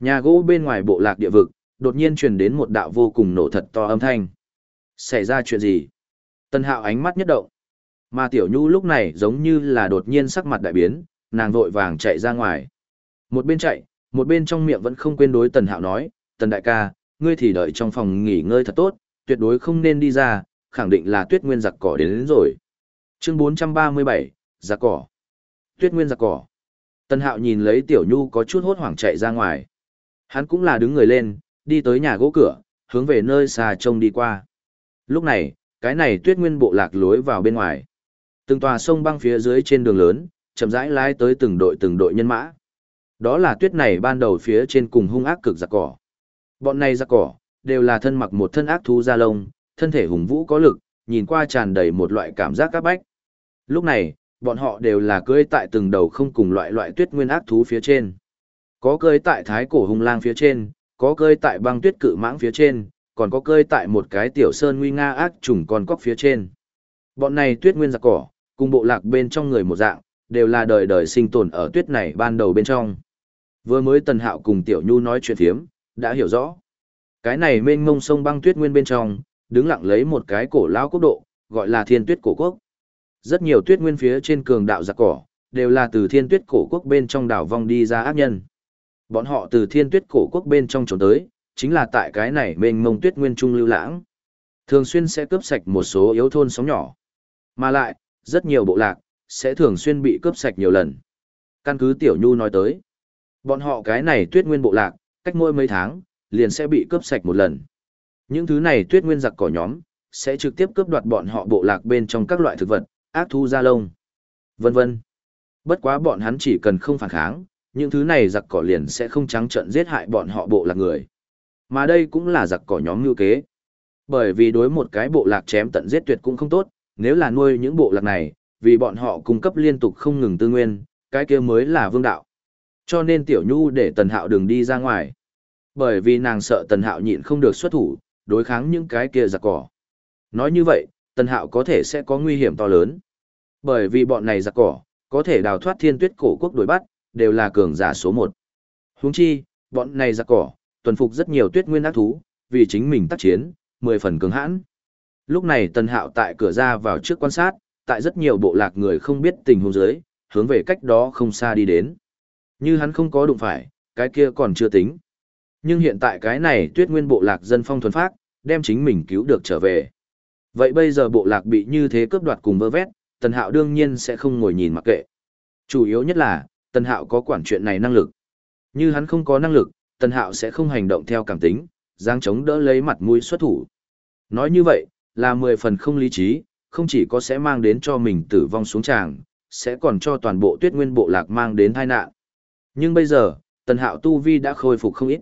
A: Nhà gỗ bên ngoài bộ lạc địa vực, đột nhiên truyền đến một đạo vô cùng nổ thật to âm thanh. Xảy ra chuyện gì? Tân hạo ánh mắt nhất động. Mà tiểu nhu lúc này giống như là đột nhiên sắc mặt đại biến, nàng vội vàng chạy ra ngoài. Một bên chạy, một bên trong miệng vẫn không quên đối tần hạo nói, tần đại ca, ngươi thì đợi trong phòng nghỉ ngơi thật tốt, tuyệt đối không nên đi ra, khẳng định là tuyết nguyên giặc cỏ đến, đến rồi. Chương 437, giặc cỏ. Tuyết nguyên giặc cỏ. Tần hạo nhìn lấy tiểu nhu có chút hốt hoảng chạy ra ngoài. Hắn cũng là đứng người lên, đi tới nhà gỗ cửa, hướng về nơi xa trông đi qua. Lúc này, cái này tuyết nguyên bộ lạc lối vào bên ngoài. Từng tòa sông băng phía dưới trên đường lớn, chậm rãi lái tới từng đội từng đội nhân mã. Đó là tuyết này ban đầu phía trên cùng hung ác cực giặc cỏ. Bọn này giặc cỏ, đều là thân mặc một thân ác thú da lông, thân thể hùng vũ có lực, nhìn qua tràn đầy một loại cảm giác các bách. Lúc này, bọn họ đều là cưỡi tại từng đầu không cùng loại loại tuyết nguyên ác thú phía trên. Có cưỡi tại thái cổ hung lang phía trên, có cưỡi tại băng tuyết cự mãng phía trên, còn có cưỡi tại một cái tiểu sơn nguy nga ác trùng con cóc phía trên. Bọn này tuyết nguyên giặc cỏ, cùng bộ lạc bên trong người một dạng, đều là đời đời sinh tồn ở tuyết này ban đầu bên trong. Vừa mới Tần Hạo cùng Tiểu Nhu nói chuyện thiếm, đã hiểu rõ. Cái này mênh mông sông băng tuyết nguyên bên trong, đứng lặng lấy một cái cổ lao quốc độ, gọi là thiên tuyết cổ quốc. Rất nhiều tuyết nguyên phía trên cường đạo giặc cỏ, đều là từ thiên tuyết cổ quốc bên trong đảo vong đi ra ác nhân. Bọn họ từ thiên tuyết cổ quốc bên trong trốn tới, chính là tại cái này mênh mông tuyết nguyên trung lưu lãng. Thường xuyên sẽ cướp sạch một số yếu thôn sóng nhỏ. Mà lại, rất nhiều bộ lạc, sẽ thường xuyên bị cướp sạch nhiều lần. Căn cứ Tiểu Nhu nói tới, bọn họ cái này tuyết nguyên bộ lạc, cách mỗi mấy tháng, liền sẽ bị cướp sạch một lần. Những thứ này tuyết nguyên giặc cỏ nhóm, sẽ trực tiếp cướp đoạt bọn họ bộ lạc bên trong các loại thực vật, ác thu da lông, vân vân. Bất quá bọn hắn chỉ cần không phản kháng, những thứ này giặc cỏ liền sẽ không trắng trợn giết hại bọn họ bộ lạc người. Mà đây cũng là giặc cỏ nhóm ngưu kế. Bởi vì đối một cái bộ lạc chém tận giết tuyệt cũng không tốt, nếu là nuôi những bộ lạc này, vì bọn họ cung cấp liên tục không ngừng tư nguyên, cái kia mới là vương đạo. Cho nên Tiểu Nhu để Tần Hạo đừng đi ra ngoài. Bởi vì nàng sợ Tần Hạo nhịn không được xuất thủ, đối kháng những cái kia giặc cỏ. Nói như vậy, Tần Hạo có thể sẽ có nguy hiểm to lớn. Bởi vì bọn này giặc cỏ, có thể đào thoát thiên tuyết cổ quốc đuổi bắt, đều là cường giả số một. Húng chi, bọn này giặc cỏ, tuần phục rất nhiều tuyết nguyên ác thú, vì chính mình tác chiến, mười phần cường hãn. Lúc này Tần Hạo tại cửa ra vào trước quan sát, tại rất nhiều bộ lạc người không biết tình huống dưới, hướng về cách đó không xa đi đến. Như hắn không có đụng phải, cái kia còn chưa tính. Nhưng hiện tại cái này tuyết nguyên bộ lạc dân phong thuần phát, đem chính mình cứu được trở về. Vậy bây giờ bộ lạc bị như thế cướp đoạt cùng vơ vét, Tần Hạo đương nhiên sẽ không ngồi nhìn mặc kệ. Chủ yếu nhất là, Tần Hạo có quản chuyện này năng lực. Như hắn không có năng lực, Tần Hạo sẽ không hành động theo cảm tính, giang chống đỡ lấy mặt mũi xuất thủ. Nói như vậy, là mười phần không lý trí, không chỉ có sẽ mang đến cho mình tử vong xuống tràng, sẽ còn cho toàn bộ tuyết nguyên bộ lạc mang đến tai nạn. Nhưng bây giờ, Tần Hạo Tu Vi đã khôi phục không ít.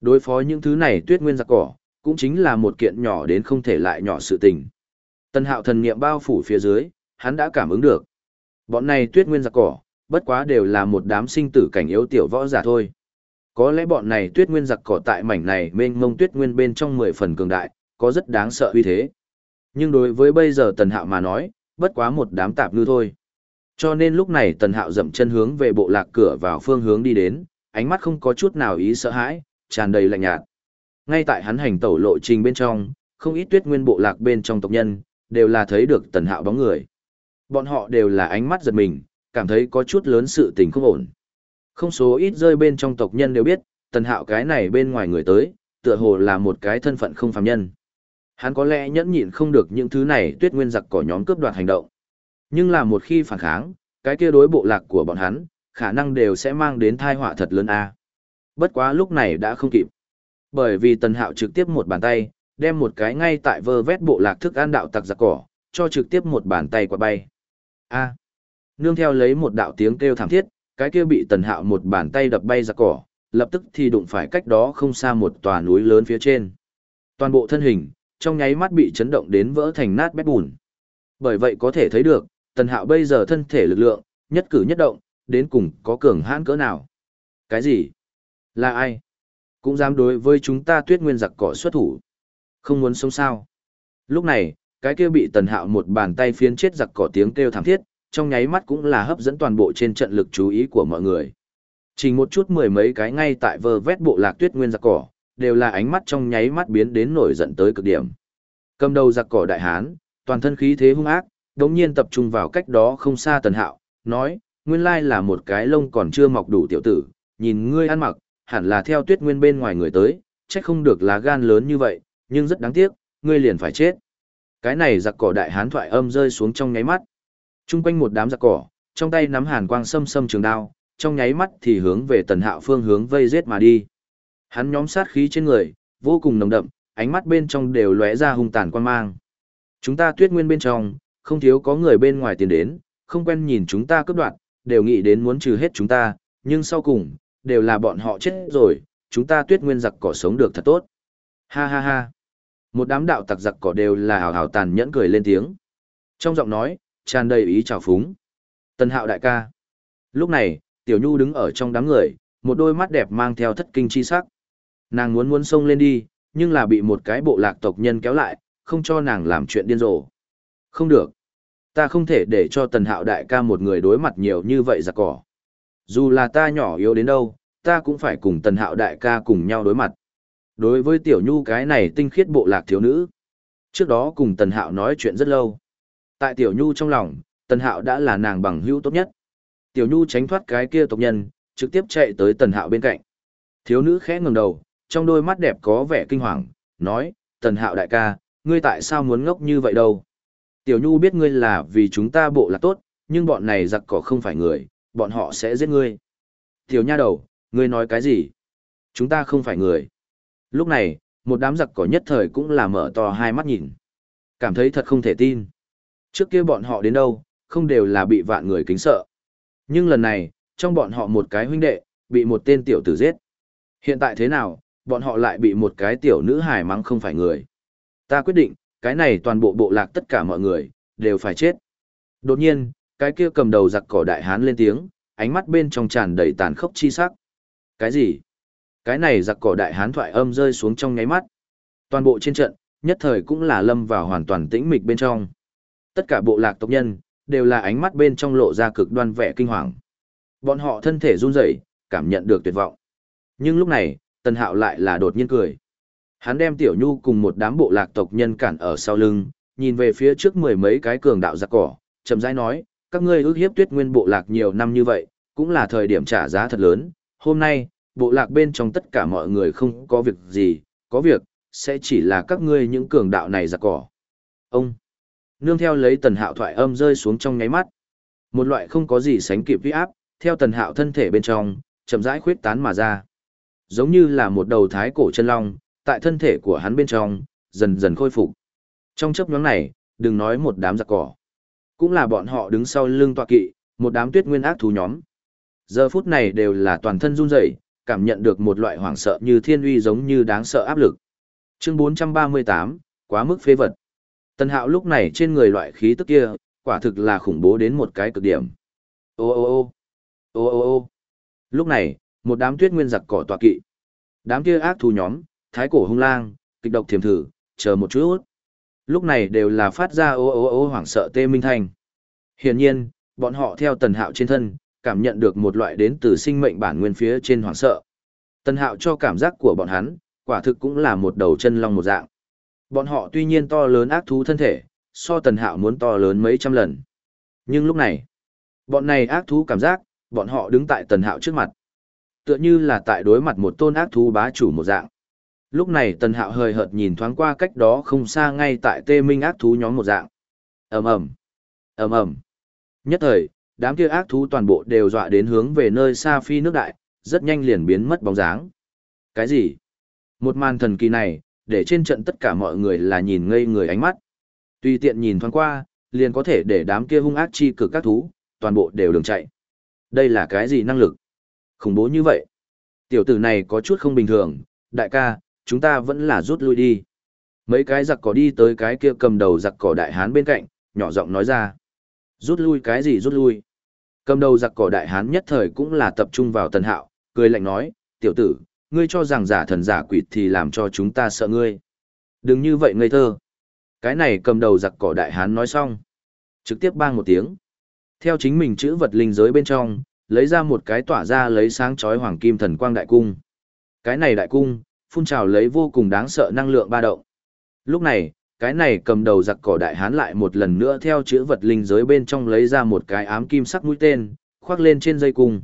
A: Đối phó những thứ này tuyết nguyên giặc cỏ, cũng chính là một kiện nhỏ đến không thể lại nhỏ sự tình. Tần hạo thần niệm bao phủ phía dưới, hắn đã cảm ứng được. Bọn này tuyết nguyên giặc cỏ, bất quá đều là một đám sinh tử cảnh yếu tiểu võ giả thôi. Có lẽ bọn này tuyết nguyên giặc cỏ tại mảnh này mênh mông tuyết nguyên bên trong mười phần cường đại, có rất đáng sợ uy thế. Nhưng đối với bây giờ tần hạo mà nói, bất quá một đám tạp ngư thôi. Cho nên lúc này tần hạo dậm chân hướng về bộ lạc cửa vào phương hướng đi đến, ánh mắt không có chút nào ý sợ hãi, tràn đầy lạnh nhạt. Ngay tại hắn hành tẩu lộ trình bên trong, không ít tuyết nguyên bộ lạc bên trong tộc nhân, đều là thấy được tần hạo bóng người. Bọn họ đều là ánh mắt giật mình, cảm thấy có chút lớn sự tình không ổn. Không số ít rơi bên trong tộc nhân đều biết, tần hạo cái này bên ngoài người tới, tựa hồ là một cái thân phận không phàm nhân. Hắn có lẽ nhẫn nhịn không được những thứ này tuyết nguyên giặc cỏ nhóm cướp đoạt hành động. Nhưng là một khi phản kháng, cái kia đối bộ lạc của bọn hắn, khả năng đều sẽ mang đến thai họa thật lớn a. Bất quá lúc này đã không kịp. Bởi vì tần hạo trực tiếp một bàn tay, đem một cái ngay tại vơ vét bộ lạc thức ăn đạo tặc giặc cỏ, cho trực tiếp một bàn tay qua bay. A. Nương theo lấy một đạo tiếng kêu thảm thiết, cái kia bị tần hạo một bàn tay đập bay giặc cỏ, lập tức thì đụng phải cách đó không xa một tòa núi lớn phía trên. Toàn bộ thân hình, trong nháy mắt bị chấn động đến vỡ thành nát bét bùn. Bởi vậy có thể thấy được, tần hạo bây giờ thân thể lực lượng, nhất cử nhất động, đến cùng có cường hãn cỡ nào. Cái gì? Là ai? Cũng dám đối với chúng ta tuyết nguyên giặc cỏ xuất thủ. Không muốn sống sao? Lúc này, cái kia bị tần hạo một bàn tay phiến chết giặc cỏ tiếng kêu thảm thiết, trong nháy mắt cũng là hấp dẫn toàn bộ trên trận lực chú ý của mọi người. Chỉ một chút mười mấy cái ngay tại vơ vét bộ lạc tuyết nguyên giặc cỏ, đều là ánh mắt trong nháy mắt biến đến nổi giận tới cực điểm. Cầm đầu giặc cỏ đại hán, toàn thân khí thế hung ác, đống nhiên tập trung vào cách đó không xa tần hạo, nói, nguyên lai là một cái lông còn chưa mọc đủ tiểu tử, nhìn ngươi ăn mặc, hẳn là theo tuyết nguyên bên ngoài người tới, chắc không được là gan lớn như vậy, nhưng rất đáng tiếc, ngươi liền phải chết. Cái này giặc cỏ đại hán thoại âm rơi xuống trong nháy mắt. Trung quanh một đám giặc cỏ, trong tay nắm hàn quang sâm sâm trường đao, trong nháy mắt thì hướng về tần hạo phương hướng vây giết mà đi. Hắn nhóm sát khí trên người, vô cùng nồng đậm, ánh mắt bên trong đều lóe ra hung tàn quan mang. Chúng ta tuyết nguyên bên trong, không thiếu có người bên ngoài tiền đến, không quen nhìn chúng ta cướp đoạt, đều nghĩ đến muốn trừ hết chúng ta, nhưng sau cùng, đều là bọn họ chết rồi, chúng ta tuyết nguyên giặc cỏ sống được thật tốt. Ha ha ha. Một đám đạo tặc giặc cỏ đều là hào hào tàn nhẫn cười lên tiếng. Trong giọng nói, tràn đầy ý trào phúng. Tân hạo đại ca. Lúc này, Tiểu Nhu đứng ở trong đám người, một đôi mắt đẹp mang theo thất kinh chi sắc. Nàng muốn muốn xông lên đi, nhưng là bị một cái bộ lạc tộc nhân kéo lại, không cho nàng làm chuyện điên rồ. Không được. Ta không thể để cho tần hạo đại ca một người đối mặt nhiều như vậy giặc cỏ. Dù là ta nhỏ yếu đến đâu, ta cũng phải cùng tần hạo đại ca cùng nhau đối mặt. Đối với tiểu nhu cái này tinh khiết bộ lạc thiếu nữ. Trước đó cùng tần hạo nói chuyện rất lâu. Tại tiểu nhu trong lòng, tần hạo đã là nàng bằng hữu tốt nhất. Tiểu nhu tránh thoát cái kia tộc nhân, trực tiếp chạy tới tần hạo bên cạnh. Thiếu nữ khẽ ngẩng đầu, trong đôi mắt đẹp có vẻ kinh hoàng, nói, tần hạo đại ca, ngươi tại sao muốn ngốc như vậy đâu? Tiểu Nhu biết ngươi là vì chúng ta bộ là tốt, nhưng bọn này giặc cỏ không phải người, bọn họ sẽ giết ngươi. Tiểu nha đầu, ngươi nói cái gì? Chúng ta không phải người. Lúc này, một đám giặc cỏ nhất thời cũng là mở to hai mắt nhìn. Cảm thấy thật không thể tin. Trước kia bọn họ đến đâu, không đều là bị vạn người kính sợ. Nhưng lần này, trong bọn họ một cái huynh đệ, bị một tên tiểu tử giết. Hiện tại thế nào, bọn họ lại bị một cái tiểu nữ hài mắng không phải người. Ta quyết định, cái này toàn bộ bộ lạc tất cả mọi người, đều phải chết. Đột nhiên, cái kia cầm đầu giặc cỏ đại hán lên tiếng, ánh mắt bên trong tràn đầy tàn khốc chi sắc. Cái gì? Cái này giặc cỏ đại hán thoại âm rơi xuống trong nháy mắt. Toàn bộ trên trận, nhất thời cũng là lâm vào hoàn toàn tĩnh mịch bên trong. Tất cả bộ lạc tộc nhân, đều là ánh mắt bên trong lộ ra cực đoan vẻ kinh hoàng. Bọn họ thân thể run rẩy, cảm nhận được tuyệt vọng. Nhưng lúc này, Tần Hạo lại là đột nhiên cười. Hắn đem Tiểu Nhu cùng một đám bộ lạc tộc nhân cản ở sau lưng, nhìn về phía trước mười mấy cái cường đạo giặc cỏ, chậm rãi nói, các ngươi ước hiếp tuyết nguyên bộ lạc nhiều năm như vậy, cũng là thời điểm trả giá thật lớn. Hôm nay, bộ lạc bên trong tất cả mọi người không có việc gì, có việc, sẽ chỉ là các ngươi những cường đạo này giặc cỏ. Ông, nương theo lấy tần hạo thoại âm rơi xuống trong nháy mắt. Một loại không có gì sánh kịp vi áp, theo tần hạo thân thể bên trong, chậm rãi khuyết tán mà ra. Giống như là một đầu thái cổ chân long, tại thân thể của hắn bên trong, dần dần khôi phục. Trong chấp nhóm này, đừng nói một đám giặc cỏ. Cũng là bọn họ đứng sau lưng tọa kỵ, một đám tuyết nguyên ác thú nhóm. Giờ phút này đều là toàn thân run rẩy, cảm nhận được một loại hoảng sợ như thiên uy giống như đáng sợ áp lực. Chương 438, quá mức phế vật. Tần Hạo lúc này trên người loại khí tức kia, quả thực là khủng bố đến một cái cực điểm. Ô ô ô ô ô ô Lúc này, một đám tuyết nguyên giặc cỏ tọa kỵ. Đám kia ác thú nhóm, thái cổ hung lang, kịch độc thiềm thử, chờ một chút. Lúc này đều là phát ra ô ô ô hoảng sợ tê minh thanh. Hiển nhiên, bọn họ theo tần hạo trên thân, cảm nhận được một loại đến từ sinh mệnh bản nguyên phía trên hoảng sợ. Tần hạo cho cảm giác của bọn hắn, quả thực cũng là một đầu chân long một dạng. Bọn họ tuy nhiên to lớn ác thú thân thể, so tần hạo muốn to lớn mấy trăm lần. Nhưng lúc này, bọn này ác thú cảm giác, bọn họ đứng tại tần hạo trước mặt. Tựa như là tại đối mặt một tôn ác thú bá chủ một dạng. Lúc này tần hạo hơi hợt nhìn thoáng qua cách đó không xa ngay tại tê minh ác thú nhóm một dạng. ầm ầm ầm ầm Nhất thời, đám kia ác thú toàn bộ đều dọa đến hướng về nơi xa phi nước đại, rất nhanh liền biến mất bóng dáng. Cái gì? Một màn thần kỳ này, để trên trận tất cả mọi người là nhìn ngây người ánh mắt. Tùy tiện nhìn thoáng qua, liền có thể để đám kia hung ác chi cực các thú, toàn bộ đều đường chạy. Đây là cái gì năng lực? Khủng bố như vậy. Tiểu tử này có chút không bình thường, đại ca, chúng ta vẫn là rút lui đi. Mấy cái giặc cỏ đi tới cái kia cầm đầu giặc cỏ đại hán bên cạnh, nhỏ giọng nói ra. Rút lui cái gì rút lui? Cầm đầu giặc cỏ đại hán nhất thời cũng là tập trung vào tần hạo, cười lạnh nói, tiểu tử, ngươi cho rằng giả thần giả quỷ thì làm cho chúng ta sợ ngươi. Đừng như vậy ngây thơ. Cái này cầm đầu giặc cỏ đại hán nói xong. Trực tiếp bang một tiếng. Theo chính mình chữ vật linh giới bên trong, lấy ra một cái tỏa ra lấy sáng chói hoàng kim thần quang đại cung. Cái này đại cung, phun trào lấy vô cùng đáng sợ năng lượng ba động. Lúc này, cái này cầm đầu giặc cỏ đại hán lại một lần nữa theo chữ vật linh giới bên trong lấy ra một cái ám kim sắc mũi tên, khoác lên trên dây cung.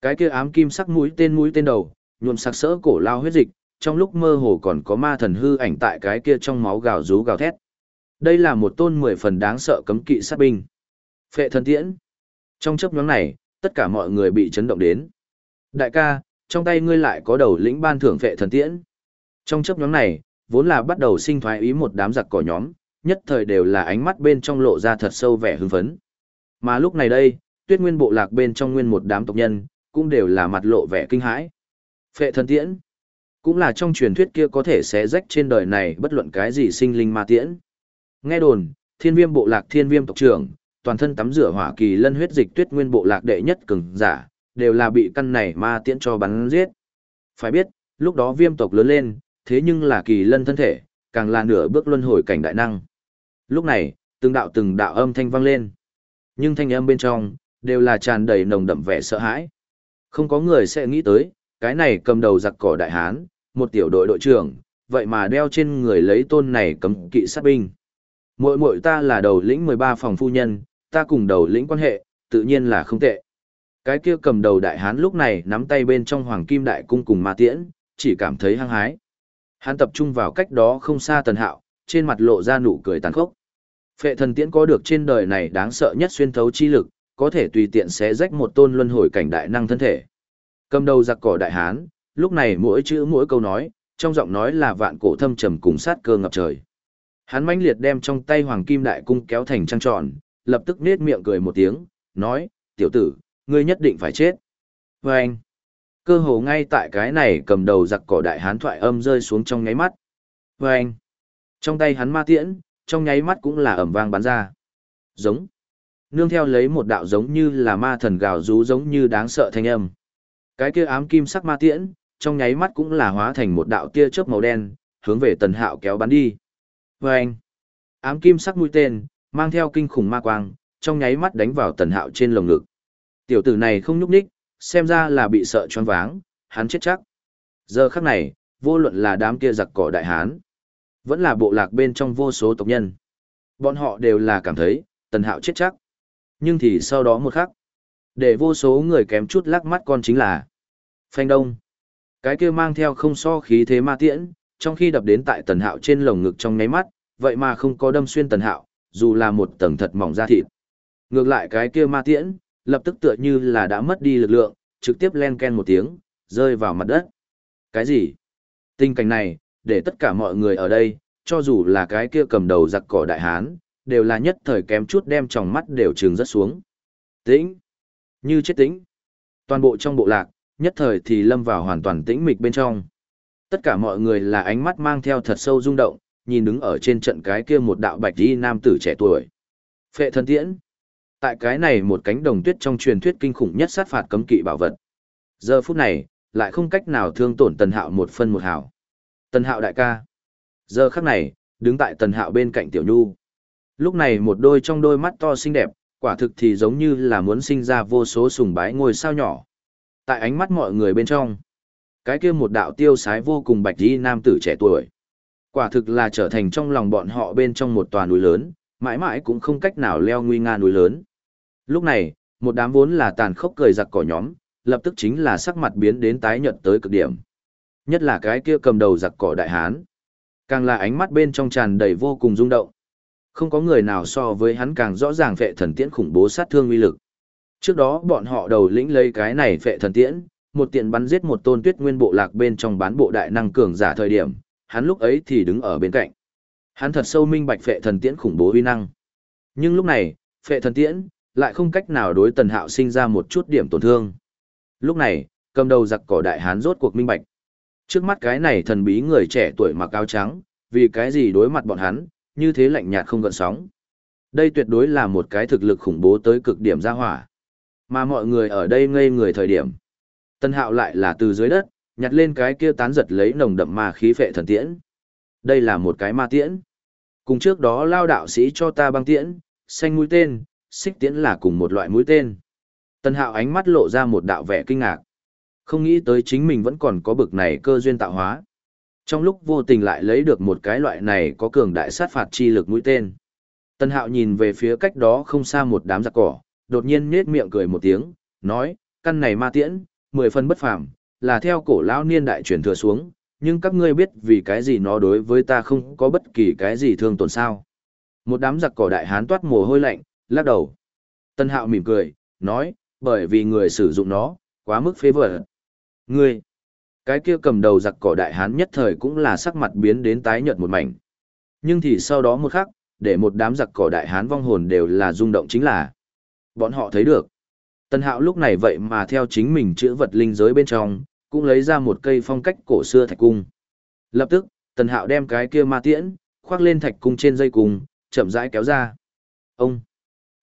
A: Cái kia ám kim sắc mũi tên mũi tên đầu, nhuộm sặc sỡ cổ lao huyết dịch, trong lúc mơ hồ còn có ma thần hư ảnh tại cái kia trong máu gào rú gào thét. Đây là một tôn mười phần đáng sợ cấm kỵ sát binh. Phệ thần tiễn. Trong chấp nhóm này, tất cả mọi người bị chấn động đến. Đại ca, trong tay ngươi lại có đầu lĩnh ban thưởng vệ thần tiễn. Trong chấp nhóm này, vốn là bắt đầu sinh thoái ý một đám giặc cỏ nhóm, nhất thời đều là ánh mắt bên trong lộ ra thật sâu vẻ hưng phấn. Mà lúc này đây, tuyết nguyên bộ lạc bên trong nguyên một đám tộc nhân, cũng đều là mặt lộ vẻ kinh hãi. Phệ thần tiễn, cũng là trong truyền thuyết kia có thể xé rách trên đời này bất luận cái gì sinh linh ma tiễn. Nghe đồn, thiên viêm bộ lạc thiên viêm tộc trưởng, toàn thân tắm rửa hỏa kỳ lân huyết dịch tuyết nguyên bộ lạc đệ nhất cường giả, đều là bị căn này ma tiễn cho bắn giết. Phải biết, lúc đó viêm tộc lớn lên, thế nhưng là kỳ lân thân thể, càng là nửa bước luân hồi cảnh đại năng. Lúc này, từng đạo từng đạo âm thanh vang lên. Nhưng thanh âm bên trong, đều là tràn đầy nồng đậm vẻ sợ hãi. Không có người sẽ nghĩ tới, cái này cầm đầu giặc cỏ đại hán, một tiểu đội đội trưởng, vậy mà đeo trên người lấy tôn này cấm kỵ sát binh. Muội muội ta là đầu lĩnh 13 phòng phu nhân, ta cùng đầu lĩnh quan hệ, tự nhiên là không tệ. Cái kia cầm đầu đại hán lúc này nắm tay bên trong hoàng kim đại cung cùng ma tiễn, chỉ cảm thấy hăng hái. Hắn tập trung vào cách đó không xa tần hạo, trên mặt lộ ra nụ cười tàn khốc. Phệ thần tiễn có được trên đời này đáng sợ nhất xuyên thấu chi lực, có thể tùy tiện xé rách một tôn luân hồi cảnh đại năng thân thể. Cầm đầu giặc cỏ đại hán, lúc này mỗi chữ mỗi câu nói, trong giọng nói là vạn cổ thâm trầm cùng sát cơ ngập trời. Hắn mãnh liệt đem trong tay hoàng kim đại cung kéo thành trăng tròn, lập tức nết miệng cười một tiếng, nói, tiểu tử, ngươi nhất định phải chết. Và anh, cơ hồ ngay tại cái này cầm đầu giặc cỏ đại hán thoại âm rơi xuống trong nháy mắt. Và anh, trong tay hắn ma tiễn, trong nháy mắt cũng là ẩm vang bắn ra. Giống. Nương theo lấy một đạo giống như là ma thần gào rú giống như đáng sợ thanh âm. Cái kia ám kim sắc ma tiễn, trong nháy mắt cũng là hóa thành một đạo tia chớp màu đen, hướng về tần hạo kéo bắn đi. Và anh, ám kim sắc mũi tên, mang theo kinh khủng ma quang, trong nháy mắt đánh vào tần hạo trên lồng ngực. Tiểu tử này không nhúc nhích, xem ra là bị sợ choáng váng, hắn chết chắc. Giờ khắc này, vô luận là đám kia giặc cỏ đại hán, vẫn là bộ lạc bên trong vô số tộc nhân. Bọn họ đều là cảm thấy, tần hạo chết chắc. Nhưng thì sau đó một khắc, để vô số người kém chút lắc mắt con chính là Phanh Đông. Cái kia mang theo không so khí thế ma tiễn, trong khi đập đến tại tần hạo trên lồng ngực trong nháy mắt, vậy mà không có đâm xuyên tần hạo, dù là một tầng thật mỏng da thịt. Ngược lại cái kia ma tiễn, lập tức tựa như là đã mất đi lực lượng, trực tiếp len ken một tiếng, rơi vào mặt đất. Cái gì? Tình cảnh này, để tất cả mọi người ở đây, cho dù là cái kia cầm đầu giặc cỏ đại hán, đều là nhất thời kém chút đem tròng mắt đều trừng rất xuống. Tĩnh! Như chết tĩnh! Toàn bộ trong bộ lạc, nhất thời thì lâm vào hoàn toàn tĩnh mịch bên trong. Tất cả mọi người là ánh mắt mang theo thật sâu rung động, nhìn đứng ở trên trận cái kia một đạo bạch y nam tử trẻ tuổi. Phệ thần tiễn. Tại cái này một cánh đồng tuyết trong truyền thuyết kinh khủng nhất sát phạt cấm kỵ bảo vật. Giờ phút này, lại không cách nào thương tổn tần hạo một phân một hào. Tần hạo đại ca. Giờ khắc này, đứng tại tần hạo bên cạnh tiểu nhu. Lúc này một đôi trong đôi mắt to xinh đẹp, quả thực thì giống như là muốn sinh ra vô số sùng bái ngôi sao nhỏ. Tại ánh mắt mọi người bên trong, cái kia một đạo tiêu sái vô cùng bạch y nam tử trẻ tuổi. Quả thực là trở thành trong lòng bọn họ bên trong một tòa núi lớn, mãi mãi cũng không cách nào leo nguy nga núi lớn. Lúc này, một đám vốn là tàn khốc cười giặc cỏ nhóm, lập tức chính là sắc mặt biến đến tái nhợt tới cực điểm. Nhất là cái kia cầm đầu giặc cỏ đại hán. Càng là ánh mắt bên trong tràn đầy vô cùng rung động. Không có người nào so với hắn càng rõ ràng phệ thần tiễn khủng bố sát thương uy lực. Trước đó bọn họ đầu lĩnh lấy cái này phệ thần tiễn, một tiện bắn giết một tôn tuyết nguyên bộ lạc bên trong bán bộ đại năng cường giả thời điểm, hắn lúc ấy thì đứng ở bên cạnh. Hắn thật sâu minh bạch phệ thần tiễn khủng bố uy năng. Nhưng lúc này, phệ thần tiễn lại không cách nào đối tần hạo sinh ra một chút điểm tổn thương. Lúc này, cầm đầu giặc cỏ đại hán rốt cuộc minh bạch. Trước mắt cái này thần bí người trẻ tuổi mặc áo trắng, vì cái gì đối mặt bọn hắn, như thế lạnh nhạt không gợn sóng. Đây tuyệt đối là một cái thực lực khủng bố tới cực điểm ra hỏa. Mà mọi người ở đây ngây người thời điểm. Tân hạo lại là từ dưới đất, nhặt lên cái kia tán giật lấy nồng đậm ma khí phệ thần tiễn. Đây là một cái ma tiễn. Cùng trước đó lao đạo sĩ cho ta băng tiễn, xanh mũi tên, xích tiễn là cùng một loại mũi tên. Tân hạo ánh mắt lộ ra một đạo vẻ kinh ngạc. Không nghĩ tới chính mình vẫn còn có bực này cơ duyên tạo hóa. Trong lúc vô tình lại lấy được một cái loại này có cường đại sát phạt chi lực mũi tên. Tân hạo nhìn về phía cách đó không xa một đám giặc cỏ, đột nhiên nhết miệng cười một tiếng, nói, căn này ma tiễn, mười phân bất phàm, là theo cổ lão niên đại truyền thừa xuống, nhưng các ngươi biết vì cái gì nó đối với ta không có bất kỳ cái gì thương tổn sao. Một đám giặc cỏ đại hán toát mồ hôi lạnh, lắc đầu. Tân hạo mỉm cười, nói, bởi vì người sử dụng nó, quá mức phế vật. Ngươi, cái kia cầm đầu giặc cỏ đại hán nhất thời cũng là sắc mặt biến đến tái nhợt một mảnh. Nhưng thì sau đó một khắc, để một đám giặc cỏ đại hán vong hồn đều là rung động chính là. Bọn họ thấy được. Tân hạo lúc này vậy mà theo chính mình chữa vật linh giới bên trong, cũng lấy ra một cây phong cách cổ xưa thạch cung. Lập tức, tần hạo đem cái kia ma tiễn, khoác lên thạch cung trên dây cung, chậm rãi kéo ra. Ông!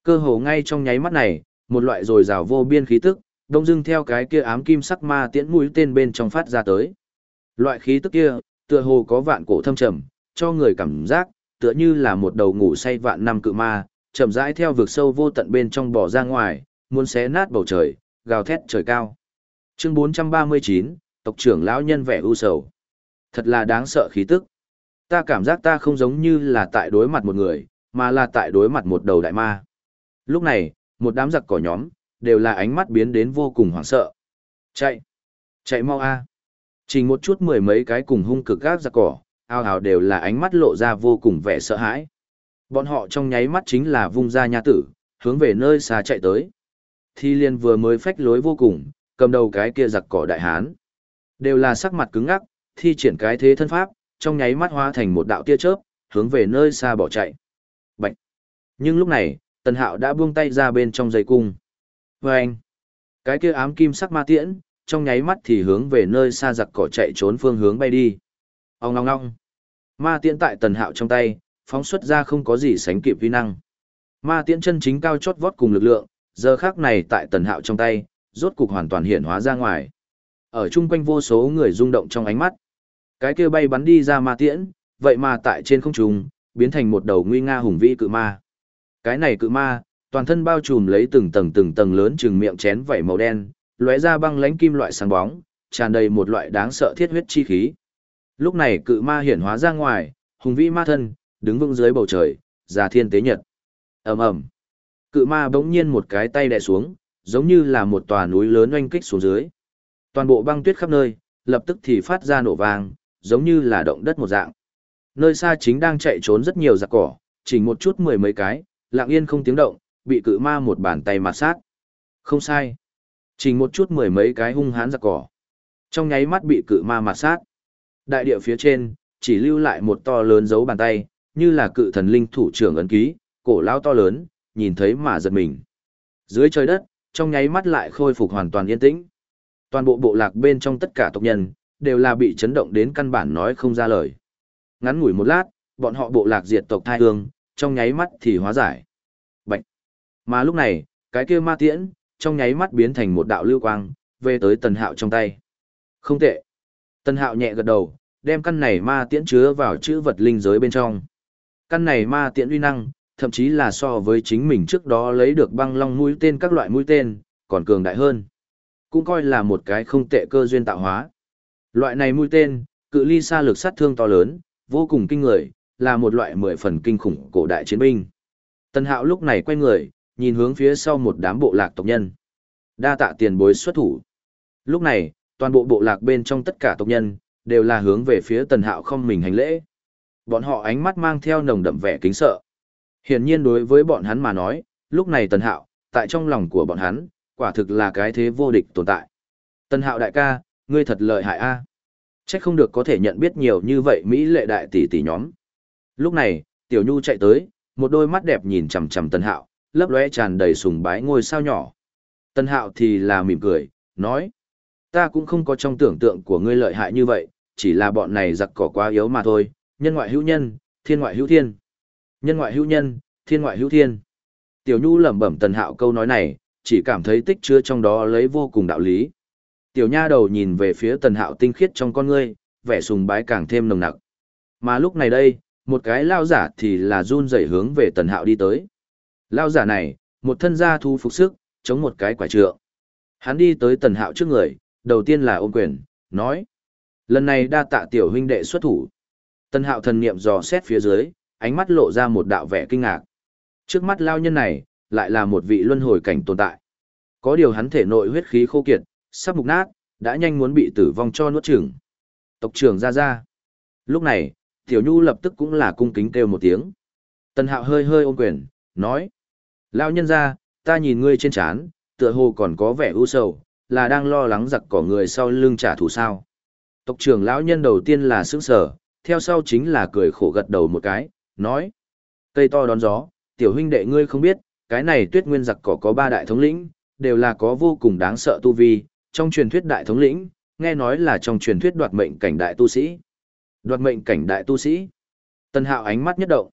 A: Cơ hồ ngay trong nháy mắt này, một loại rồi rào vô biên khí tức, đông dưng theo cái kia ám kim sắc ma tiễn mũi tên bên trong phát ra tới. Loại khí tức kia, tựa hồ có vạn cổ thâm trầm, cho người cảm giác, tựa như là một đầu ngủ say vạn năm cự ma, chậm rãi theo vực sâu vô tận bên trong bò ra ngoài, muốn xé nát bầu trời, gào thét trời cao. Chương 439, tộc trưởng lão nhân vẻ u sầu. Thật là đáng sợ khí tức. Ta cảm giác ta không giống như là tại đối mặt một người, mà là tại đối mặt một đầu đại ma. Lúc này, một đám giặc cỏ nhóm, đều là ánh mắt biến đến vô cùng hoảng sợ. Chạy! Chạy mau a! Chỉ một chút mười mấy cái cùng hung cực gác giặc cỏ, ao ào đều là ánh mắt lộ ra vô cùng vẻ sợ hãi. Bọn họ trong nháy mắt chính là vung ra nha tử, hướng về nơi xa chạy tới. Thi liên vừa mới phách lối vô cùng, cầm đầu cái kia giặc cỏ đại hán. Đều là sắc mặt cứng ngắc, thi triển cái thế thân pháp, trong nháy mắt hóa thành một đạo tia chớp, hướng về nơi xa bỏ chạy. Bạch! Nhưng lúc này, tần hạo đã buông tay ra bên trong dây cung. Và anh! Cái kia ám kim sắc ma tiễn, trong nháy mắt thì hướng về nơi xa giặc cỏ chạy trốn phương hướng bay đi. Ông ngong ngong! Ma tiễn tại tần hạo trong tay, phóng xuất ra không có gì sánh kịp vi năng. Ma tiễn chân chính cao chót vót cùng lực lượng, giờ khác này tại tần hạo trong tay, rốt cục hoàn toàn hiện hóa ra ngoài. Ở chung quanh vô số người rung động trong ánh mắt. Cái kia bay bắn đi ra ma tiễn, vậy mà tại trên không trung, biến thành một đầu nguy nga hùng vĩ cự ma. Cái này cự ma, toàn thân bao trùm lấy từng tầng từng tầng lớn chừng miệng chén vảy màu đen, lóe ra băng lánh kim loại sáng bóng, tràn đầy một loại đáng sợ thiết huyết chi khí. Lúc này cự ma hiển hóa ra ngoài, hùng vĩ ma thân, đứng vững dưới bầu trời, già thiên tế nhật. ầm ầm, cự ma bỗng nhiên một cái tay đè xuống, giống như là một tòa núi lớn oanh kích xuống dưới. Toàn bộ băng tuyết khắp nơi, lập tức thì phát ra nổ vang, giống như là động đất một dạng. Nơi xa chính đang chạy trốn rất nhiều giặc cỏ, chỉ một chút mười mấy cái, lặng yên không tiếng động, bị cự ma một bàn tay mà sát. Không sai. Chỉ một chút mười mấy cái hung hãn giặc cỏ. Trong nháy mắt bị cự ma mà sát. Đại địa phía trên, chỉ lưu lại một to lớn dấu bàn tay, như là cự thần linh thủ trưởng ấn ký, cổ lao to lớn, nhìn thấy mà giật mình. Dưới trời đất, trong nháy mắt lại khôi phục hoàn toàn yên tĩnh. Toàn bộ bộ lạc bên trong tất cả tộc nhân, đều là bị chấn động đến căn bản nói không ra lời. Ngắn ngủi một lát, bọn họ bộ lạc diệt tộc thai hương, trong nháy mắt thì hóa giải. Bạch. Mà lúc này, cái kia ma tiễn, trong nháy mắt biến thành một đạo lưu quang, về tới tần hạo trong tay. Không tệ. Tần hạo nhẹ gật đầu, đem căn này ma tiễn chứa vào chữ vật linh giới bên trong. Căn này ma tiễn uy năng, thậm chí là so với chính mình trước đó lấy được băng long mũi tên các loại mũi tên, còn cường đại hơn. Cũng coi là một cái không tệ cơ duyên tạo hóa. Loại này mũi tên, cự ly xa lực sát thương to lớn, vô cùng kinh người, là một loại mười phần kinh khủng cổ đại chiến binh. Tân hạo lúc này quay người, nhìn hướng phía sau một đám bộ lạc tộc nhân. Đa tạ tiền bối xuất thủ. Lúc này, toàn bộ bộ lạc bên trong tất cả tộc nhân, đều là hướng về phía tần hạo không mình hành lễ. Bọn họ ánh mắt mang theo nồng đậm vẻ kính sợ. Hiển nhiên đối với bọn hắn mà nói, lúc này tần hạo, tại trong lòng của bọn hắn, quả thực là cái thế vô địch tồn tại. Tần hạo đại ca, ngươi thật lợi hại a à. Chắc không được có thể nhận biết nhiều như vậy Mỹ lệ đại tỷ tỷ nhóm. Lúc này, Tiểu Nhu chạy tới, một đôi mắt đẹp nhìn chằm chằm Tần Hạo, lấp lóe tràn đầy sùng bái ngôi sao nhỏ. Tần Hạo thì là mỉm cười, nói: "Ta cũng không có trong tưởng tượng của ngươi lợi hại như vậy, chỉ là bọn này giặc cỏ quá yếu mà thôi, nhân ngoại hữu nhân, thiên ngoại hữu thiên. Nhân ngoại hữu nhân, thiên ngoại hữu thiên." Tiểu Nhu lẩm bẩm Tần Hạo câu nói này, chỉ cảm thấy tích chứa trong đó lấy vô cùng đạo lý. Tiểu nha đầu nhìn về phía tần hạo tinh khiết trong con ngươi, vẻ sùng bái càng thêm nồng nặc. Mà lúc này đây, một cái lao giả thì là run rẩy hướng về tần hạo đi tới. Lao giả này, một thân gia thu phục sức, chống một cái quả trượng. Hắn đi tới tần hạo trước người, đầu tiên là ôm quyền, nói. Lần này đa tạ tiểu huynh đệ xuất thủ. Tần hạo thần niệm dò xét phía dưới, ánh mắt lộ ra một đạo vẻ kinh ngạc. Trước mắt lao nhân này, lại là một vị luân hồi cảnh tồn tại. Có điều hắn thể nội huyết khí khô kiệt, sắp mục nát, đã nhanh muốn bị tử vong cho nuốt chửng. Tộc trưởng ra ra. Lúc này, Tiểu Nhu lập tức cũng là cung kính kêu một tiếng. Tần Hạo hơi hơi ôm quyền, nói. Lão nhân ra, ta nhìn ngươi trên trán, tựa hồ còn có vẻ u sầu, là đang lo lắng giặc cỏ người sau lưng trả thù sao. Tộc trưởng lão nhân đầu tiên là sững sở, theo sau chính là cười khổ gật đầu một cái, nói. Cây to đón gió, tiểu huynh đệ ngươi không biết, cái này tuyết nguyên giặc cỏ có ba đại thống lĩnh, đều là có vô cùng đáng sợ tu vi, trong truyền thuyết đại thống lĩnh, nghe nói là trong truyền thuyết đoạt mệnh cảnh đại tu sĩ. Đoạt mệnh cảnh đại tu sĩ. Tân hạo ánh mắt nhất động.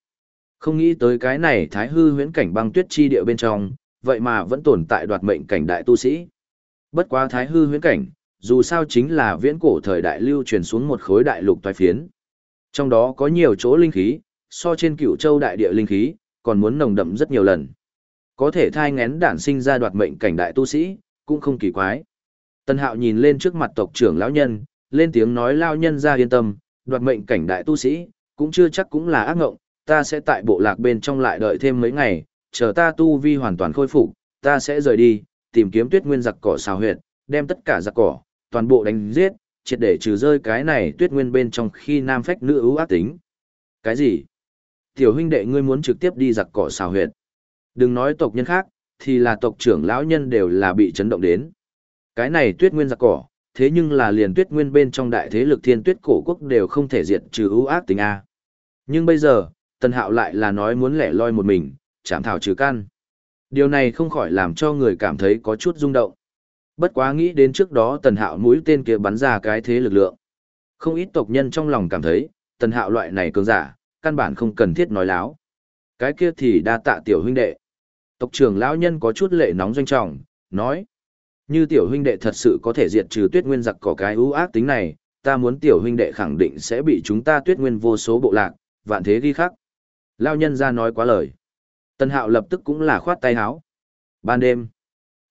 A: Không nghĩ tới cái này thái hư huyễn cảnh băng tuyết chi địa bên trong, vậy mà vẫn tồn tại đoạt mệnh cảnh đại tu sĩ. Bất quá thái hư huyễn cảnh, dù sao chính là viễn cổ thời đại lưu truyền xuống một khối đại lục toái phiến. Trong đó có nhiều chỗ linh khí, so trên cựu châu đại địa linh khí, còn muốn nồng đậm rất nhiều lần. Có thể thai ngén đản sinh ra đoạt mệnh cảnh đại tu sĩ, cũng không kỳ quái. Tân hạo nhìn lên trước mặt tộc trưởng lão nhân, lên tiếng nói lao nhân ra yên tâm, đoạt mệnh cảnh đại tu sĩ, cũng chưa chắc cũng là ác ngộng, ta sẽ tại bộ lạc bên trong lại đợi thêm mấy ngày, chờ ta tu vi hoàn toàn khôi phục, ta sẽ rời đi, tìm kiếm tuyết nguyên giặc cỏ xào huyệt, đem tất cả giặc cỏ, toàn bộ đánh giết, triệt để trừ rơi cái này tuyết nguyên bên trong khi nam phách nữ ưu ác tính. Cái gì? Tiểu huynh đệ ngươi muốn trực tiếp đi giặc cỏ xào huyệt. Đừng nói tộc nhân khác, thì là tộc trưởng lão nhân đều là bị chấn động đến. Cái này tuyết nguyên giặc cỏ, thế nhưng là liền tuyết nguyên bên trong đại thế lực thiên tuyết cổ quốc đều không thể diệt trừ ưu ác tình A. Nhưng bây giờ, Tần Hạo lại là nói muốn lẻ loi một mình, chạm thảo trừ căn. Điều này không khỏi làm cho người cảm thấy có chút rung động. Bất quá nghĩ đến trước đó Tần Hạo mũi tên kia bắn ra cái thế lực lượng. Không ít tộc nhân trong lòng cảm thấy, Tần Hạo loại này cường giả, căn bản không cần thiết nói láo. Cái kia thì đa tạ tiểu huynh đệ. Tộc trưởng lão nhân có chút lệ nóng doanh trọng, nói. Như tiểu huynh đệ thật sự có thể diệt trừ tuyết nguyên giặc có cái ưu ác tính này, ta muốn tiểu huynh đệ khẳng định sẽ bị chúng ta tuyết nguyên vô số bộ lạc, vạn thế ghi khắc. Lao nhân ra nói quá lời. Tân hạo lập tức cũng là khoát tay háo. Ban đêm,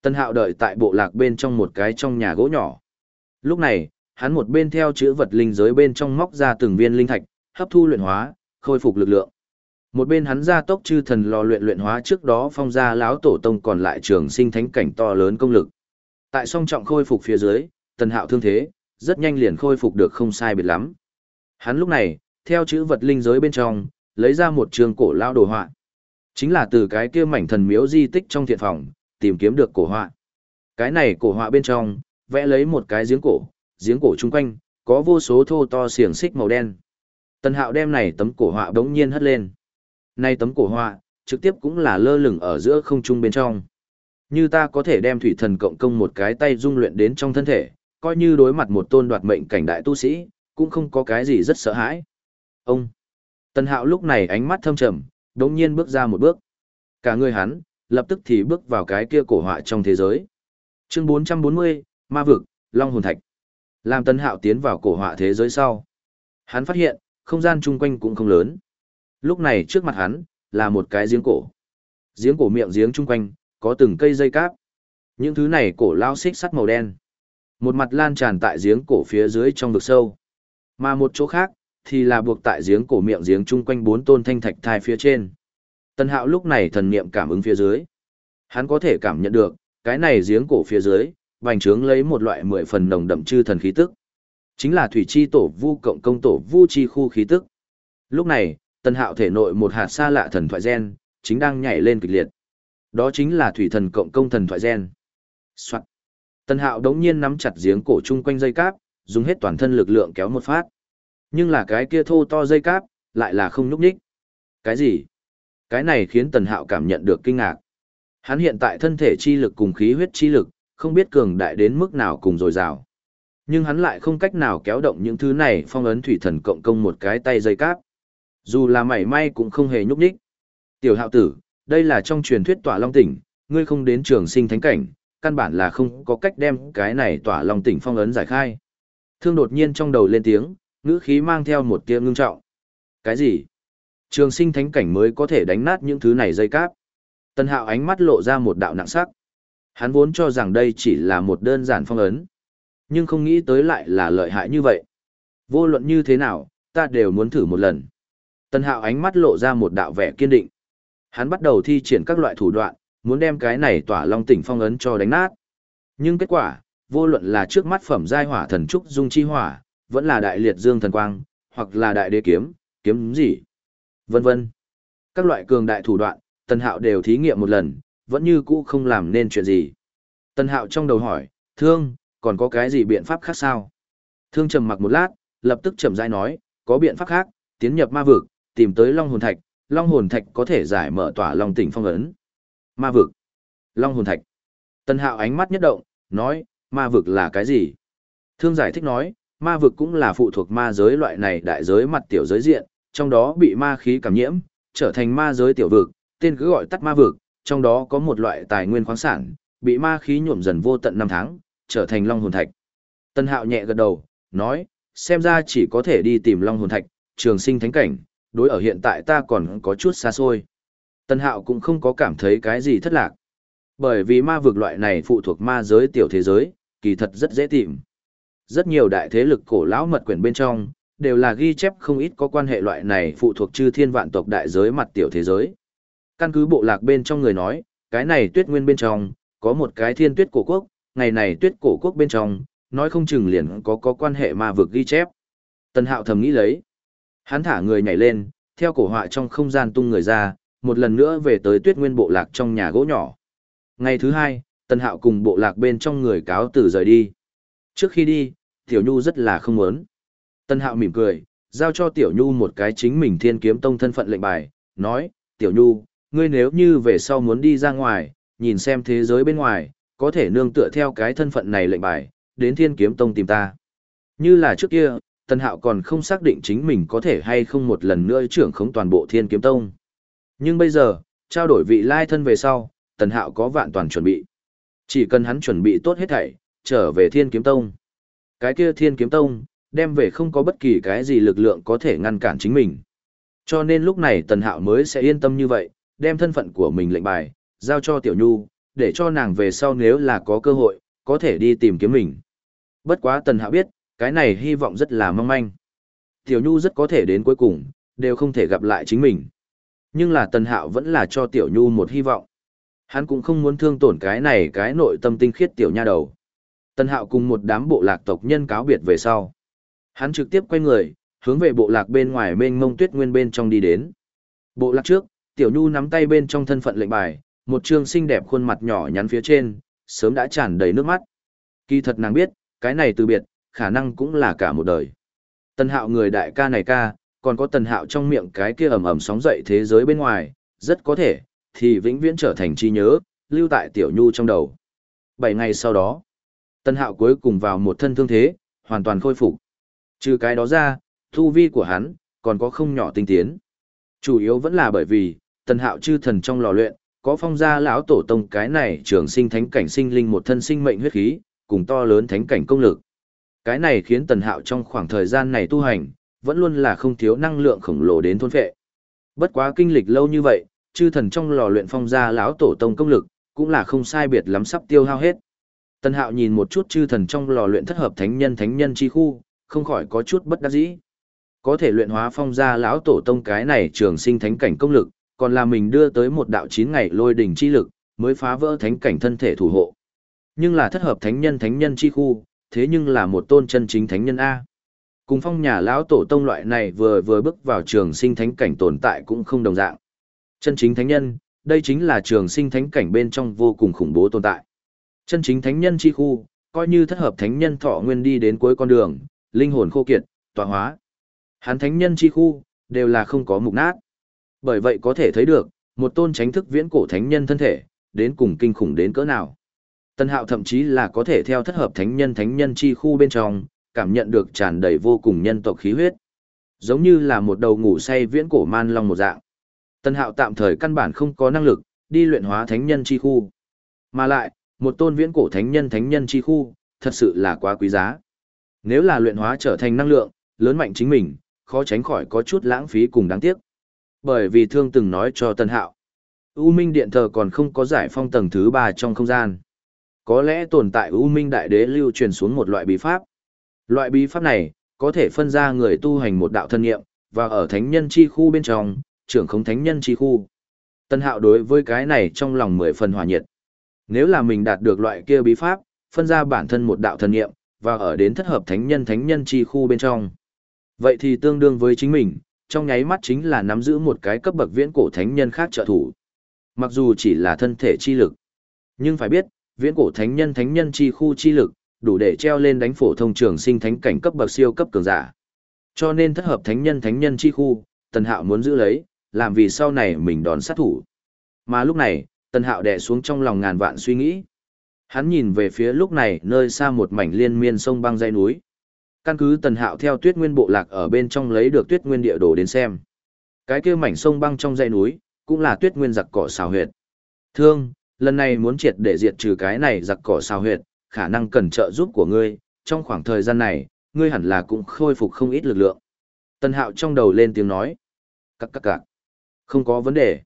A: Tân hạo đợi tại bộ lạc bên trong một cái trong nhà gỗ nhỏ. Lúc này, hắn một bên theo chữ vật linh giới bên trong móc ra từng viên linh thạch, hấp thu luyện hóa, khôi phục lực lượng. Một bên hắn ra tốc chư thần lò luyện luyện hóa trước đó phong ra lão tổ tông còn lại trường sinh thánh cảnh to lớn công lực. Tại song trọng khôi phục phía dưới, tần hạo thương thế, rất nhanh liền khôi phục được không sai biệt lắm. Hắn lúc này, theo chữ vật linh giới bên trong, lấy ra một trường cổ lao đồ họa. Chính là từ cái kia mảnh thần miếu di tích trong thiện phòng, tìm kiếm được cổ họa. Cái này cổ họa bên trong, vẽ lấy một cái giếng cổ, giếng cổ chung quanh, có vô số thô to xiềng xích màu đen. Tần hạo đem này tấm cổ họa đống nhiên hất lên. Này tấm cổ họa, trực tiếp cũng là lơ lửng ở giữa không trung bên trong. Như ta có thể đem thủy thần cộng công một cái tay dung luyện đến trong thân thể, coi như đối mặt một tôn đoạt mệnh cảnh đại tu sĩ, cũng không có cái gì rất sợ hãi. Ông, Tần Hạo lúc này ánh mắt thâm trầm, đống nhiên bước ra một bước. Cả người hắn, lập tức thì bước vào cái kia cổ họa trong thế giới. Chương 440, Ma Vực, Long Hồn Thạch. Làm Tân Hạo tiến vào cổ họa thế giới sau. Hắn phát hiện, không gian chung quanh cũng không lớn. Lúc này trước mặt hắn, là một cái giếng cổ. Giếng cổ miệng giếng chung quanh, có từng cây dây cáp. Những thứ này cổ lao xích sắt màu đen. Một mặt lan tràn tại giếng cổ phía dưới trong vực sâu. Mà một chỗ khác, thì là buộc tại giếng cổ miệng giếng chung quanh bốn tôn thanh thạch thai phía trên. Tân hạo lúc này thần niệm cảm ứng phía dưới. Hắn có thể cảm nhận được, cái này giếng cổ phía dưới, vành trướng lấy một loại mười phần nồng đậm chư thần khí tức. Chính là thủy chi tổ vu cộng công tổ vu chi khu khí tức. Lúc này, tần hạo thể nội một hạt xa lạ thần thoại gen, chính đang nhảy lên kịch liệt. Đó chính là thủy thần cộng công thần thoại gen. Soạn. Tần hạo đống nhiên nắm chặt giếng cổ chung quanh dây cáp, dùng hết toàn thân lực lượng kéo một phát. Nhưng là cái kia thô to dây cáp, lại là không núp đích. Cái gì? Cái này khiến tần hạo cảm nhận được kinh ngạc. Hắn hiện tại thân thể chi lực cùng khí huyết chi lực, không biết cường đại đến mức nào cùng dồi dào. Nhưng hắn lại không cách nào kéo động những thứ này phong ấn thủy thần cộng công một cái tay dây cáp. Dù là mảy may cũng không hề nhúc nhích. Tiểu hạo tử, đây là trong truyền thuyết tỏa long tỉnh, ngươi không đến trường sinh thánh cảnh, căn bản là không có cách đem cái này tỏa long tỉnh phong ấn giải khai. Thương đột nhiên trong đầu lên tiếng, ngữ khí mang theo một tia ngưng trọng. Cái gì? Trường sinh thánh cảnh mới có thể đánh nát những thứ này dây cáp. Tân hạo ánh mắt lộ ra một đạo nặng sắc. Hắn vốn cho rằng đây chỉ là một đơn giản phong ấn. Nhưng không nghĩ tới lại là lợi hại như vậy. Vô luận như thế nào, ta đều muốn thử một lần. Tân hạo ánh mắt lộ ra một đạo vẻ kiên định. Hắn bắt đầu thi triển các loại thủ đoạn, muốn đem cái này tỏa long tỉnh phong ấn cho đánh nát. Nhưng kết quả, vô luận là trước mắt phẩm giai hỏa thần trúc dung chi hỏa, vẫn là đại liệt dương thần quang, hoặc là đại đế kiếm, kiếm gì, vân vân. Các loại cường đại thủ đoạn, Tân Hạo đều thí nghiệm một lần, vẫn như cũ không làm nên chuyện gì. Tân Hạo trong đầu hỏi, thương, còn có cái gì biện pháp khác sao? Thương trầm mặc một lát, lập tức chậm rãi nói, có biện pháp khác, tiến nhập ma vực, tìm tới Long hồn thạch, Long hồn thạch có thể giải mở tỏa Long tỉnh phong ấn. Ma vực, Long hồn thạch. Tân Hạo ánh mắt nhất động, nói, ma vực là cái gì? Thương giải thích nói, ma vực cũng là phụ thuộc ma giới loại này đại giới mặt tiểu giới diện, trong đó bị ma khí cảm nhiễm, trở thành ma giới tiểu vực, tên cứ gọi tắt ma vực, trong đó có một loại tài nguyên khoáng sản, bị ma khí nhuộm dần vô tận năm tháng, trở thành long hồn thạch. Tân Hạo nhẹ gật đầu, nói, xem ra chỉ có thể đi tìm long hồn thạch, trường sinh thánh cảnh, đối ở hiện tại ta còn có chút xa xôi. Tân Hạo cũng không có cảm thấy cái gì thất lạc. Bởi vì ma vực loại này phụ thuộc ma giới tiểu thế giới, kỳ thật rất dễ tìm. Rất nhiều đại thế lực cổ lão mật quyển bên trong, đều là ghi chép không ít có quan hệ loại này phụ thuộc chư thiên vạn tộc đại giới mặt tiểu thế giới. Căn cứ bộ lạc bên trong người nói, cái này tuyết nguyên bên trong, có một cái thiên tuyết cổ quốc, ngày này tuyết cổ quốc bên trong, nói không chừng liền có có quan hệ ma vực ghi chép. Tần hạo thầm nghĩ lấy. Hắn thả người nhảy lên, theo cổ họa trong không gian tung người ra, một lần nữa về tới tuyết nguyên bộ lạc trong nhà gỗ nhỏ. Ngày thứ hai, tần hạo cùng bộ lạc bên trong người cáo tử rời đi. Trước khi đi, Tiểu Nhu rất là không muốn. tần Hạo mỉm cười, giao cho Tiểu Nhu một cái chính mình thiên kiếm tông thân phận lệnh bài, nói, Tiểu Nhu, ngươi nếu như về sau muốn đi ra ngoài, nhìn xem thế giới bên ngoài, có thể nương tựa theo cái thân phận này lệnh bài, đến thiên kiếm tông tìm ta. Như là trước kia, Tân Hạo còn không xác định chính mình có thể hay không một lần nữa trưởng khống toàn bộ thiên kiếm tông. Nhưng bây giờ, trao đổi vị lai thân về sau, Tần Hạo có vạn toàn chuẩn bị. Chỉ cần hắn chuẩn bị tốt hết thảy, trở về thiên kiếm tông. Cái kia thiên kiếm tông, đem về không có bất kỳ cái gì lực lượng có thể ngăn cản chính mình. Cho nên lúc này Tần Hạo mới sẽ yên tâm như vậy, đem thân phận của mình lệnh bài, giao cho Tiểu Nhu, để cho nàng về sau nếu là có cơ hội, có thể đi tìm kiếm mình. Bất quá Tần Hạo biết, cái này hy vọng rất là mong manh. Tiểu Nhu rất có thể đến cuối cùng, đều không thể gặp lại chính mình. Nhưng là Tần Hạo vẫn là cho Tiểu Nhu một hy vọng. Hắn cũng không muốn thương tổn cái này cái nội tâm tinh khiết Tiểu Nha đầu. Tần Hạo cùng một đám bộ lạc tộc nhân cáo biệt về sau. Hắn trực tiếp quay người, hướng về bộ lạc bên ngoài mênh mông tuyết nguyên bên trong đi đến. Bộ lạc trước, Tiểu Nhu nắm tay bên trong thân phận lệnh bài, một trương xinh đẹp khuôn mặt nhỏ nhắn phía trên, sớm đã tràn đầy nước mắt. Kỳ thật nàng biết, cái này từ biệt, khả năng cũng là cả một đời. Tần Hạo người đại ca này ca, còn có Tần Hạo trong miệng cái kia ầm ầm sóng dậy thế giới bên ngoài, rất có thể, thì vĩnh viễn trở thành chi nhớ, lưu tại Tiểu Nhu trong đầu. Bảy ngày sau đó, Tần hạo cuối cùng vào một thân thương thế, hoàn toàn khôi phục. Trừ cái đó ra, thu vi của hắn, còn có không nhỏ tinh tiến. Chủ yếu vẫn là bởi vì, tần hạo chư thần trong lò luyện, có phong gia lão tổ tông cái này trường sinh thánh cảnh sinh linh một thân sinh mệnh huyết khí, cùng to lớn thánh cảnh công lực. Cái này khiến tần hạo trong khoảng thời gian này tu hành, vẫn luôn là không thiếu năng lượng khổng lồ đến thôn phệ. Bất quá kinh lịch lâu như vậy, chư thần trong lò luyện phong gia lão tổ tông công lực, cũng là không sai biệt lắm sắp tiêu hao hết. Tần Hạo nhìn một chút chư thần trong lò luyện thất hợp thánh nhân thánh nhân chi khu, không khỏi có chút bất đắc dĩ. Có thể luyện hóa phong gia lão tổ tông cái này trường sinh thánh cảnh công lực, còn là mình đưa tới một đạo chín ngày lôi đỉnh chi lực, mới phá vỡ thánh cảnh thân thể thủ hộ. Nhưng là thất hợp thánh nhân thánh nhân chi khu, thế nhưng là một tôn chân chính thánh nhân A. Cùng phong nhà lão tổ tông loại này vừa vừa bước vào trường sinh thánh cảnh tồn tại cũng không đồng dạng. Chân chính thánh nhân, đây chính là trường sinh thánh cảnh bên trong vô cùng khủng bố tồn tại. Chân chính thánh nhân chi khu, coi như thất hợp thánh nhân thọ nguyên đi đến cuối con đường, linh hồn khô kiệt, tọa hóa. Hắn thánh nhân chi khu, đều là không có mục nát. Bởi vậy có thể thấy được, một tôn tránh thức viễn cổ thánh nhân thân thể, đến cùng kinh khủng đến cỡ nào. Tân hạo thậm chí là có thể theo thất hợp thánh nhân thánh nhân chi khu bên trong, cảm nhận được tràn đầy vô cùng nhân tộc khí huyết. Giống như là một đầu ngủ say viễn cổ man long một dạng. Tân hạo tạm thời căn bản không có năng lực, đi luyện hóa thánh nhân chi khu. Mà lại, một tôn viễn cổ thánh nhân thánh nhân chi khu, thật sự là quá quý giá. Nếu là luyện hóa trở thành năng lượng, lớn mạnh chính mình, khó tránh khỏi có chút lãng phí cùng đáng tiếc. Bởi vì thương từng nói cho Tân Hạo, U Minh Điện Thờ còn không có giải phong tầng thứ 3 trong không gian. Có lẽ tồn tại U Minh Đại Đế lưu truyền xuống một loại bí pháp. Loại bí pháp này, có thể phân ra người tu hành một đạo thân nghiệm, và ở thánh nhân chi khu bên trong, trưởng không thánh nhân chi khu. Tân Hạo đối với cái này trong lòng mười phần hòa nhiệt. Nếu là mình đạt được loại kia bí pháp, phân ra bản thân một đạo thân nghiệm, và ở đến thất hợp thánh nhân thánh nhân chi khu bên trong. Vậy thì tương đương với chính mình, trong nháy mắt chính là nắm giữ một cái cấp bậc viễn cổ thánh nhân khác trợ thủ. Mặc dù chỉ là thân thể chi lực, nhưng phải biết, viễn cổ thánh nhân thánh nhân chi khu chi lực, đủ để treo lên đánh phổ thông trường sinh thánh cảnh cấp bậc siêu cấp cường giả. Cho nên thất hợp thánh nhân thánh nhân chi khu, Tần Hạo muốn giữ lấy, làm vì sau này mình đón sát thủ. Mà lúc này, Tần Hạo đè xuống trong lòng ngàn vạn suy nghĩ. Hắn nhìn về phía lúc này nơi xa một mảnh liên miên sông băng dãy núi. Căn cứ Tần Hạo theo Tuyết Nguyên bộ lạc ở bên trong lấy được Tuyết Nguyên địa đồ đến xem. Cái kia mảnh sông băng trong dãy núi, cũng là Tuyết Nguyên giặc cỏ xào huyệt. Thương, lần này muốn triệt để diệt trừ cái này giặc cỏ xào huyệt, khả năng cần trợ giúp của ngươi, trong khoảng thời gian này, ngươi hẳn là cũng khôi phục không ít lực lượng. Tần Hạo trong đầu lên tiếng nói. Các các các. Không có vấn đề.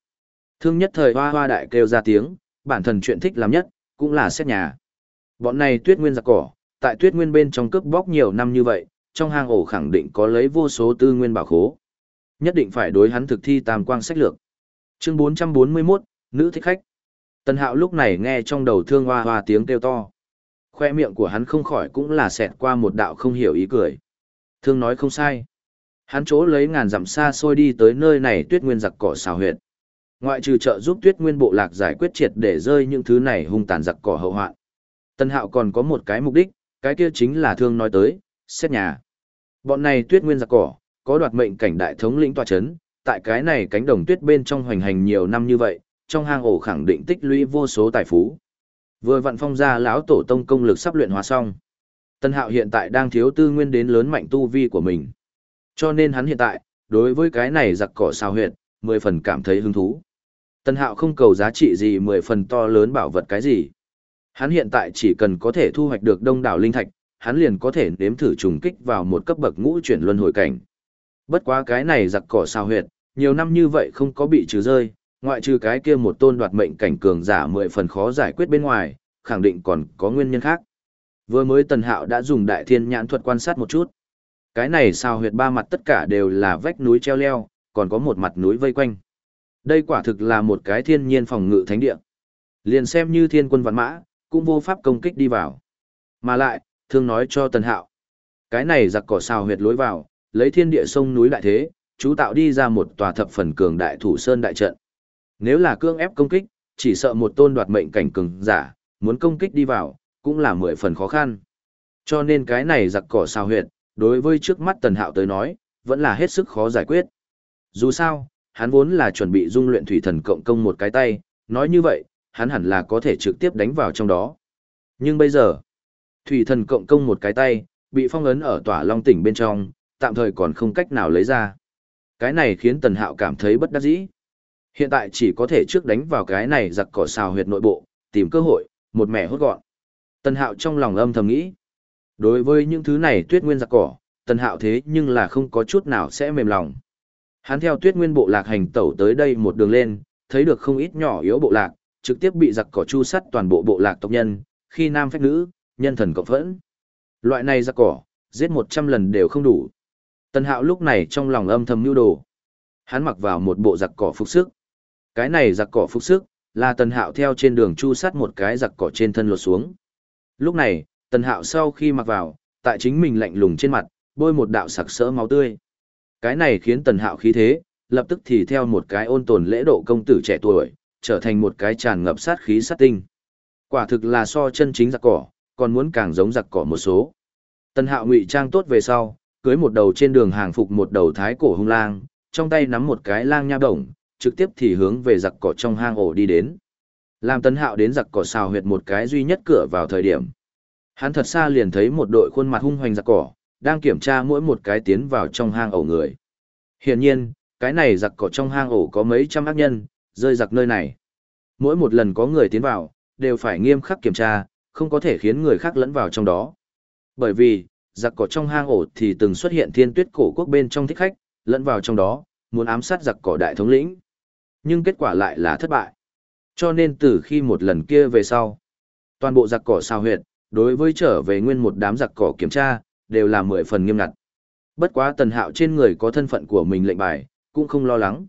A: Thương nhất thời hoa hoa đại kêu ra tiếng, bản thân chuyện thích làm nhất, cũng là xét nhà. Bọn này tuyết nguyên giặc cỏ, tại tuyết nguyên bên trong cướp bóc nhiều năm như vậy, trong hang ổ khẳng định có lấy vô số tư nguyên bảo khố. Nhất định phải đối hắn thực thi tam quang sách lược. Chương 441, Nữ thích khách. Tần hạo lúc này nghe trong đầu thương hoa hoa tiếng kêu to. Khoe miệng của hắn không khỏi cũng là xẹt qua một đạo không hiểu ý cười. Thương nói không sai. Hắn chỗ lấy ngàn dặm xa xôi đi tới nơi này tuyết nguyên giặc cỏ xào huyệt. Ngoại trừ trợ giúp tuyết nguyên bộ lạc giải quyết triệt để rơi những thứ này hung tàn giặc cỏ hậu hoạn. Tân hạo còn có một cái mục đích, cái kia chính là thương nói tới, xét nhà. Bọn này tuyết nguyên giặc cỏ, có đoạt mệnh cảnh đại thống lĩnh tòa chấn, tại cái này cánh đồng tuyết bên trong hoành hành nhiều năm như vậy, trong hang ổ khẳng định tích lũy vô số tài phú. Vừa vặn phong ra lão tổ tông công lực sắp luyện hóa xong. Tân Hạo hiện tại đang thiếu tư nguyên đến lớn mạnh tu vi của mình. Cho nên hắn hiện tại, đối với cái này giặc cỏ sao huyệt, mười phần cảm thấy hứng thú. Tân Hạo không cầu giá trị gì mười phần to lớn bảo vật cái gì. Hắn hiện tại chỉ cần có thể thu hoạch được đông đảo linh thạch, hắn liền có thể nếm thử trùng kích vào một cấp bậc ngũ chuyển luân hồi cảnh. Bất quá cái này giặc cỏ sao huyệt, nhiều năm như vậy không có bị trừ rơi, ngoại trừ cái kia một tôn đoạt mệnh cảnh cường giả mười phần khó giải quyết bên ngoài, khẳng định còn có nguyên nhân khác. Vừa mới Tần Hạo đã dùng đại thiên nhãn thuật quan sát một chút. Cái này sao huyệt ba mặt tất cả đều là vách núi treo leo, còn có một mặt núi vây quanh. Đây quả thực là một cái thiên nhiên phòng ngự thánh địa. Liền xem như thiên quân vạn mã, cũng vô pháp công kích đi vào. Mà lại, thương nói cho Tần Hạo. Cái này giặc cỏ sao huyệt lối vào, lấy thiên địa sông núi đại thế, chú tạo đi ra một tòa thập phần cường đại thủ sơn đại trận. Nếu là cương ép công kích, chỉ sợ một tôn đoạt mệnh cảnh cường giả, muốn công kích đi vào, cũng là mười phần khó khăn. Cho nên cái này giặc cỏ sao huyệt, đối với trước mắt Tần Hạo tới nói, vẫn là hết sức khó giải quyết. Dù sao, hắn vốn là chuẩn bị dung luyện thủy thần cộng công một cái tay, nói như vậy, hắn hẳn là có thể trực tiếp đánh vào trong đó. Nhưng bây giờ, Thủy thần cộng công một cái tay, bị phong ấn ở tỏa long tỉnh bên trong, tạm thời còn không cách nào lấy ra. Cái này khiến tần hạo cảm thấy bất đắc dĩ. Hiện tại chỉ có thể trước đánh vào cái này giặc cỏ xào huyệt nội bộ, tìm cơ hội, một mẻ hốt gọn. Tần hạo trong lòng âm thầm nghĩ. Đối với những thứ này tuyết nguyên giặc cỏ, tần hạo thế nhưng là không có chút nào sẽ mềm lòng. Hắn theo tuyết nguyên bộ lạc hành tẩu tới đây một đường lên, thấy được không ít nhỏ yếu bộ lạc, trực tiếp bị giặc cỏ chu sắt toàn bộ bộ lạc tộc nhân, khi nam phách nữ, nhân thần cộng phẫn. Loại này giặc cỏ, giết một trăm lần đều không đủ. Tần hạo lúc này trong lòng âm thầm mưu đồ. Hắn mặc vào một bộ giặc cỏ phục sức. Cái này giặc cỏ phục sức, là tần hạo theo trên đường chu sắt một cái giặc cỏ trên thân lột xuống. Lúc này, tần hạo sau khi mặc vào, tại chính mình lạnh lùng trên mặt, bôi một đạo sặc sỡ máu tươi. Cái này khiến tần hạo khí thế, lập tức thì theo một cái ôn tồn lễ độ công tử trẻ tuổi, trở thành một cái tràn ngập sát khí sát tinh. Quả thực là so chân chính giặc cỏ, còn muốn càng giống giặc cỏ một số. Tần hạo ngụy trang tốt về sau, cưới một đầu trên đường hàng phục một đầu thái cổ hung lang, trong tay nắm một cái lang nha đồng, trực tiếp thì hướng về giặc cỏ trong hang ổ đi đến. Làm tân hạo đến giặc cỏ xào huyệt một cái duy nhất cửa vào thời điểm. Hắn thật xa liền thấy một đội khuôn mặt hung hoành giặc cỏ, đang kiểm tra mỗi một cái tiến vào trong hang ổ người. Hiển nhiên, cái này giặc cỏ trong hang ổ có mấy trăm ác nhân, rơi giặc nơi này. Mỗi một lần có người tiến vào, đều phải nghiêm khắc kiểm tra, không có thể khiến người khác lẫn vào trong đó. Bởi vì, giặc cỏ trong hang ổ thì từng xuất hiện thiên tuyết cổ quốc bên trong thích khách, lẫn vào trong đó, muốn ám sát giặc cỏ đại thống lĩnh. Nhưng kết quả lại là thất bại. Cho nên từ khi một lần kia về sau, toàn bộ giặc cỏ sao huyệt, đối với trở về nguyên một đám giặc cỏ kiểm tra, đều là mười phần nghiêm ngặt. Bất quá tần hạo trên người có thân phận của mình lệnh bài, cũng không lo lắng.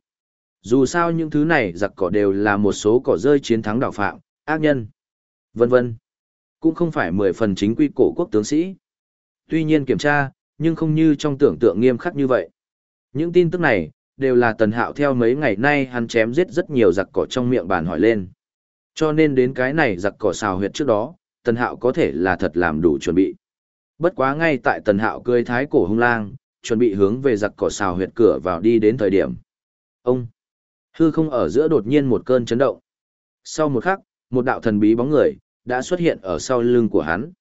A: Dù sao những thứ này giặc cỏ đều là một số cỏ rơi chiến thắng đảo phạm, ác nhân, vân vân. Cũng không phải mười phần chính quy cổ quốc tướng sĩ. Tuy nhiên kiểm tra, nhưng không như trong tưởng tượng nghiêm khắc như vậy. Những tin tức này, đều là tần hạo theo mấy ngày nay hắn chém giết rất nhiều giặc cỏ trong miệng bàn hỏi lên. Cho nên đến cái này giặc cỏ xào huyệt trước đó, tần hạo có thể là thật làm đủ chuẩn bị. Bất quá ngay tại tần hạo cười thái cổ hung lang, chuẩn bị hướng về giặc cỏ xào huyệt cửa vào đi đến thời điểm. Ông! Hư không ở giữa đột nhiên một cơn chấn động. Sau một khắc, một đạo thần bí bóng người, đã xuất hiện ở sau lưng của hắn.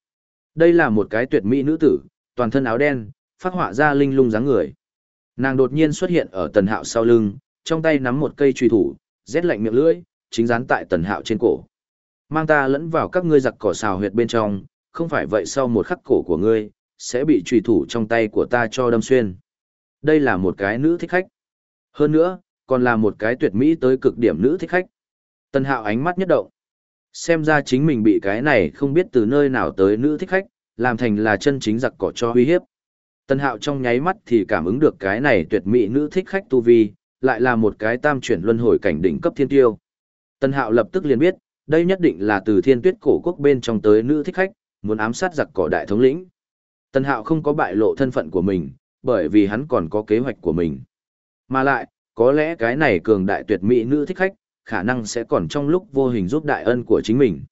A: Đây là một cái tuyệt mỹ nữ tử, toàn thân áo đen, phát họa ra linh lung dáng người. Nàng đột nhiên xuất hiện ở tần hạo sau lưng, trong tay nắm một cây truy thủ, rét lạnh miệng lưỡi, chính dán tại tần hạo trên cổ. Mang ta lẫn vào các ngươi giặc cỏ xào huyệt bên trong, không phải vậy sau một khắc cổ của ngươi, sẽ bị truy thủ trong tay của ta cho đâm xuyên. Đây là một cái nữ thích khách. Hơn nữa, còn là một cái tuyệt mỹ tới cực điểm nữ thích khách. Tần hạo ánh mắt nhất động. Xem ra chính mình bị cái này không biết từ nơi nào tới nữ thích khách, làm thành là chân chính giặc cỏ cho uy hiếp. Tân hạo trong nháy mắt thì cảm ứng được cái này tuyệt mỹ nữ thích khách tu vi, lại là một cái tam chuyển luân hồi cảnh đỉnh cấp thiên tiêu. Tân hạo lập tức liền biết, đây nhất định là từ thiên tuyết cổ quốc bên trong tới nữ thích khách, muốn ám sát giặc cỏ đại thống lĩnh. Tân hạo không có bại lộ thân phận của mình, bởi vì hắn còn có kế hoạch của mình. Mà lại, có lẽ cái này cường đại tuyệt mỹ nữ thích khách, khả năng sẽ còn trong lúc vô hình giúp đại ân của chính mình.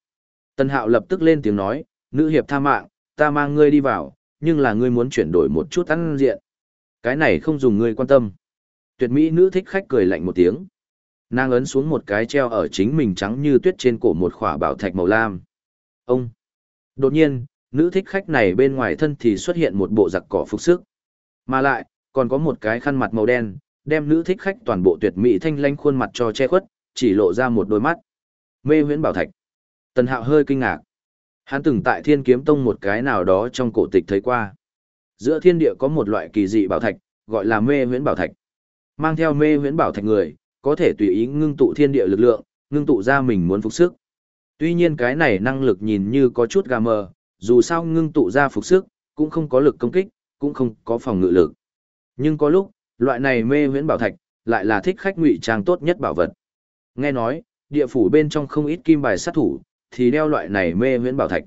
A: Tân hạo lập tức lên tiếng nói, nữ hiệp tha mạng, ta mang ngươi đi vào, nhưng là ngươi muốn chuyển đổi một chút ăn diện. Cái này không dùng ngươi quan tâm. Tuyệt mỹ nữ thích khách cười lạnh một tiếng. Nàng ấn xuống một cái treo ở chính mình trắng như tuyết trên cổ một khỏa bảo thạch màu lam. Ông! Đột nhiên, nữ thích khách này bên ngoài thân thì xuất hiện một bộ giặc cỏ phục sức. Mà lại, còn có một cái khăn mặt màu đen, đem nữ thích khách toàn bộ tuyệt mỹ thanh lanh khuôn mặt cho che khuất, chỉ lộ ra một đôi mắt. Mê huyễn bảo thạch. Tần hạo hơi kinh ngạc. Hắn từng tại thiên kiếm tông một cái nào đó trong cổ tịch thấy qua. Giữa thiên địa có một loại kỳ dị bảo thạch, gọi là mê huyễn bảo thạch. Mang theo mê huyễn bảo thạch người, có thể tùy ý ngưng tụ thiên địa lực lượng, ngưng tụ ra mình muốn phục sức. Tuy nhiên cái này năng lực nhìn như có chút gà mờ, dù sao ngưng tụ ra phục sức, cũng không có lực công kích, cũng không có phòng ngự lực. Nhưng có lúc, loại này mê huyễn bảo thạch, lại là thích khách ngụy trang tốt nhất bảo vật. Nghe nói, địa phủ bên trong không ít kim bài sát thủ, thì đeo loại này mê huyễn bảo thạch.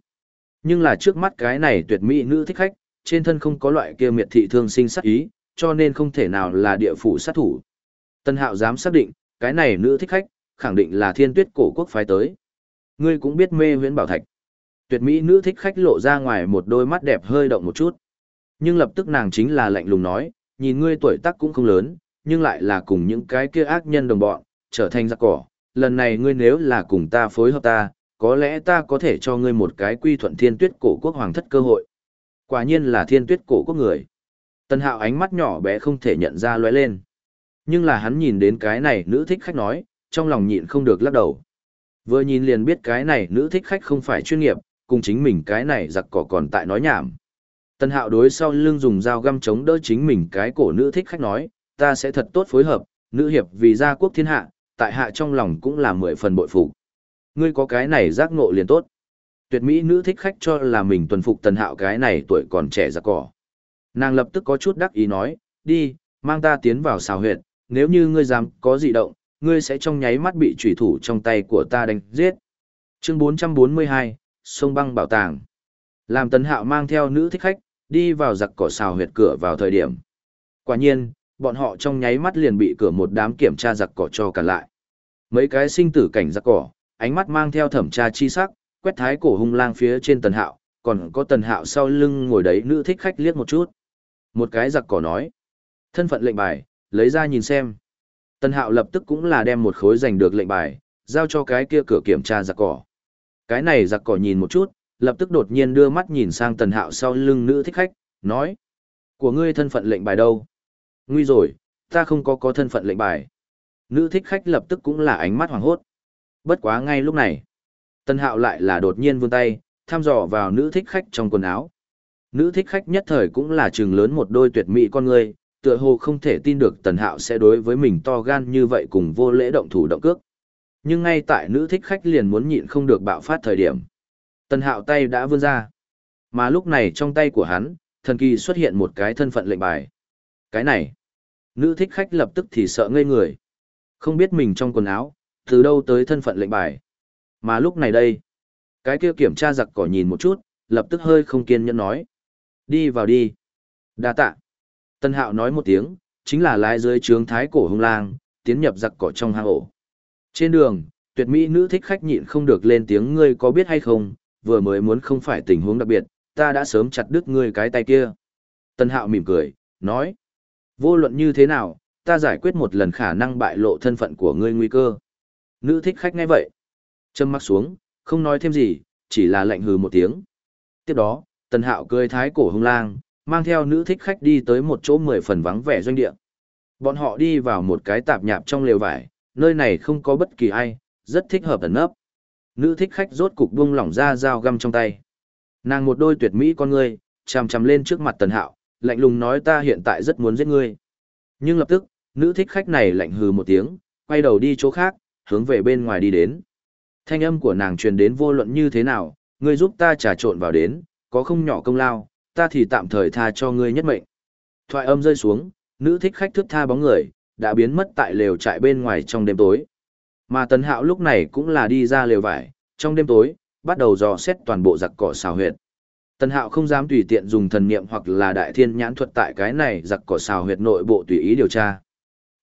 A: Nhưng là trước mắt cái này tuyệt mỹ nữ thích khách, trên thân không có loại kia miệt thị thương sinh sát ý, cho nên không thể nào là địa phủ sát thủ. Tân Hạo dám xác định, cái này nữ thích khách, khẳng định là thiên tuyết cổ quốc phái tới. Ngươi cũng biết mê huyễn bảo thạch. Tuyệt mỹ nữ thích khách lộ ra ngoài một đôi mắt đẹp hơi động một chút. Nhưng lập tức nàng chính là lạnh lùng nói, nhìn ngươi tuổi tác cũng không lớn, nhưng lại là cùng những cái kia ác nhân đồng bọn, trở thành giặc cỏ. Lần này ngươi nếu là cùng ta phối hợp ta, có lẽ ta có thể cho ngươi một cái quy thuận thiên tuyết cổ quốc hoàng thất cơ hội. Quả nhiên là thiên tuyết cổ quốc người. Tân hạo ánh mắt nhỏ bé không thể nhận ra lóe lên. Nhưng là hắn nhìn đến cái này nữ thích khách nói, trong lòng nhịn không được lắc đầu. Vừa nhìn liền biết cái này nữ thích khách không phải chuyên nghiệp, cùng chính mình cái này giặc cỏ còn tại nói nhảm. Tân hạo đối sau lưng dùng dao găm chống đỡ chính mình cái cổ nữ thích khách nói, ta sẽ thật tốt phối hợp, nữ hiệp vì gia quốc thiên hạ, tại hạ trong lòng cũng là mười phần bội phục. Ngươi có cái này giác ngộ liền tốt. Tuyệt mỹ nữ thích khách cho là mình tuần phục tần hạo cái này tuổi còn trẻ ra cỏ. Nàng lập tức có chút đắc ý nói, đi, mang ta tiến vào xào huyệt, nếu như ngươi dám có dị động, ngươi sẽ trong nháy mắt bị trùy thủ trong tay của ta đánh giết. Chương 442, Sông băng bảo tàng. Làm tần hạo mang theo nữ thích khách, đi vào giặc cỏ xào huyệt cửa vào thời điểm. Quả nhiên, bọn họ trong nháy mắt liền bị cửa một đám kiểm tra giặc cỏ cho cả lại. Mấy cái sinh tử cảnh giặc cỏ, ánh mắt mang theo thẩm tra chi sắc, quét thái cổ hung lang phía trên tần hạo, còn có tần hạo sau lưng ngồi đấy nữ thích khách liếc một chút. Một cái giặc cỏ nói, thân phận lệnh bài, lấy ra nhìn xem. Tần hạo lập tức cũng là đem một khối giành được lệnh bài, giao cho cái kia cửa kiểm tra giặc cỏ. Cái này giặc cỏ nhìn một chút, lập tức đột nhiên đưa mắt nhìn sang tần hạo sau lưng nữ thích khách, nói. Của ngươi thân phận lệnh bài đâu? Nguy rồi, ta không có có thân phận lệnh bài. Nữ thích khách lập tức cũng là ánh mắt hoàng hốt. Bất quá ngay lúc này, tần hạo lại là đột nhiên vươn tay, thăm dò vào nữ thích khách trong quần áo. Nữ thích khách nhất thời cũng là trừng lớn một đôi tuyệt mỹ con người, tựa hồ không thể tin được tần hạo sẽ đối với mình to gan như vậy cùng vô lễ động thủ động cước. Nhưng ngay tại nữ thích khách liền muốn nhịn không được bạo phát thời điểm. Tần hạo tay đã vươn ra. Mà lúc này trong tay của hắn, thần kỳ xuất hiện một cái thân phận lệnh bài. Cái này, nữ thích khách lập tức thì sợ ngây người. Không biết mình trong quần áo, từ đâu tới thân phận lệnh bài. Mà lúc này đây, cái kia kiểm tra giặc cỏ nhìn một chút, lập tức hơi không kiên nhẫn nói. Đi vào đi. đa tạ. Tân hạo nói một tiếng, chính là lái dưới trướng thái cổ hung lang, tiến nhập giặc cỏ trong hang ổ. Trên đường, tuyệt mỹ nữ thích khách nhịn không được lên tiếng ngươi có biết hay không, vừa mới muốn không phải tình huống đặc biệt, ta đã sớm chặt đứt ngươi cái tay kia. Tân hạo mỉm cười, nói. Vô luận như thế nào, ta giải quyết một lần khả năng bại lộ thân phận của ngươi nguy cơ. Nữ thích khách ngay vậy. Châm mắt xuống, không nói thêm gì, chỉ là lạnh hừ một tiếng. Tiếp đó, tần hạo cười thái cổ hung lang, mang theo nữ thích khách đi tới một chỗ mười phần vắng vẻ doanh địa. Bọn họ đi vào một cái tạp nhạp trong lều vải, nơi này không có bất kỳ ai, rất thích hợp ẩn nấp. Nữ thích khách rốt cục buông lỏng ra dao găm trong tay. Nàng một đôi tuyệt mỹ con ngươi, chằm chằm lên trước mặt tần hạo, lạnh lùng nói ta hiện tại rất muốn giết ngươi. Nhưng lập tức, nữ thích khách này lạnh hừ một tiếng, quay đầu đi chỗ khác, hướng về bên ngoài đi đến. Thanh âm của nàng truyền đến vô luận như thế nào, ngươi giúp ta trà trộn vào đến, có không nhỏ công lao, ta thì tạm thời tha cho ngươi nhất mệnh. Thoại âm rơi xuống, nữ thích khách thước tha bóng người, đã biến mất tại lều trại bên ngoài trong đêm tối. Mà Tần Hạo lúc này cũng là đi ra lều vải, trong đêm tối, bắt đầu dò xét toàn bộ giặc cỏ xào huyệt. Tần Hạo không dám tùy tiện dùng thần niệm hoặc là đại thiên nhãn thuật tại cái này giặc cỏ xào huyệt nội bộ tùy ý điều tra.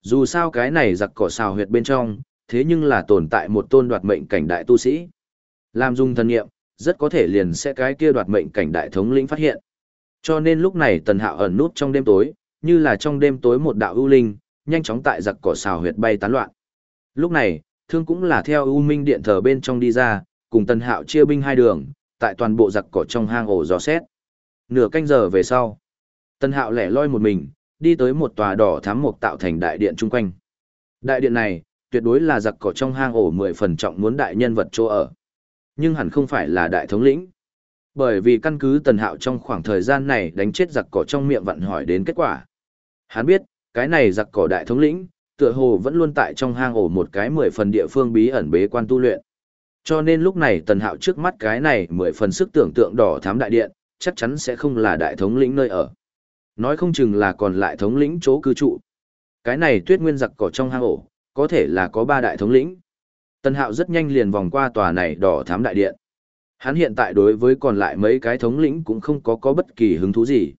A: Dù sao cái này giặc cỏ xào huyệt bên trong, thế nhưng là tồn tại một tôn đoạt mệnh cảnh đại tu sĩ. Làm dùng thần niệm, rất có thể liền sẽ cái kia đoạt mệnh cảnh đại thống lĩnh phát hiện. Cho nên lúc này Tần Hạo ẩn nút trong đêm tối, như là trong đêm tối một đạo ưu linh, nhanh chóng tại giặc cỏ xào huyệt bay tán loạn. Lúc này, thương cũng là theo U minh điện thờ bên trong đi ra, cùng Tần Hạo chia binh hai đường, tại toàn bộ giặc cỏ trong hang ổ dò xét. Nửa canh giờ về sau, Tần Hạo lẻ loi một mình, đi tới một tòa đỏ thám mục tạo thành đại điện chung quanh. Đại điện này, tuyệt đối là giặc cỏ trong hang ổ mười phần trọng muốn đại nhân vật chỗ ở. Nhưng hẳn không phải là đại thống lĩnh. Bởi vì căn cứ tần hạo trong khoảng thời gian này đánh chết giặc cỏ trong miệng vặn hỏi đến kết quả. Hắn biết, cái này giặc cỏ đại thống lĩnh, tựa hồ vẫn luôn tại trong hang ổ một cái mười phần địa phương bí ẩn bế quan tu luyện. Cho nên lúc này tần hạo trước mắt cái này mười phần sức tưởng tượng đỏ thám đại điện, chắc chắn sẽ không là đại thống lĩnh nơi ở. Nói không chừng là còn lại thống lĩnh chỗ cư trụ. Cái này tuyết nguyên giặc cỏ trong hang ổ, có thể là có ba đại thống lĩnh. Tần Hạo rất nhanh liền vòng qua tòa này đỏ thám đại điện. Hắn hiện tại đối với còn lại mấy cái thống lĩnh cũng không có có bất kỳ hứng thú gì.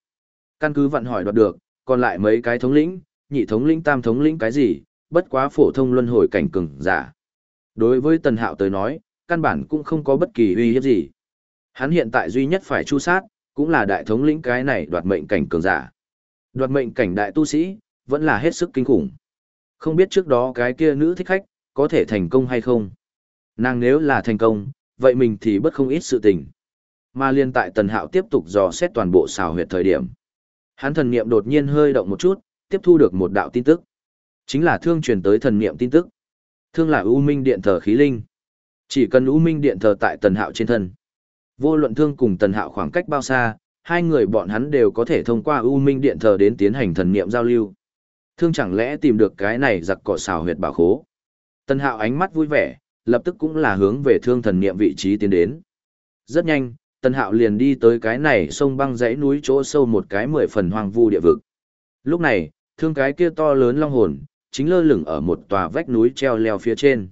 A: Căn cứ vận hỏi đoạt được, còn lại mấy cái thống lĩnh, nhị thống lĩnh tam thống lĩnh cái gì, bất quá phổ thông luân hồi cảnh cường giả. Đối với Tần Hạo tới nói, căn bản cũng không có bất kỳ uy hiếp gì. Hắn hiện tại duy nhất phải chu sát, cũng là đại thống lĩnh cái này đoạt mệnh cảnh cường giả. Đoạt mệnh cảnh đại tu sĩ, vẫn là hết sức kinh khủng. Không biết trước đó cái kia nữ thích khách, có thể thành công hay không. Nàng nếu là thành công, vậy mình thì bất không ít sự tình. Mà liên tại Tần Hạo tiếp tục dò xét toàn bộ xào huyệt thời điểm. Hắn thần niệm đột nhiên hơi động một chút, tiếp thu được một đạo tin tức. Chính là thương truyền tới thần niệm tin tức. Thương là U Minh điện thờ khí linh. Chỉ cần U Minh điện thờ tại Tần Hạo trên thân. Vô luận thương cùng Tần Hạo khoảng cách bao xa, hai người bọn hắn đều có thể thông qua U Minh điện thờ đến tiến hành thần niệm giao lưu. Thương chẳng lẽ tìm được cái này giặc cỏ xào huyệt bảo khố. Tần Hạo ánh mắt vui vẻ, lập tức cũng là hướng về thương thần niệm vị trí tiến đến. Rất nhanh, Tần Hạo liền đi tới cái này sông băng dãy núi chỗ sâu một cái mười phần hoang vu địa vực. Lúc này, thương cái kia to lớn long hồn, chính lơ lửng ở một tòa vách núi treo leo phía trên.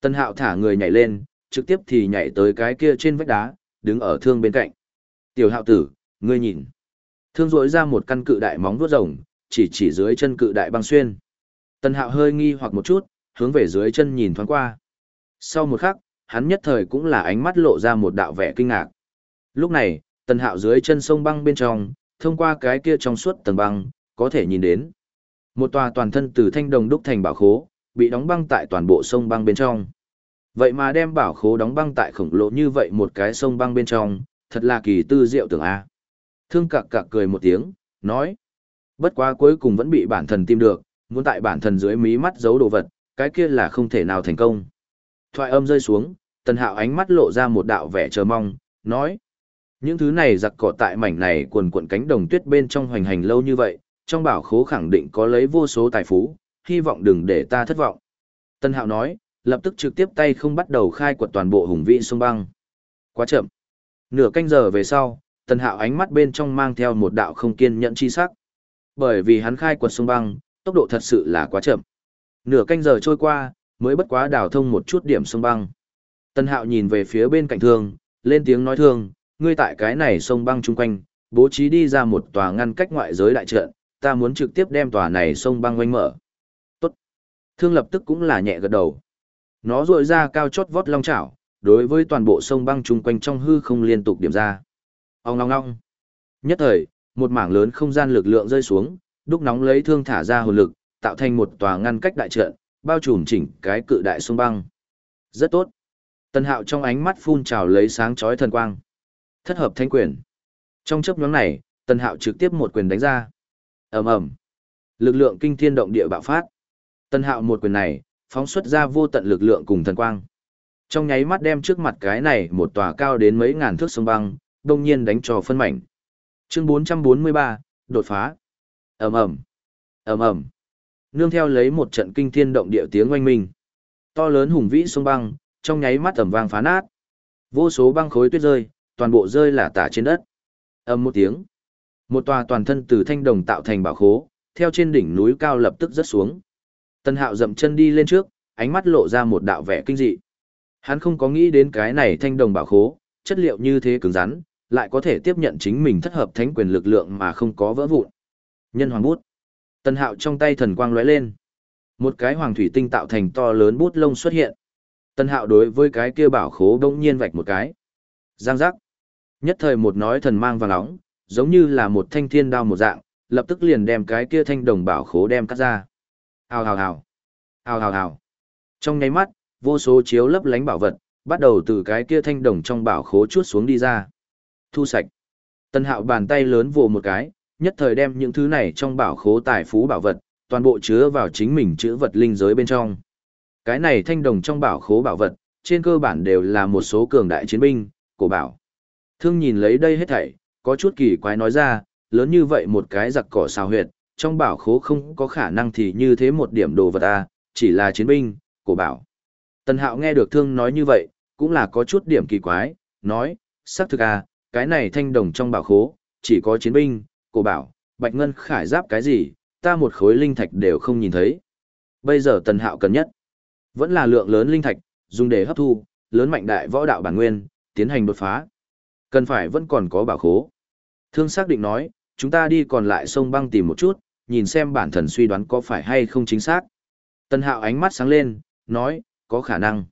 A: Tần Hạo thả người nhảy lên, trực tiếp thì nhảy tới cái kia trên vách đá, đứng ở thương bên cạnh. Tiểu Hạo tử, ngươi nhìn. Thương rỗi ra một căn cự đại móng vuốt rồng, chỉ chỉ dưới chân cự đại băng xuyên. Tần Hạo hơi nghi hoặc một chút, hướng về dưới chân nhìn thoáng qua. Sau một khắc, hắn nhất thời cũng là ánh mắt lộ ra một đạo vẻ kinh ngạc. Lúc này, Tần Hạo dưới chân sông băng bên trong, thông qua cái kia trong suốt tầng băng, có thể nhìn đến. Một tòa toàn thân từ thanh đồng đúc thành bảo khố, bị đóng băng tại toàn bộ sông băng bên trong. Vậy mà đem bảo khố đóng băng tại khổng lồ như vậy một cái sông băng bên trong, thật là kỳ tư diệu tưởng a. Thương cặc cặc cười một tiếng, nói. Bất quá cuối cùng vẫn bị bản thần tìm được, muốn tại bản thần dưới mí mắt giấu đồ vật, cái kia là không thể nào thành công. Thoại âm rơi xuống, tần hạo ánh mắt lộ ra một đạo vẻ chờ mong, nói. Những thứ này giặc cỏ tại mảnh này quần cuộn cánh đồng tuyết bên trong hoành hành lâu như vậy, trong bảo khố khẳng định có lấy vô số tài phú, hy vọng đừng để ta thất vọng. Tân Hạo nói, lập tức trực tiếp tay không bắt đầu khai quật toàn bộ hùng vĩ sông băng. Quá chậm. Nửa canh giờ về sau, Tân Hạo ánh mắt bên trong mang theo một đạo không kiên nhẫn chi sắc. Bởi vì hắn khai quật sông băng, tốc độ thật sự là quá chậm. Nửa canh giờ trôi qua, mới bất quá đào thông một chút điểm sông băng. Tân Hạo nhìn về phía bên cạnh thương, lên tiếng nói thương, ngươi tại cái này sông băng chung quanh, bố trí đi ra một tòa ngăn cách ngoại giới đại trận, ta muốn trực tiếp đem tòa này sông băng quanh mở. Tốt. Thương lập tức cũng là nhẹ gật đầu. Nó rội ra cao chót vót long chảo, đối với toàn bộ sông băng chung quanh trong hư không liên tục điểm ra. Ông ngong ngong. Nhất thời, một mảng lớn không gian lực lượng rơi xuống, đúc nóng lấy thương thả ra hồn lực, tạo thành một tòa ngăn cách đại trận, bao trùm chỉnh cái cự đại sông băng. Rất tốt. Tân hạo trong ánh mắt phun trào lấy sáng chói thần quang. Thất hợp thanh quyền. Trong chấp nhóm này, Tân hạo trực tiếp một quyền đánh ra ầm ầm. Lực lượng kinh thiên động địa bạo phát. Tân hạo một quyền này phóng xuất ra vô tận lực lượng cùng thần quang. Trong nháy mắt đem trước mặt cái này một tòa cao đến mấy ngàn thước sông băng đông nhiên đánh trò phân mảnh. Chương 443, đột phá. Ầm ầm. Ầm ầm. Nương theo lấy một trận kinh thiên động địa tiếng oanh minh. To lớn hùng vĩ sông băng trong nháy mắt ẩm vang phá nát. Vô số băng khối tuyết rơi toàn bộ rơi là tả trên đất. Ầm một tiếng một tòa toàn thân từ thanh đồng tạo thành bảo khố, theo trên đỉnh núi cao lập tức rớt xuống. Tân Hạo dậm chân đi lên trước, ánh mắt lộ ra một đạo vẻ kinh dị. Hắn không có nghĩ đến cái này thanh đồng bảo khố, chất liệu như thế cứng rắn, lại có thể tiếp nhận chính mình thất hợp thánh quyền lực lượng mà không có vỡ vụn. Nhân hoàng bút. Tân Hạo trong tay thần quang lóe lên. Một cái hoàng thủy tinh tạo thành to lớn bút lông xuất hiện. Tân Hạo đối với cái kia bảo khố bỗng nhiên vạch một cái. Giang giác. Nhất thời một nói thần mang vàng nóng, giống như là một thanh thiên đao một dạng, lập tức liền đem cái kia thanh đồng bảo khố đem cắt ra. Hào hào hào. Hào hào hào. Trong nháy mắt, vô số chiếu lấp lánh bảo vật, bắt đầu từ cái kia thanh đồng trong bảo khố chuốt xuống đi ra. Thu sạch. Tân hạo bàn tay lớn vồ một cái, nhất thời đem những thứ này trong bảo khố tài phú bảo vật, toàn bộ chứa vào chính mình chữ vật linh giới bên trong. Cái này thanh đồng trong bảo khố bảo vật, trên cơ bản đều là một số cường đại chiến binh, cổ bảo. Thương nhìn lấy đây hết thảy, có chút kỳ quái nói ra, lớn như vậy một cái giặc cỏ xào huyệt, trong bảo khố không có khả năng thì như thế một điểm đồ vật à, chỉ là chiến binh, cổ bảo. Tần Hạo nghe được thương nói như vậy, cũng là có chút điểm kỳ quái, nói, xác thực à, cái này thanh đồng trong bảo khố, chỉ có chiến binh, cổ bảo, bạch ngân khải giáp cái gì, ta một khối linh thạch đều không nhìn thấy. Bây giờ Tần Hạo cần nhất, vẫn là lượng lớn linh thạch, dùng để hấp thu, lớn mạnh đại võ đạo bản nguyên, tiến hành đột phá. Cần phải vẫn còn có bảo khố. Thương xác định nói, chúng ta đi còn lại sông băng tìm một chút, nhìn xem bản thần suy đoán có phải hay không chính xác. Tân hạo ánh mắt sáng lên, nói, có khả năng.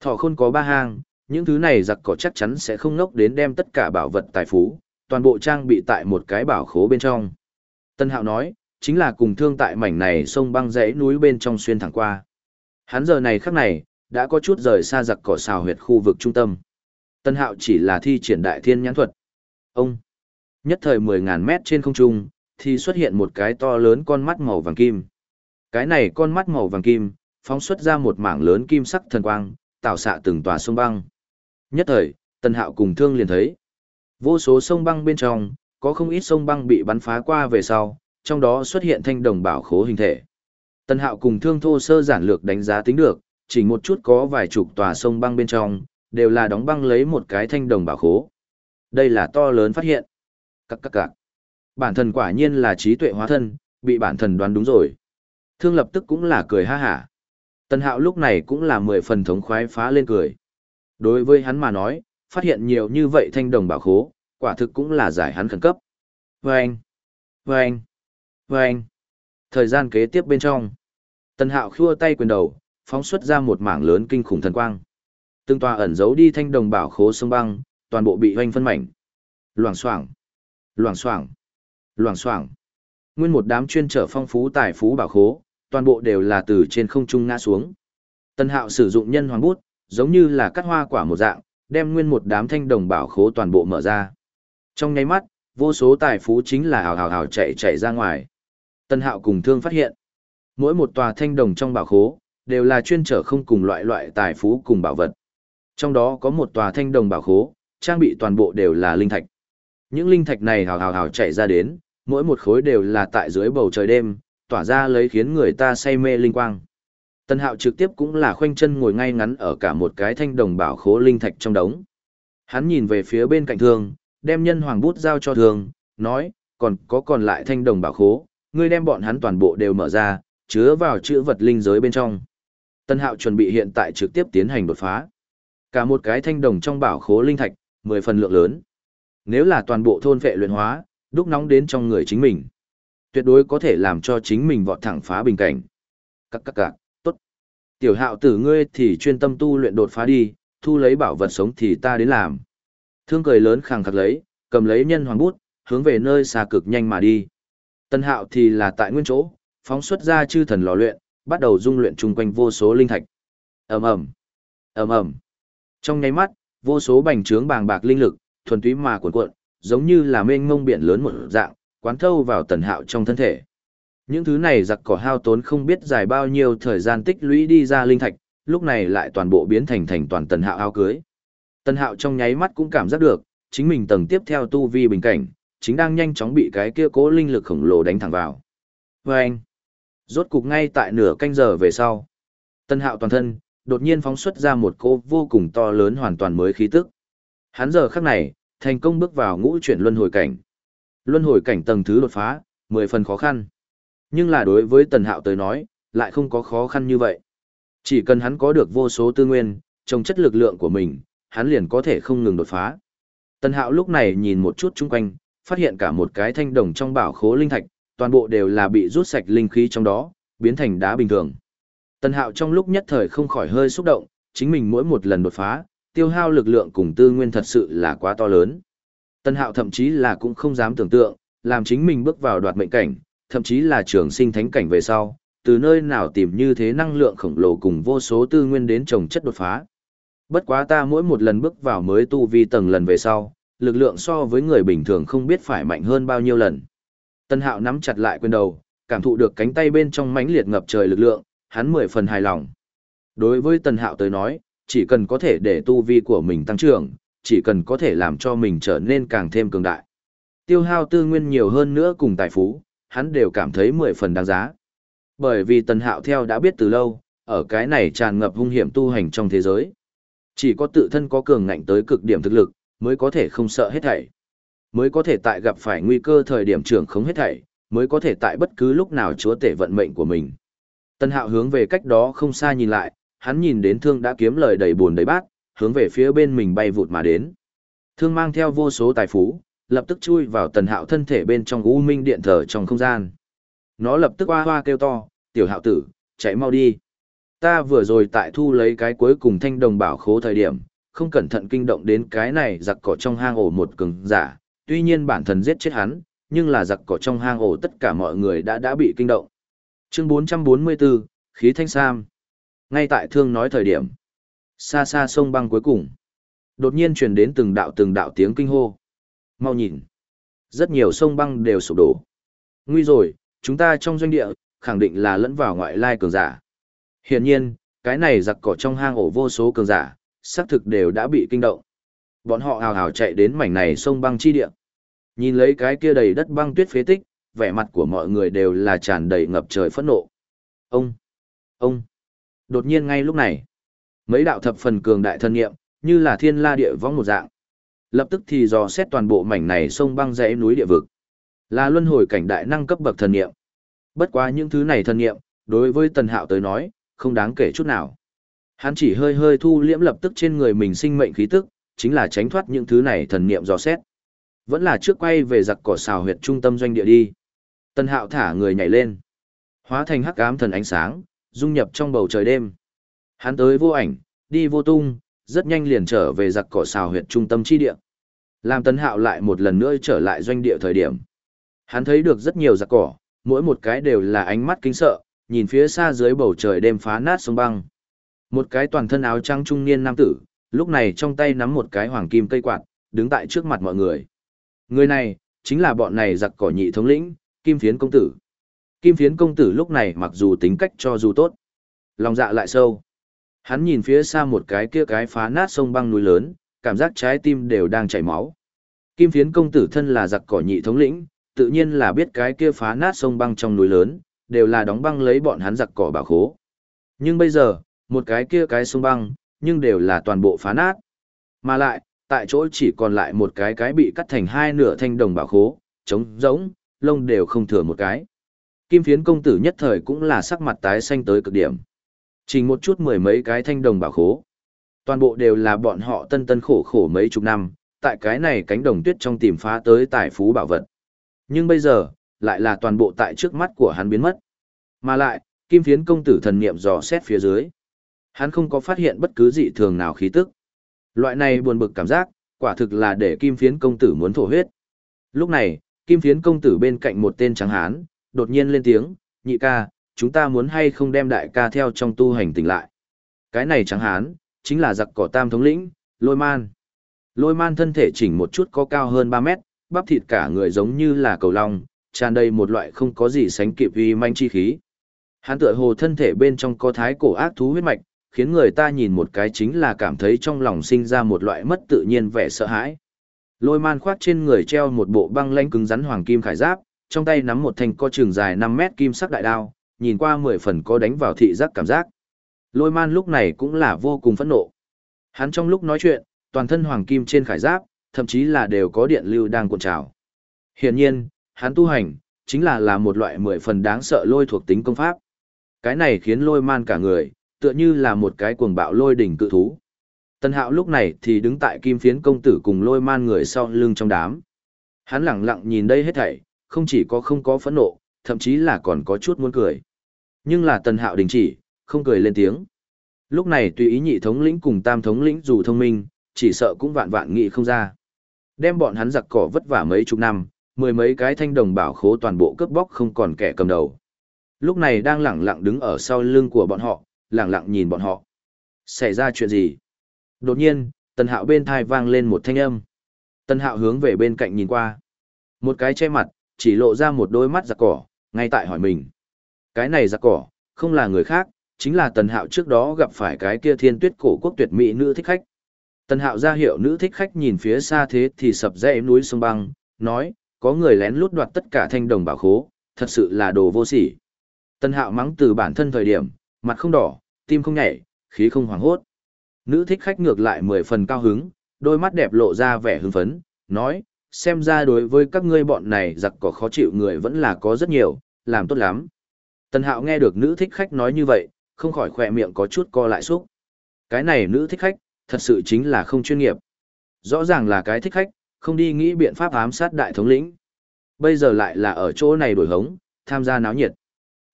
A: Thọ khôn có ba hang, những thứ này giặc cỏ chắc chắn sẽ không ngốc đến đem tất cả bảo vật tài phú, toàn bộ trang bị tại một cái bảo khố bên trong. Tân hạo nói, chính là cùng thương tại mảnh này sông băng dãy núi bên trong xuyên thẳng qua. Hắn giờ này khắc này, đã có chút rời xa giặc cỏ xào huyệt khu vực trung tâm. Tân hạo chỉ là thi triển đại thiên nhãn thuật. Ông, nhất thời 10.000 mét trên không trung, thì xuất hiện một cái to lớn con mắt màu vàng kim. Cái này con mắt màu vàng kim, phóng xuất ra một mảng lớn kim sắc thần quang, tạo xạ từng tòa sông băng. Nhất thời, Tân Hạo cùng Thương liền thấy, vô số sông băng bên trong, có không ít sông băng bị bắn phá qua về sau, trong đó xuất hiện thanh đồng bảo khố hình thể. Tân Hạo cùng Thương thô sơ giản lược đánh giá tính được, chỉ một chút có vài chục tòa sông băng bên trong, đều là đóng băng lấy một cái thanh đồng bảo khố. Đây là to lớn phát hiện. Các các các. Bản thân quả nhiên là trí tuệ hóa thân, bị bản thân đoán đúng rồi. Thương lập tức cũng là cười ha hả. Tân hạo lúc này cũng là mười phần thống khoái phá lên cười. Đối với hắn mà nói, phát hiện nhiều như vậy thanh đồng bảo khố, quả thực cũng là giải hắn khẩn cấp. Vâng! Vâng! Vâng! Thời gian kế tiếp bên trong. Tân hạo khua tay quyền đầu, phóng xuất ra một mảng lớn kinh khủng thần quang. Từng tòa ẩn giấu đi thanh đồng bảo khố sông băng, toàn bộ bị hoanh phân mảnh. Loảng xoảng, loảng xoảng, loảng xoảng. Nguyên một đám chuyên trở phong phú tài phú bảo khố, toàn bộ đều là từ trên không trung ngã xuống. Tân Hạo sử dụng nhân hoàng bút, giống như là cắt hoa quả một dạng, đem nguyên một đám thanh đồng bảo khố toàn bộ mở ra. Trong nháy mắt, vô số tài phú chính là hào hào hào chạy chạy ra ngoài. Tân Hạo cùng thương phát hiện, mỗi một tòa thanh đồng trong bảo khố đều là chuyên trở không cùng loại loại tài phú cùng bảo vật. Trong đó có một tòa thanh đồng bảo khố, trang bị toàn bộ đều là linh thạch. Những linh thạch này hào hào hào chạy ra đến, mỗi một khối đều là tại dưới bầu trời đêm, tỏa ra lấy khiến người ta say mê linh quang. Tân hạo trực tiếp cũng là khoanh chân ngồi ngay ngắn ở cả một cái thanh đồng bảo khố linh thạch trong đống. Hắn nhìn về phía bên cạnh thương, đem nhân hoàng bút giao cho thương, nói, còn có còn lại thanh đồng bảo khố, ngươi đem bọn hắn toàn bộ đều mở ra, chứa vào chữ vật linh giới bên trong. Tân hạo chuẩn bị hiện tại trực tiếp tiến hành đột phá. Cả một cái thanh đồng trong bảo khố linh thạch, 10 phần lượng lớn. Nếu là toàn bộ thôn vệ luyện hóa, đúc nóng đến trong người chính mình. Tuyệt đối có thể làm cho chính mình vọt thẳng phá bình cảnh. Các các các, tốt. Tiểu hạo tử ngươi thì chuyên tâm tu luyện đột phá đi, thu lấy bảo vật sống thì ta đến làm. Thương cười lớn khàng khắc lấy, cầm lấy nhân hoàng bút, hướng về nơi xa cực nhanh mà đi. Tân hạo thì là tại nguyên chỗ, phóng xuất ra chư thần lò luyện, bắt đầu dung luyện chung quanh vô số linh thạch. ầm ầm, ầm ầm. Trong nháy mắt, vô số bành trướng bàng bạc linh lực, thuần túy mà cuộn cuộn, giống như là mênh mông biển lớn một dạng, quán thâu vào tần hạo trong thân thể. Những thứ này giặc cỏ hao tốn không biết dài bao nhiêu thời gian tích lũy đi ra linh thạch, lúc này lại toàn bộ biến thành thành toàn tần hạo áo cưới. Tần hạo trong nháy mắt cũng cảm giác được, chính mình tầng tiếp theo tu vi bình cảnh, chính đang nhanh chóng bị cái kia cố linh lực khổng lồ đánh thẳng vào. Và anh, rốt cục ngay tại nửa canh giờ về sau. Tần hạo toàn thân, đột nhiên phóng xuất ra một cô vô cùng to lớn hoàn toàn mới khí tức. Hắn giờ khắc này, thành công bước vào ngũ chuyển luân hồi cảnh. Luân hồi cảnh tầng thứ đột phá, mười phần khó khăn. Nhưng là đối với Tần Hạo tới nói, lại không có khó khăn như vậy. Chỉ cần hắn có được vô số tư nguyên, trong chất lực lượng của mình, hắn liền có thể không ngừng đột phá. Tần Hạo lúc này nhìn một chút chung quanh, phát hiện cả một cái thanh đồng trong bảo khố linh thạch, toàn bộ đều là bị rút sạch linh khí trong đó, biến thành đá bình thường. Tần Hạo trong lúc nhất thời không khỏi hơi xúc động, chính mình mỗi một lần đột phá, tiêu hao lực lượng cùng tư nguyên thật sự là quá to lớn. Tần Hạo thậm chí là cũng không dám tưởng tượng, làm chính mình bước vào đoạt mệnh cảnh, thậm chí là trường sinh thánh cảnh về sau, từ nơi nào tìm như thế năng lượng khổng lồ cùng vô số tư nguyên đến trồng chất đột phá. Bất quá ta mỗi một lần bước vào mới tu vi tầng lần về sau, lực lượng so với người bình thường không biết phải mạnh hơn bao nhiêu lần. Tân Hạo nắm chặt lại quyền đầu, cảm thụ được cánh tay bên trong mãnh liệt ngập trời lực lượng, hắn mười phần hài lòng. Đối với Tần Hạo tới nói, chỉ cần có thể để tu vi của mình tăng trưởng, chỉ cần có thể làm cho mình trở nên càng thêm cường đại. Tiêu hao tư nguyên nhiều hơn nữa cùng tài phú, hắn đều cảm thấy mười phần đáng giá. Bởi vì Tần Hạo theo đã biết từ lâu, ở cái này tràn ngập hung hiểm tu hành trong thế giới. Chỉ có tự thân có cường ngạnh tới cực điểm thực lực, mới có thể không sợ hết thảy. Mới có thể tại gặp phải nguy cơ thời điểm trưởng không hết thảy, mới có thể tại bất cứ lúc nào chúa tể vận mệnh của mình. Tân hạo hướng về cách đó không xa nhìn lại, hắn nhìn đến thương đã kiếm lời đầy buồn đầy bát, hướng về phía bên mình bay vụt mà đến. Thương mang theo vô số tài phú, lập tức chui vào tần hạo thân thể bên trong u minh điện thờ trong không gian. Nó lập tức hoa hoa kêu to, tiểu hạo tử, chạy mau đi. Ta vừa rồi tại thu lấy cái cuối cùng thanh đồng bảo khố thời điểm, không cẩn thận kinh động đến cái này giặc cỏ trong hang ổ một cường giả, tuy nhiên bản thân giết chết hắn, nhưng là giặc cỏ trong hang ổ tất cả mọi người đã đã bị kinh động. Chương 444, khí thanh sam. Ngay tại thương nói thời điểm, xa xa sông băng cuối cùng. Đột nhiên truyền đến từng đạo từng đạo tiếng kinh hô. Mau nhìn. Rất nhiều sông băng đều sụp đổ. Nguy rồi, chúng ta trong doanh địa, khẳng định là lẫn vào ngoại lai cường giả. Hiển nhiên, cái này giặc cỏ trong hang ổ vô số cường giả, xác thực đều đã bị kinh động. Bọn họ hào hào chạy đến mảnh này sông băng chi địa. Nhìn lấy cái kia đầy đất băng tuyết phế tích, vẻ mặt của mọi người đều là tràn đầy ngập trời phẫn nộ. Ông! Ông! Đột nhiên ngay lúc này, mấy đạo thập phần cường đại thân nghiệm, như là thiên la địa vong một dạng. Lập tức thì dò xét toàn bộ mảnh này sông băng dãy núi địa vực. Là luân hồi cảnh đại năng cấp bậc thần nghiệm. Bất quá những thứ này thần nghiệm, đối với tần hạo tới nói, không đáng kể chút nào. Hắn chỉ hơi hơi thu liễm lập tức trên người mình sinh mệnh khí tức, chính là tránh thoát những thứ này thần niệm dò xét. Vẫn là trước quay về giặc cỏ xào huyệt trung tâm doanh địa đi. Tần Hạo thả người nhảy lên, hóa thành hắc ám thần ánh sáng, dung nhập trong bầu trời đêm. Hắn tới vô ảnh, đi vô tung, rất nhanh liền trở về giặc cỏ xào huyệt trung tâm chi địa. Làm tấn Hạo lại một lần nữa trở lại doanh địa thời điểm. Hắn thấy được rất nhiều giặc cỏ, mỗi một cái đều là ánh mắt kinh sợ, nhìn phía xa dưới bầu trời đêm phá nát sông băng. Một cái toàn thân áo trắng trung niên nam tử, lúc này trong tay nắm một cái hoàng kim cây quạt, đứng tại trước mặt mọi người. Người này, chính là bọn này giặc cỏ nhị thống lĩnh, Kim Phiến Công Tử. Kim Phiến Công Tử lúc này mặc dù tính cách cho dù tốt, lòng dạ lại sâu. Hắn nhìn phía xa một cái kia cái phá nát sông băng núi lớn, cảm giác trái tim đều đang chảy máu. Kim Phiến Công Tử thân là giặc cỏ nhị thống lĩnh, tự nhiên là biết cái kia phá nát sông băng trong núi lớn, đều là đóng băng lấy bọn hắn giặc cỏ bảo khố. Nhưng bây giờ, một cái kia cái sông băng, nhưng đều là toàn bộ phá nát. Mà lại, tại chỗ chỉ còn lại một cái cái bị cắt thành hai nửa thanh đồng bảo khố, trống rỗng, lông đều không thừa một cái. Kim phiến công tử nhất thời cũng là sắc mặt tái xanh tới cực điểm. Chỉ một chút mười mấy cái thanh đồng bảo khố. Toàn bộ đều là bọn họ tân tân khổ khổ mấy chục năm, tại cái này cánh đồng tuyết trong tìm phá tới tài phú bảo vật. Nhưng bây giờ, lại là toàn bộ tại trước mắt của hắn biến mất. Mà lại, kim phiến công tử thần niệm dò xét phía dưới. Hắn không có phát hiện bất cứ dị thường nào khí tức. Loại này buồn bực cảm giác, quả thực là để kim phiến công tử muốn thổ huyết. Lúc này, kim phiến công tử bên cạnh một tên trắng hán, đột nhiên lên tiếng, nhị ca, chúng ta muốn hay không đem đại ca theo trong tu hành tỉnh lại. Cái này chẳng hán, chính là giặc cỏ tam thống lĩnh, lôi man. Lôi man thân thể chỉnh một chút có cao hơn 3 mét, bắp thịt cả người giống như là cầu long, tràn đầy một loại không có gì sánh kịp uy manh chi khí. Hắn tựa hồ thân thể bên trong có thái cổ ác thú huyết mạch, khiến người ta nhìn một cái chính là cảm thấy trong lòng sinh ra một loại mất tự nhiên vẻ sợ hãi. Lôi man khoác trên người treo một bộ băng lanh cứng rắn hoàng kim khải giáp, trong tay nắm một thanh co trường dài 5 mét kim sắc đại đao, nhìn qua mười phần có đánh vào thị giác cảm giác. Lôi man lúc này cũng là vô cùng phẫn nộ. Hắn trong lúc nói chuyện, toàn thân hoàng kim trên khải giáp, thậm chí là đều có điện lưu đang cuộn trào. Hiển nhiên, hắn tu hành, chính là là một loại mười phần đáng sợ lôi thuộc tính công pháp. Cái này khiến lôi man cả người, tựa như là một cái cuồng bạo lôi đỉnh cự thú. Tân hạo lúc này thì đứng tại kim phiến công tử cùng lôi man người sau lưng trong đám. Hắn lặng lặng nhìn đây hết thảy, không chỉ có không có phẫn nộ, thậm chí là còn có chút muốn cười. Nhưng là tần hạo đình chỉ, không cười lên tiếng. Lúc này tùy ý nhị thống lĩnh cùng tam thống lĩnh dù thông minh, chỉ sợ cũng vạn vạn nghị không ra. Đem bọn hắn giặc cỏ vất vả mấy chục năm, mười mấy cái thanh đồng bảo khố toàn bộ cướp bóc không còn kẻ cầm đầu. Lúc này đang lặng lặng đứng ở sau lưng của bọn họ, lặng lặng nhìn bọn họ. Xảy ra chuyện gì? Đột nhiên, tần hạo bên thai vang lên một thanh âm. Tần hạo hướng về bên cạnh nhìn qua. Một cái che mặt, chỉ lộ ra một đôi mắt giặc cỏ, ngay tại hỏi mình. Cái này giặc cỏ, không là người khác, chính là tần hạo trước đó gặp phải cái kia thiên tuyết cổ quốc tuyệt mỹ nữ thích khách. Tần hạo ra hiệu nữ thích khách nhìn phía xa thế thì sập dãy núi sông băng, nói, có người lén lút đoạt tất cả thanh đồng bảo khố, thật sự là đồ vô sỉ. Tần hạo mắng từ bản thân thời điểm, mặt không đỏ, tim không nhảy, khí không hoảng hốt. Nữ thích khách ngược lại mười phần cao hứng, đôi mắt đẹp lộ ra vẻ hưng phấn, nói, xem ra đối với các ngươi bọn này giặc có khó chịu người vẫn là có rất nhiều, làm tốt lắm. Tần hạo nghe được nữ thích khách nói như vậy, không khỏi khỏe miệng có chút co lại xúc. Cái này nữ thích khách, thật sự chính là không chuyên nghiệp. Rõ ràng là cái thích khách, không đi nghĩ biện pháp ám sát đại thống lĩnh. Bây giờ lại là ở chỗ này đổi hống, tham gia náo nhiệt.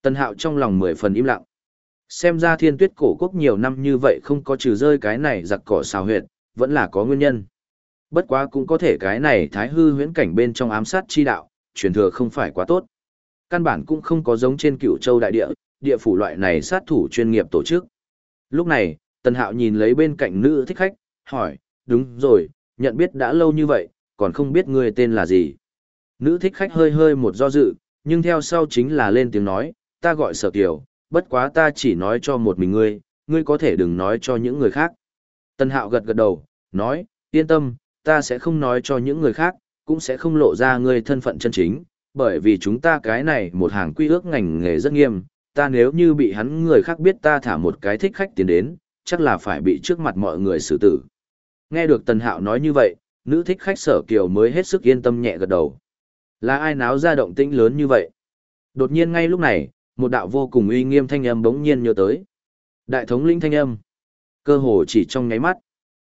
A: Tần hạo trong lòng mười phần im lặng. Xem ra thiên tuyết cổ quốc nhiều năm như vậy không có trừ rơi cái này giặc cỏ xào huyệt, vẫn là có nguyên nhân. Bất quá cũng có thể cái này thái hư huyễn cảnh bên trong ám sát chi đạo, truyền thừa không phải quá tốt. Căn bản cũng không có giống trên cựu châu đại địa, địa phủ loại này sát thủ chuyên nghiệp tổ chức. Lúc này, Tần Hạo nhìn lấy bên cạnh nữ thích khách, hỏi, đúng rồi, nhận biết đã lâu như vậy, còn không biết người tên là gì. Nữ thích khách hơi hơi một do dự, nhưng theo sau chính là lên tiếng nói, ta gọi sở kiều, bất quá ta chỉ nói cho một mình ngươi, ngươi có thể đừng nói cho những người khác. Tần Hạo gật gật đầu, nói, yên tâm, ta sẽ không nói cho những người khác, cũng sẽ không lộ ra ngươi thân phận chân chính, bởi vì chúng ta cái này một hàng quy ước ngành nghề rất nghiêm, ta nếu như bị hắn người khác biết ta thả một cái thích khách tiến đến, chắc là phải bị trước mặt mọi người xử tử. Nghe được Tần Hạo nói như vậy, nữ thích khách sở kiều mới hết sức yên tâm nhẹ gật đầu. Là ai náo ra động tĩnh lớn như vậy? Đột nhiên ngay lúc này, một đạo vô cùng uy nghiêm thanh âm bỗng nhiên nhớ tới. Đại thống lĩnh thanh âm. Cơ hồ chỉ trong nháy mắt.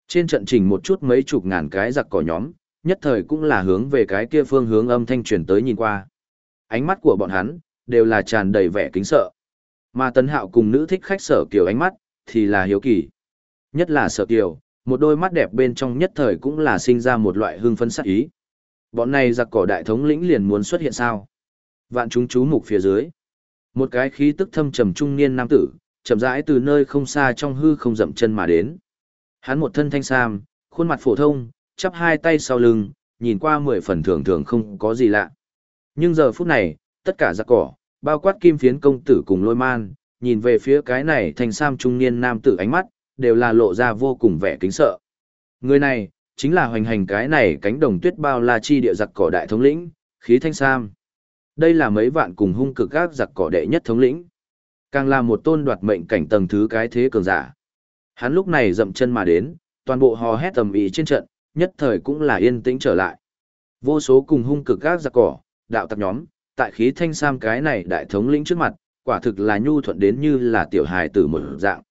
A: Trên trận trình một chút mấy chục ngàn cái giặc cỏ nhóm, nhất thời cũng là hướng về cái kia phương hướng âm thanh truyền tới nhìn qua. Ánh mắt của bọn hắn, đều là tràn đầy vẻ kính sợ. Mà Tấn Hạo cùng nữ thích khách sở kiều ánh mắt, thì là hiếu kỳ. Nhất là sở kiều, một đôi mắt đẹp bên trong nhất thời cũng là sinh ra một loại hương phấn sắc ý. Bọn này giặc cỏ đại thống lĩnh liền muốn xuất hiện sao? Vạn chúng chú mục phía dưới. Một cái khí tức thâm trầm trung niên nam tử, chậm rãi từ nơi không xa trong hư không dậm chân mà đến. Hắn một thân thanh sam, khuôn mặt phổ thông, chắp hai tay sau lưng, nhìn qua mười phần thường thường không có gì lạ. Nhưng giờ phút này, tất cả giặc cỏ, bao quát kim phiến công tử cùng lôi man, nhìn về phía cái này thanh sam trung niên nam tử ánh mắt, đều là lộ ra vô cùng vẻ kính sợ. Người này, chính là hoành hành cái này cánh đồng tuyết bao la chi địa giặc cỏ đại thống lĩnh, khí thanh sam. Đây là mấy vạn cùng hung cực gác giặc cỏ đệ nhất thống lĩnh. Càng là một tôn đoạt mệnh cảnh tầng thứ cái thế cường giả. Hắn lúc này dậm chân mà đến, toàn bộ hò hét tầm ý trên trận, nhất thời cũng là yên tĩnh trở lại. Vô số cùng hung cực gác giặc cỏ, đạo tặc nhóm, tại khí thanh sam cái này đại thống lĩnh trước mặt, quả thực là nhu thuận đến như là tiểu hài tử một dạng.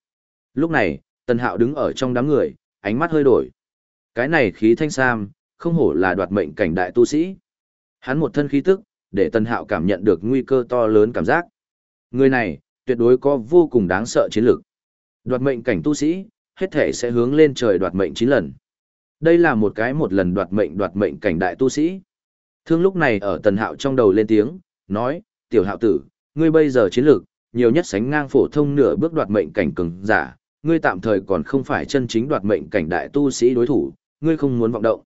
A: Lúc này, Tần Hạo đứng ở trong đám người, ánh mắt hơi đổi. Cái này khí thanh sam, không hổ là đoạt mệnh cảnh đại tu sĩ. Hắn một thân khí tức, để Tần Hạo cảm nhận được nguy cơ to lớn cảm giác. Người này, tuyệt đối có vô cùng đáng sợ chiến lược. Đoạt mệnh cảnh tu sĩ, hết thể sẽ hướng lên trời đoạt mệnh 9 lần. Đây là một cái một lần đoạt mệnh đoạt mệnh cảnh đại tu sĩ. Thương lúc này ở Tần Hạo trong đầu lên tiếng, nói, tiểu hạo tử, ngươi bây giờ chiến lược, nhiều nhất sánh ngang phổ thông nửa bước đoạt mệnh cảnh cường giả, ngươi tạm thời còn không phải chân chính đoạt mệnh cảnh đại tu sĩ đối thủ, ngươi không muốn vọng động.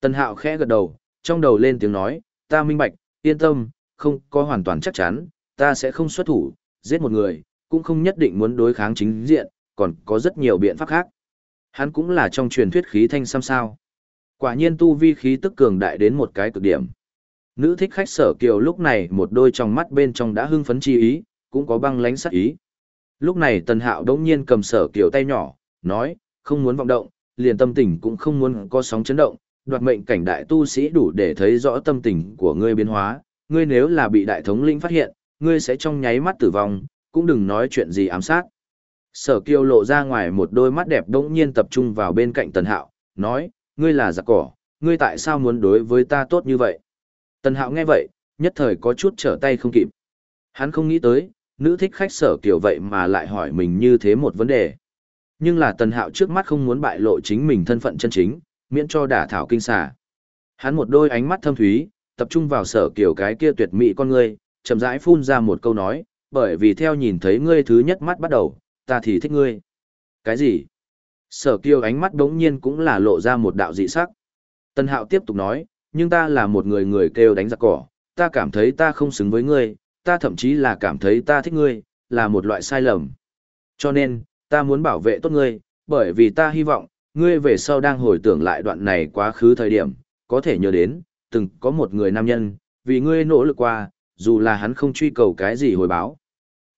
A: Tần Hạo khẽ gật đầu, trong đầu lên tiếng nói, ta minh bạch, yên tâm, không có hoàn toàn chắc chắn, ta sẽ không xuất thủ, giết một người, cũng không nhất định muốn đối kháng chính diện, còn có rất nhiều biện pháp khác. Hắn cũng là trong truyền thuyết khí thanh xăm sao. Quả nhiên tu vi khí tức cường đại đến một cái cực điểm. Nữ thích khách sở kiều lúc này một đôi trong mắt bên trong đã hưng phấn chi ý, cũng có băng lánh sắc ý. Lúc này tần hạo đống nhiên cầm sở kiều tay nhỏ, nói, không muốn vọng động, liền tâm tình cũng không muốn có sóng chấn động, đoạt mệnh cảnh đại tu sĩ đủ để thấy rõ tâm tình của ngươi biến hóa, ngươi nếu là bị đại thống linh phát hiện, ngươi sẽ trong nháy mắt tử vong, cũng đừng nói chuyện gì ám sát. Sở kiều lộ ra ngoài một đôi mắt đẹp đống nhiên tập trung vào bên cạnh tần hạo, nói, ngươi là giặc cỏ, ngươi tại sao muốn đối với ta tốt như vậy? Tần hạo nghe vậy, nhất thời có chút trở tay không kịp. Hắn không nghĩ tới, nữ thích khách sở kiều vậy mà lại hỏi mình như thế một vấn đề. Nhưng là tần hạo trước mắt không muốn bại lộ chính mình thân phận chân chính, miễn cho đả thảo kinh xà. Hắn một đôi ánh mắt thâm thúy, tập trung vào sở kiều cái kia tuyệt mỹ con ngươi, chậm rãi phun ra một câu nói, bởi vì theo nhìn thấy ngươi thứ nhất mắt bắt đầu, ta thì thích ngươi. Cái gì? Sở kiêu ánh mắt đống nhiên cũng là lộ ra một đạo dị sắc. Tân hạo tiếp tục nói, nhưng ta là một người người kêu đánh giặc cỏ, ta cảm thấy ta không xứng với ngươi, ta thậm chí là cảm thấy ta thích ngươi, là một loại sai lầm. Cho nên, ta muốn bảo vệ tốt ngươi, bởi vì ta hy vọng, ngươi về sau đang hồi tưởng lại đoạn này quá khứ thời điểm, có thể nhớ đến, từng có một người nam nhân, vì ngươi nỗ lực qua, dù là hắn không truy cầu cái gì hồi báo.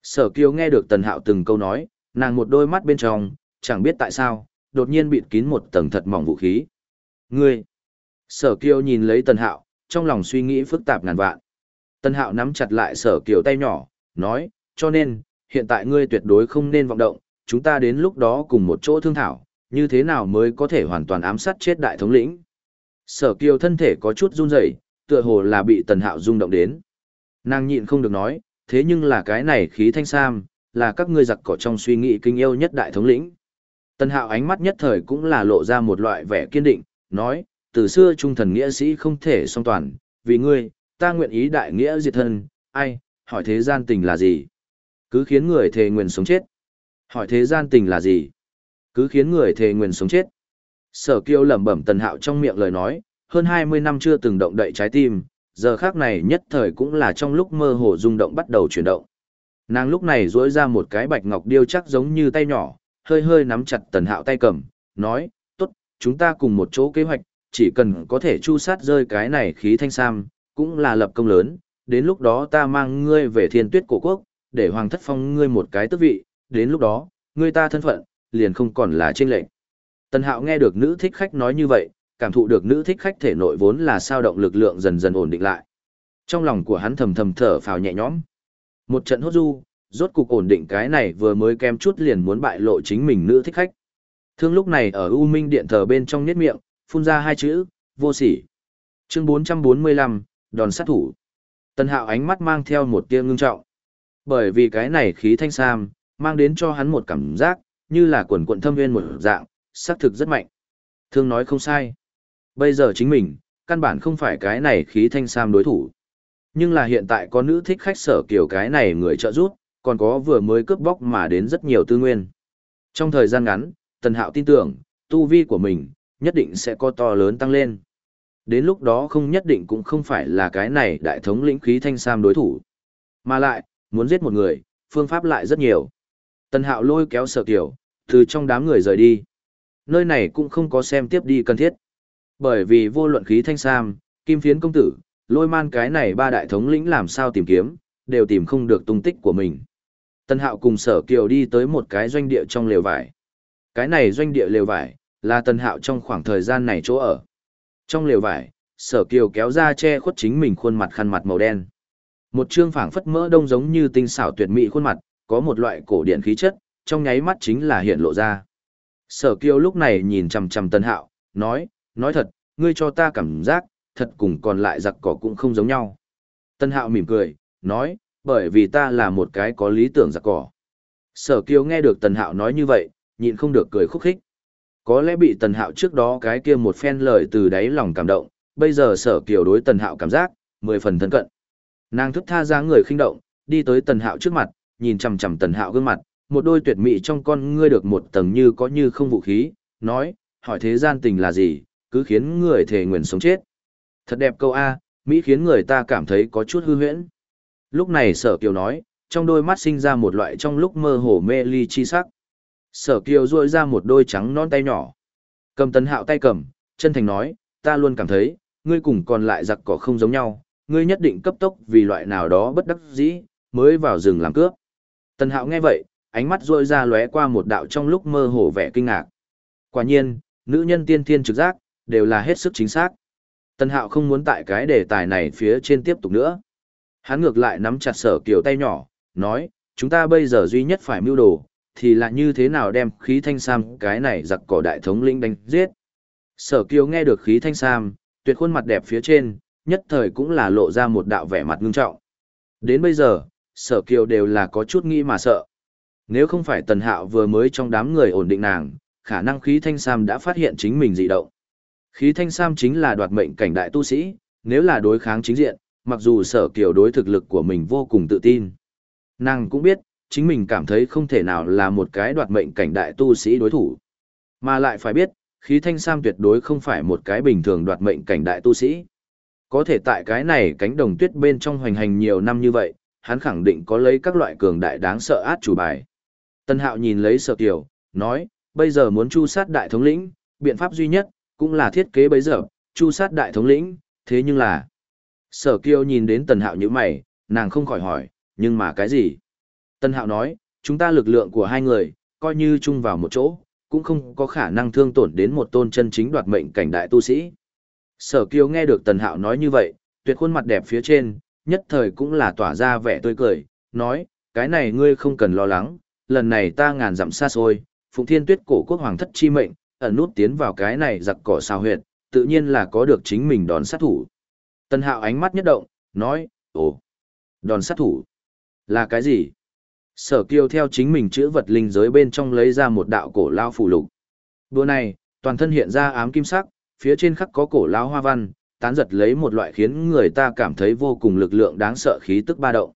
A: Sở kiều nghe được tần hạo từng câu nói, nàng một đôi mắt bên trong, chẳng biết tại sao, đột nhiên bịt kín một tầng thật mỏng vũ khí. Ngươi! Sở kiều nhìn lấy tần hạo, trong lòng suy nghĩ phức tạp ngàn vạn. Tần hạo nắm chặt lại sở kiều tay nhỏ, nói, cho nên, hiện tại ngươi tuyệt đối không nên vọng động, chúng ta đến lúc đó cùng một chỗ thương thảo, như thế nào mới có thể hoàn toàn ám sát chết đại thống lĩnh. Sở kiều thân thể có chút run rẩy, tựa hồ là bị tần hạo rung động đến. Nàng nhịn không được nói, thế nhưng là cái này khí thanh sam, là các ngươi giặc cỏ trong suy nghĩ kinh yêu nhất đại thống lĩnh. Tần hạo ánh mắt nhất thời cũng là lộ ra một loại vẻ kiên định, nói, từ xưa trung thần nghĩa sĩ không thể song toàn, vì ngươi, ta nguyện ý đại nghĩa diệt thân, ai, hỏi thế gian tình là gì? Cứ khiến người thề nguyện sống chết. Hỏi thế gian tình là gì? Cứ khiến người thề nguyện sống chết. Sở kiêu lẩm bẩm tần hạo trong miệng lời nói, hơn 20 năm chưa từng động đậy trái tim, giờ khác này nhất thời cũng là trong lúc mơ hồ rung động bắt đầu chuyển động. Nàng lúc này duỗi ra một cái bạch ngọc điêu chắc giống như tay nhỏ, hơi hơi nắm chặt tần hạo tay cầm, nói, tốt, chúng ta cùng một chỗ kế hoạch, chỉ cần có thể chu sát rơi cái này khí thanh sam, cũng là lập công lớn, đến lúc đó ta mang ngươi về thiên tuyết cổ quốc, để hoàng thất phong ngươi một cái tước vị, đến lúc đó, ngươi ta thân phận, liền không còn là trên lệnh. Tần hạo nghe được nữ thích khách nói như vậy, cảm thụ được nữ thích khách thể nội vốn là sao động lực lượng dần dần ổn định lại. Trong lòng của hắn thầm thầm thở phào nhẹ nhõm. Một trận hốt du, rốt cục ổn định cái này vừa mới kem chút liền muốn bại lộ chính mình nữ thích khách. Thương lúc này ở U Minh điện thờ bên trong niết miệng, phun ra hai chữ, vô sỉ. Chương 445, đòn sát thủ. Tần hạo ánh mắt mang theo một tia ngưng trọng. Bởi vì cái này khí thanh sam, mang đến cho hắn một cảm giác, như là quần quận thâm viên một dạng, xác thực rất mạnh. Thương nói không sai. Bây giờ chính mình, căn bản không phải cái này khí thanh sam đối thủ. Nhưng là hiện tại có nữ thích khách sở kiểu cái này người trợ giúp, còn có vừa mới cướp bóc mà đến rất nhiều tư nguyên. Trong thời gian ngắn, Tần Hạo tin tưởng, tu vi của mình, nhất định sẽ có to lớn tăng lên. Đến lúc đó không nhất định cũng không phải là cái này đại thống lĩnh khí thanh sam đối thủ. Mà lại, muốn giết một người, phương pháp lại rất nhiều. Tần Hạo lôi kéo sở kiểu, từ trong đám người rời đi. Nơi này cũng không có xem tiếp đi cần thiết. Bởi vì vô luận khí thanh sam, kim phiến công tử, lôi man cái này ba đại thống lĩnh làm sao tìm kiếm, đều tìm không được tung tích của mình. Tân hạo cùng sở kiều đi tới một cái doanh địa trong lều vải. Cái này doanh địa lều vải, là tân hạo trong khoảng thời gian này chỗ ở. Trong lều vải, sở kiều kéo ra che khuất chính mình khuôn mặt khăn mặt màu đen. Một trương phảng phất mỡ đông giống như tinh xảo tuyệt mỹ khuôn mặt, có một loại cổ điện khí chất, trong nháy mắt chính là hiện lộ ra. Sở kiều lúc này nhìn chằm chằm tân hạo, nói, nói thật, ngươi cho ta cảm giác, thật cùng còn lại giặc cỏ cũng không giống nhau. Tân hạo mỉm cười, nói, bởi vì ta là một cái có lý tưởng giặc cỏ. Sở kiều nghe được tần hạo nói như vậy, nhịn không được cười khúc khích. Có lẽ bị tần hạo trước đó cái kia một phen lời từ đáy lòng cảm động, bây giờ sở kiều đối tần hạo cảm giác, mười phần thân cận. Nàng thức tha ra người khinh động, đi tới tần hạo trước mặt, nhìn chầm chầm tần hạo gương mặt, một đôi tuyệt mỹ trong con ngươi được một tầng như có như không vũ khí, nói, hỏi thế gian tình là gì, cứ khiến người thề nguyện sống chết. Thật đẹp câu A, Mỹ khiến người ta cảm thấy có chút hư huyễn. Lúc này sở kiều nói, trong đôi mắt sinh ra một loại trong lúc mơ hồ mê ly chi sắc. Sở kiều ruôi ra một đôi trắng non tay nhỏ. Cầm tấn hạo tay cầm, chân thành nói, ta luôn cảm thấy, ngươi cùng còn lại giặc cỏ không giống nhau, ngươi nhất định cấp tốc vì loại nào đó bất đắc dĩ, mới vào rừng làm cướp. Tần hạo nghe vậy, ánh mắt ruôi ra lóe qua một đạo trong lúc mơ hồ vẻ kinh ngạc. Quả nhiên, nữ nhân tiên thiên trực giác, đều là hết sức chính xác. Tần hạo không muốn tại cái đề tài này phía trên tiếp tục nữa. Hắn ngược lại nắm chặt sở kiều tay nhỏ, nói, chúng ta bây giờ duy nhất phải mưu đồ, thì là như thế nào đem khí thanh sam cái này giặc cỏ đại thống lĩnh đánh giết. Sở kiều nghe được khí thanh sam, tuyệt khuôn mặt đẹp phía trên, nhất thời cũng là lộ ra một đạo vẻ mặt ngưng trọng. Đến bây giờ, sở kiều đều là có chút nghĩ mà sợ. Nếu không phải tần hạo vừa mới trong đám người ổn định nàng, khả năng khí thanh sam đã phát hiện chính mình dị động. Khí thanh sam chính là đoạt mệnh cảnh đại tu sĩ, nếu là đối kháng chính diện, mặc dù sở kiều đối thực lực của mình vô cùng tự tin. Nàng cũng biết, chính mình cảm thấy không thể nào là một cái đoạt mệnh cảnh đại tu sĩ đối thủ. Mà lại phải biết, khí thanh sam tuyệt đối không phải một cái bình thường đoạt mệnh cảnh đại tu sĩ. Có thể tại cái này cánh đồng tuyết bên trong hoành hành nhiều năm như vậy, hắn khẳng định có lấy các loại cường đại đáng sợ át chủ bài. Tân hạo nhìn lấy sở kiều, nói, bây giờ muốn chu sát đại thống lĩnh, biện pháp duy nhất, cũng là thiết kế bấy giờ, chu sát đại thống lĩnh, thế nhưng là... Sở kiêu nhìn đến tần hạo như mày, nàng không khỏi hỏi, nhưng mà cái gì? Tần hạo nói, chúng ta lực lượng của hai người, coi như chung vào một chỗ, cũng không có khả năng thương tổn đến một tôn chân chính đoạt mệnh cảnh đại tu sĩ. Sở kiêu nghe được tần hạo nói như vậy, tuyệt khuôn mặt đẹp phía trên, nhất thời cũng là tỏa ra vẻ tươi cười, nói, cái này ngươi không cần lo lắng, lần này ta ngàn dặm xa xôi, Phụng Thiên Tuyết cổ quốc hoàng thất chi mệnh, ẩn nút tiến vào cái này giặc cỏ sao huyệt, tự nhiên là có được chính mình đòn sát thủ. Tân hạo ánh mắt nhất động, nói, ồ, đòn sát thủ, là cái gì? Sở kiêu theo chính mình chữ vật linh giới bên trong lấy ra một đạo cổ lao phủ lục. Đùa này, toàn thân hiện ra ám kim sắc, phía trên khắc có cổ lao hoa văn, tán giật lấy một loại khiến người ta cảm thấy vô cùng lực lượng đáng sợ khí tức ba động.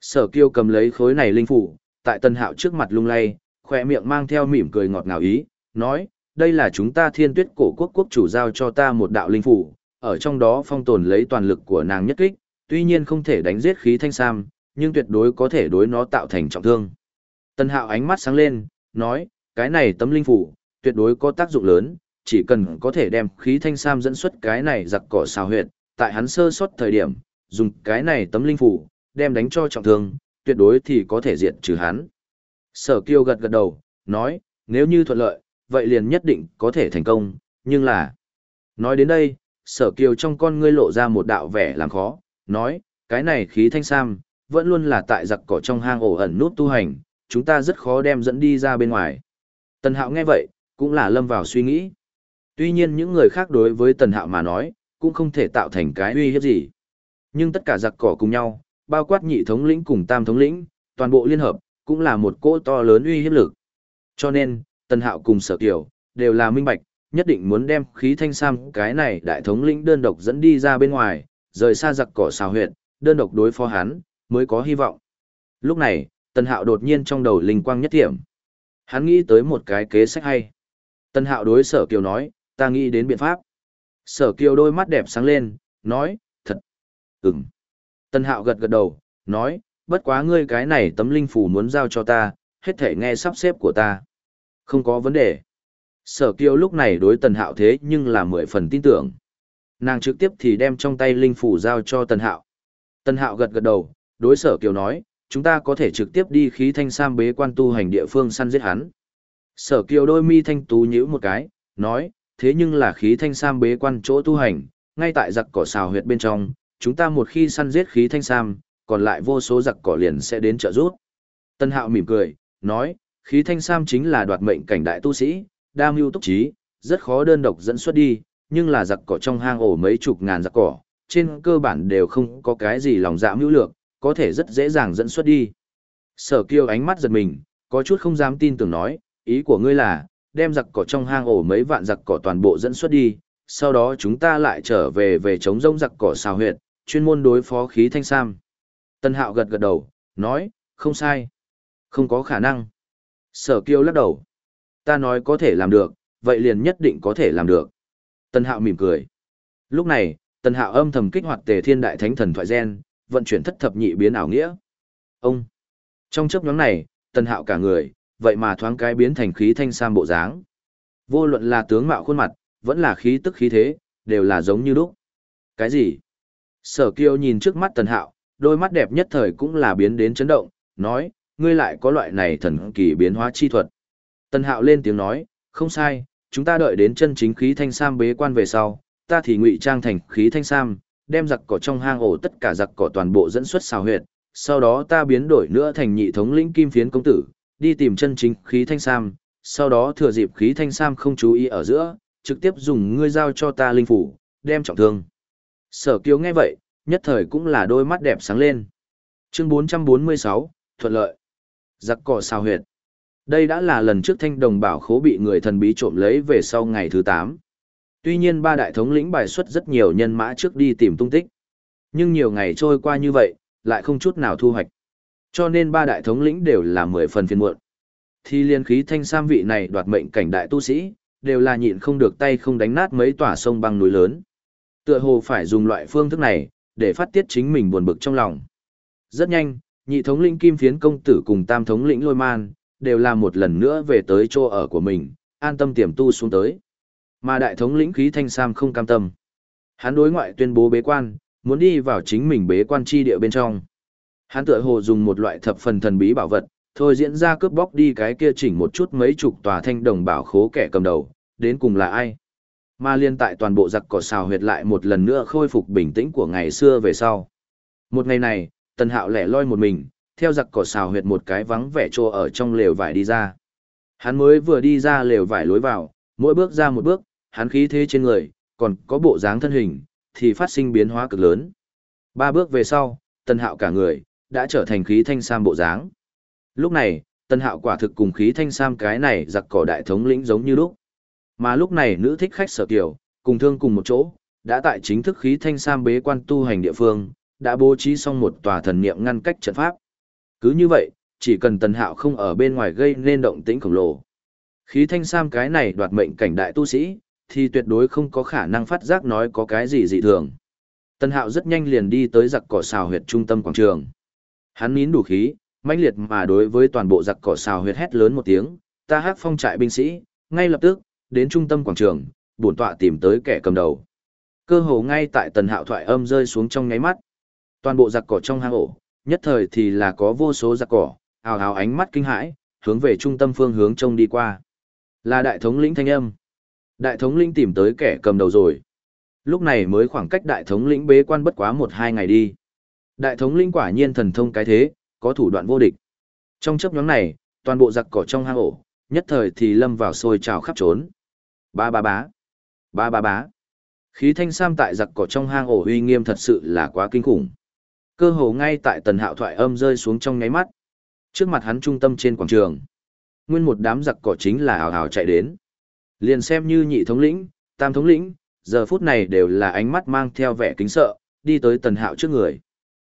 A: Sở kiêu cầm lấy khối này linh phủ, tại tân hạo trước mặt lung lay, khỏe miệng mang theo mỉm cười ngọt ngào ý, nói, đây là chúng ta thiên tuyết cổ quốc quốc chủ giao cho ta một đạo linh phủ, ở trong đó phong tồn lấy toàn lực của nàng nhất kích, tuy nhiên không thể đánh giết khí thanh sam, nhưng tuyệt đối có thể đối nó tạo thành trọng thương. Tân hạo ánh mắt sáng lên, nói, cái này tấm linh phủ, tuyệt đối có tác dụng lớn, chỉ cần có thể đem khí thanh sam dẫn xuất cái này giặc cỏ xào huyệt, tại hắn sơ suất thời điểm, dùng cái này tấm linh phủ, đem đánh cho trọng thương, tuyệt đối thì có thể diệt trừ hắn. Sở kiêu gật gật đầu, nói, nếu như thuận lợi, vậy liền nhất định có thể thành công, nhưng là... Nói đến đây, sở kiều trong con ngươi lộ ra một đạo vẻ làm khó, nói, cái này khí thanh sam, vẫn luôn là tại giặc cỏ trong hang ổ ẩn nút tu hành, chúng ta rất khó đem dẫn đi ra bên ngoài. Tần Hạo nghe vậy, cũng là lâm vào suy nghĩ. Tuy nhiên những người khác đối với Tần Hạo mà nói, cũng không thể tạo thành cái uy hiếp gì. Nhưng tất cả giặc cỏ cùng nhau, bao quát nhị thống lĩnh cùng tam thống lĩnh, toàn bộ liên hợp, cũng là một cỗ to lớn uy hiếp lực. Cho nên, Tần Hạo cùng Sở Kiều, đều là minh bạch, nhất định muốn đem khí thanh sam cái này đại thống lĩnh đơn độc dẫn đi ra bên ngoài, rời xa giặc cỏ xào huyệt, đơn độc đối phó hắn, mới có hy vọng. Lúc này, Tần Hạo đột nhiên trong đầu linh quang nhất điểm. Hắn nghĩ tới một cái kế sách hay. Tần Hạo đối Sở Kiều nói, ta nghĩ đến biện pháp. Sở Kiều đôi mắt đẹp sáng lên, nói, thật. Ừm. Tần Hạo gật gật đầu, nói, bất quá ngươi cái này tấm linh phủ muốn giao cho ta, hết thể nghe sắp xếp của ta. Không có vấn đề. Sở Kiều lúc này đối Tần Hạo thế nhưng là mười phần tin tưởng. Nàng trực tiếp thì đem trong tay linh phủ giao cho Tần Hạo. Tần Hạo gật gật đầu, đối Sở Kiều nói, chúng ta có thể trực tiếp đi khí thanh sam bế quan tu hành địa phương săn giết hắn. Sở Kiều đôi mi thanh tú nhữ một cái, nói, thế nhưng là khí thanh sam bế quan chỗ tu hành, ngay tại giặc cỏ xào huyệt bên trong, chúng ta một khi săn giết khí thanh sam, còn lại vô số giặc cỏ liền sẽ đến trợ giúp. Tân Hạo mỉm cười, nói, khí thanh sam chính là đoạt mệnh cảnh đại tu sĩ, đa mưu túc trí, rất khó đơn độc dẫn xuất đi, nhưng là giặc cỏ trong hang ổ mấy chục ngàn giặc cỏ, trên cơ bản đều không có cái gì lòng dạ mưu lược, có thể rất dễ dàng dẫn xuất đi. Sở kiêu ánh mắt giật mình, có chút không dám tin tưởng nói, ý của ngươi là, đem giặc cỏ trong hang ổ mấy vạn giặc cỏ toàn bộ dẫn xuất đi, sau đó chúng ta lại trở về về chống rông giặc cỏ xào huyệt, chuyên môn đối phó khí thanh sam. Tân hạo gật gật đầu, nói, không sai. Không có khả năng. Sở kiêu lắc đầu. Ta nói có thể làm được, vậy liền nhất định có thể làm được. Tân hạo mỉm cười. Lúc này, Tân hạo âm thầm kích hoạt tề thiên đại thánh thần thoại gen, vận chuyển thất thập nhị biến ảo nghĩa. Ông. Trong chấp nhóm này, Tân hạo cả người, vậy mà thoáng cái biến thành khí thanh sam bộ dáng. Vô luận là tướng mạo khuôn mặt, vẫn là khí tức khí thế, đều là giống như lúc. Cái gì? Sở kiêu nhìn trước mắt tần hạo, đôi mắt đẹp nhất thời cũng là biến đến chấn động, nói, ngươi lại có loại này thần kỳ biến hóa chi thuật. Tần hạo lên tiếng nói, không sai, chúng ta đợi đến chân chính khí thanh sam bế quan về sau, ta thì ngụy trang thành khí thanh sam, đem giặc cỏ trong hang ổ tất cả giặc cỏ toàn bộ dẫn xuất xào huyệt, sau đó ta biến đổi nữa thành nhị thống lĩnh kim phiến công tử, đi tìm chân chính khí thanh sam, sau đó thừa dịp khí thanh sam không chú ý ở giữa, trực tiếp dùng ngươi giao cho ta linh phủ, đem trọng thương. Sở kiều nghe vậy, nhất thời cũng là đôi mắt đẹp sáng lên. Chương 446, thuận lợi. Giặc cỏ sao huyệt. Đây đã là lần trước thanh đồng bảo khố bị người thần bí trộm lấy về sau ngày thứ 8. Tuy nhiên ba đại thống lĩnh bài xuất rất nhiều nhân mã trước đi tìm tung tích. Nhưng nhiều ngày trôi qua như vậy, lại không chút nào thu hoạch. Cho nên ba đại thống lĩnh đều là mười phần phiền muộn. Thì liên khí thanh sam vị này đoạt mệnh cảnh đại tu sĩ, đều là nhịn không được tay không đánh nát mấy tòa sông băng núi lớn. Tựa hồ phải dùng loại phương thức này, để phát tiết chính mình buồn bực trong lòng. Rất nhanh, nhị thống lĩnh kim phiến công tử cùng tam thống lĩnh lôi man, đều là một lần nữa về tới chỗ ở của mình, an tâm tiềm tu xuống tới. Mà đại thống lĩnh khí thanh sam không cam tâm. Hắn đối ngoại tuyên bố bế quan, muốn đi vào chính mình bế quan chi địa bên trong. Hắn tựa hồ dùng một loại thập phần thần bí bảo vật, thôi diễn ra cướp bóc đi cái kia chỉnh một chút mấy chục tòa thanh đồng bảo khố kẻ cầm đầu, đến cùng là ai. Mà liên tại toàn bộ giặc cỏ xào huyệt lại một lần nữa khôi phục bình tĩnh của ngày xưa về sau. Một ngày này, tần hạo lẻ loi một mình, theo giặc cỏ xào huyệt một cái vắng vẻ trô ở trong lều vải đi ra. Hắn mới vừa đi ra lều vải lối vào, mỗi bước ra một bước, hắn khí thế trên người, còn có bộ dáng thân hình, thì phát sinh biến hóa cực lớn. Ba bước về sau, tần hạo cả người, đã trở thành khí thanh sam bộ dáng. Lúc này, tần hạo quả thực cùng khí thanh sam cái này giặc cỏ đại thống lĩnh giống như lúc. Mà lúc này nữ thích khách sở tiểu cùng thương cùng một chỗ, đã tại chính thức khí thanh sam bế quan tu hành địa phương, đã bố trí xong một tòa thần niệm ngăn cách trận pháp. Cứ như vậy, Chỉ cần tần hạo không ở bên ngoài gây nên động tĩnh khổng lồ. Khí thanh sam cái này đoạt mệnh cảnh đại tu sĩ, thì tuyệt đối không có khả năng phát giác nói có cái gì dị thường. Tần hạo rất nhanh liền đi tới giặc cỏ xào huyệt trung tâm quảng trường. Hắn nín đủ khí, mãnh liệt mà đối với toàn bộ giặc cỏ xào huyệt hét lớn một tiếng, ta hát phong trại binh sĩ, ngay lập tức, đến trung tâm quảng trường, bổn tọa tìm tới kẻ cầm đầu. Cơ hồ ngay tại tần hạo thoại âm rơi xuống trong ngáy mắt. Toàn bộ giặc cỏ trong hang ổ, nhất thời thì là có vô số giặc cỏ, ào ào ánh mắt kinh hãi, hướng về trung tâm phương hướng trông đi qua. Là đại thống lĩnh thanh âm. Đại thống lĩnh tìm tới kẻ cầm đầu rồi. Lúc này mới khoảng cách đại thống lĩnh bế quan bất quá một hai ngày đi. Đại thống lĩnh quả nhiên thần thông cái thế, có thủ đoạn vô địch. Trong chấp nhóm này, toàn bộ giặc cỏ trong hang ổ, nhất thời thì lâm vào sôi trào khắp trốn. Ba ba bá. Ba ba bá. Khí thanh sam tại giặc cỏ trong hang ổ uy nghiêm thật sự là quá kinh khủng. Cơ hồ ngay tại tần hạo thoại âm rơi xuống trong nháy mắt. Trước mặt hắn trung tâm trên quảng trường. Nguyên một đám giặc cỏ chính là hào hào chạy đến. Liền xem như nhị thống lĩnh, tam thống lĩnh, giờ phút này đều là ánh mắt mang theo vẻ kính sợ, đi tới tần hạo trước người.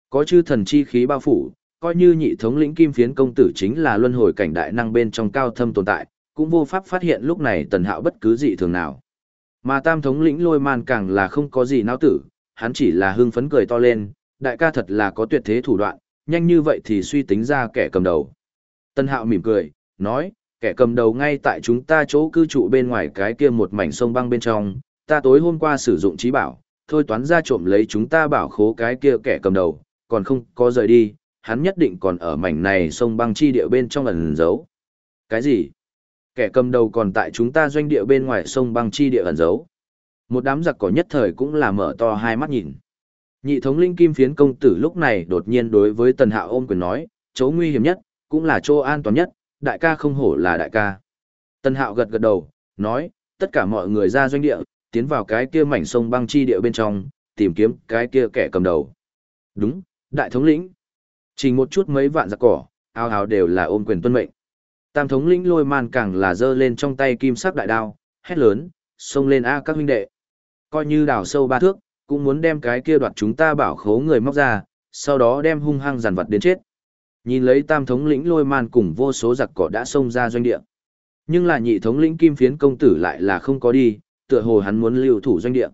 A: Có chư thần chi khí bao phủ, coi như nhị thống lĩnh kim phiến công tử chính là luân hồi cảnh đại năng bên trong cao thâm tồn tại, cũng vô pháp phát hiện lúc này tần hạo bất cứ gì thường nào. Mà tam thống lĩnh lôi man càng là không có gì nao tử, hắn chỉ là hưng phấn cười to lên, đại ca thật là có tuyệt thế thủ đoạn, nhanh như vậy thì suy tính ra kẻ cầm đầu. Tân hạo mỉm cười, nói, kẻ cầm đầu ngay tại chúng ta chỗ cư trụ bên ngoài cái kia một mảnh sông băng bên trong, ta tối hôm qua sử dụng trí bảo, thôi toán ra trộm lấy chúng ta bảo khố cái kia kẻ cầm đầu, còn không có rời đi, hắn nhất định còn ở mảnh này sông băng chi địa bên trong ẩn giấu. Cái gì? Kẻ cầm đầu còn tại chúng ta doanh địa bên ngoài sông băng chi địa ẩn giấu. Một đám giặc cỏ nhất thời cũng là mở to hai mắt nhìn. Nhị thống linh kim phiến công tử lúc này đột nhiên đối với tần hạo ôm quyền nói, chỗ nguy hiểm nhất, cũng là chỗ an toàn nhất, đại ca không hổ là đại ca. Tần hạo gật gật đầu, nói, tất cả mọi người ra doanh địa, tiến vào cái kia mảnh sông băng chi địa bên trong, tìm kiếm cái kia kẻ cầm đầu. Đúng, đại thống lĩnh. Chỉ một chút mấy vạn giặc cỏ, ao ao đều là ôm quyền tuân mệnh. Tam thống lĩnh lôi man càng là giơ lên trong tay kim sắc đại đao, hét lớn, xông lên A các huynh đệ. Coi như đào sâu ba thước, cũng muốn đem cái kia đoạt chúng ta bảo khố người móc ra, sau đó đem hung hăng giàn vật đến chết. Nhìn lấy tam thống lĩnh lôi man cùng vô số giặc cỏ đã xông ra doanh địa. Nhưng là nhị thống lĩnh kim phiến công tử lại là không có đi, tựa hồ hắn muốn lưu thủ doanh địa.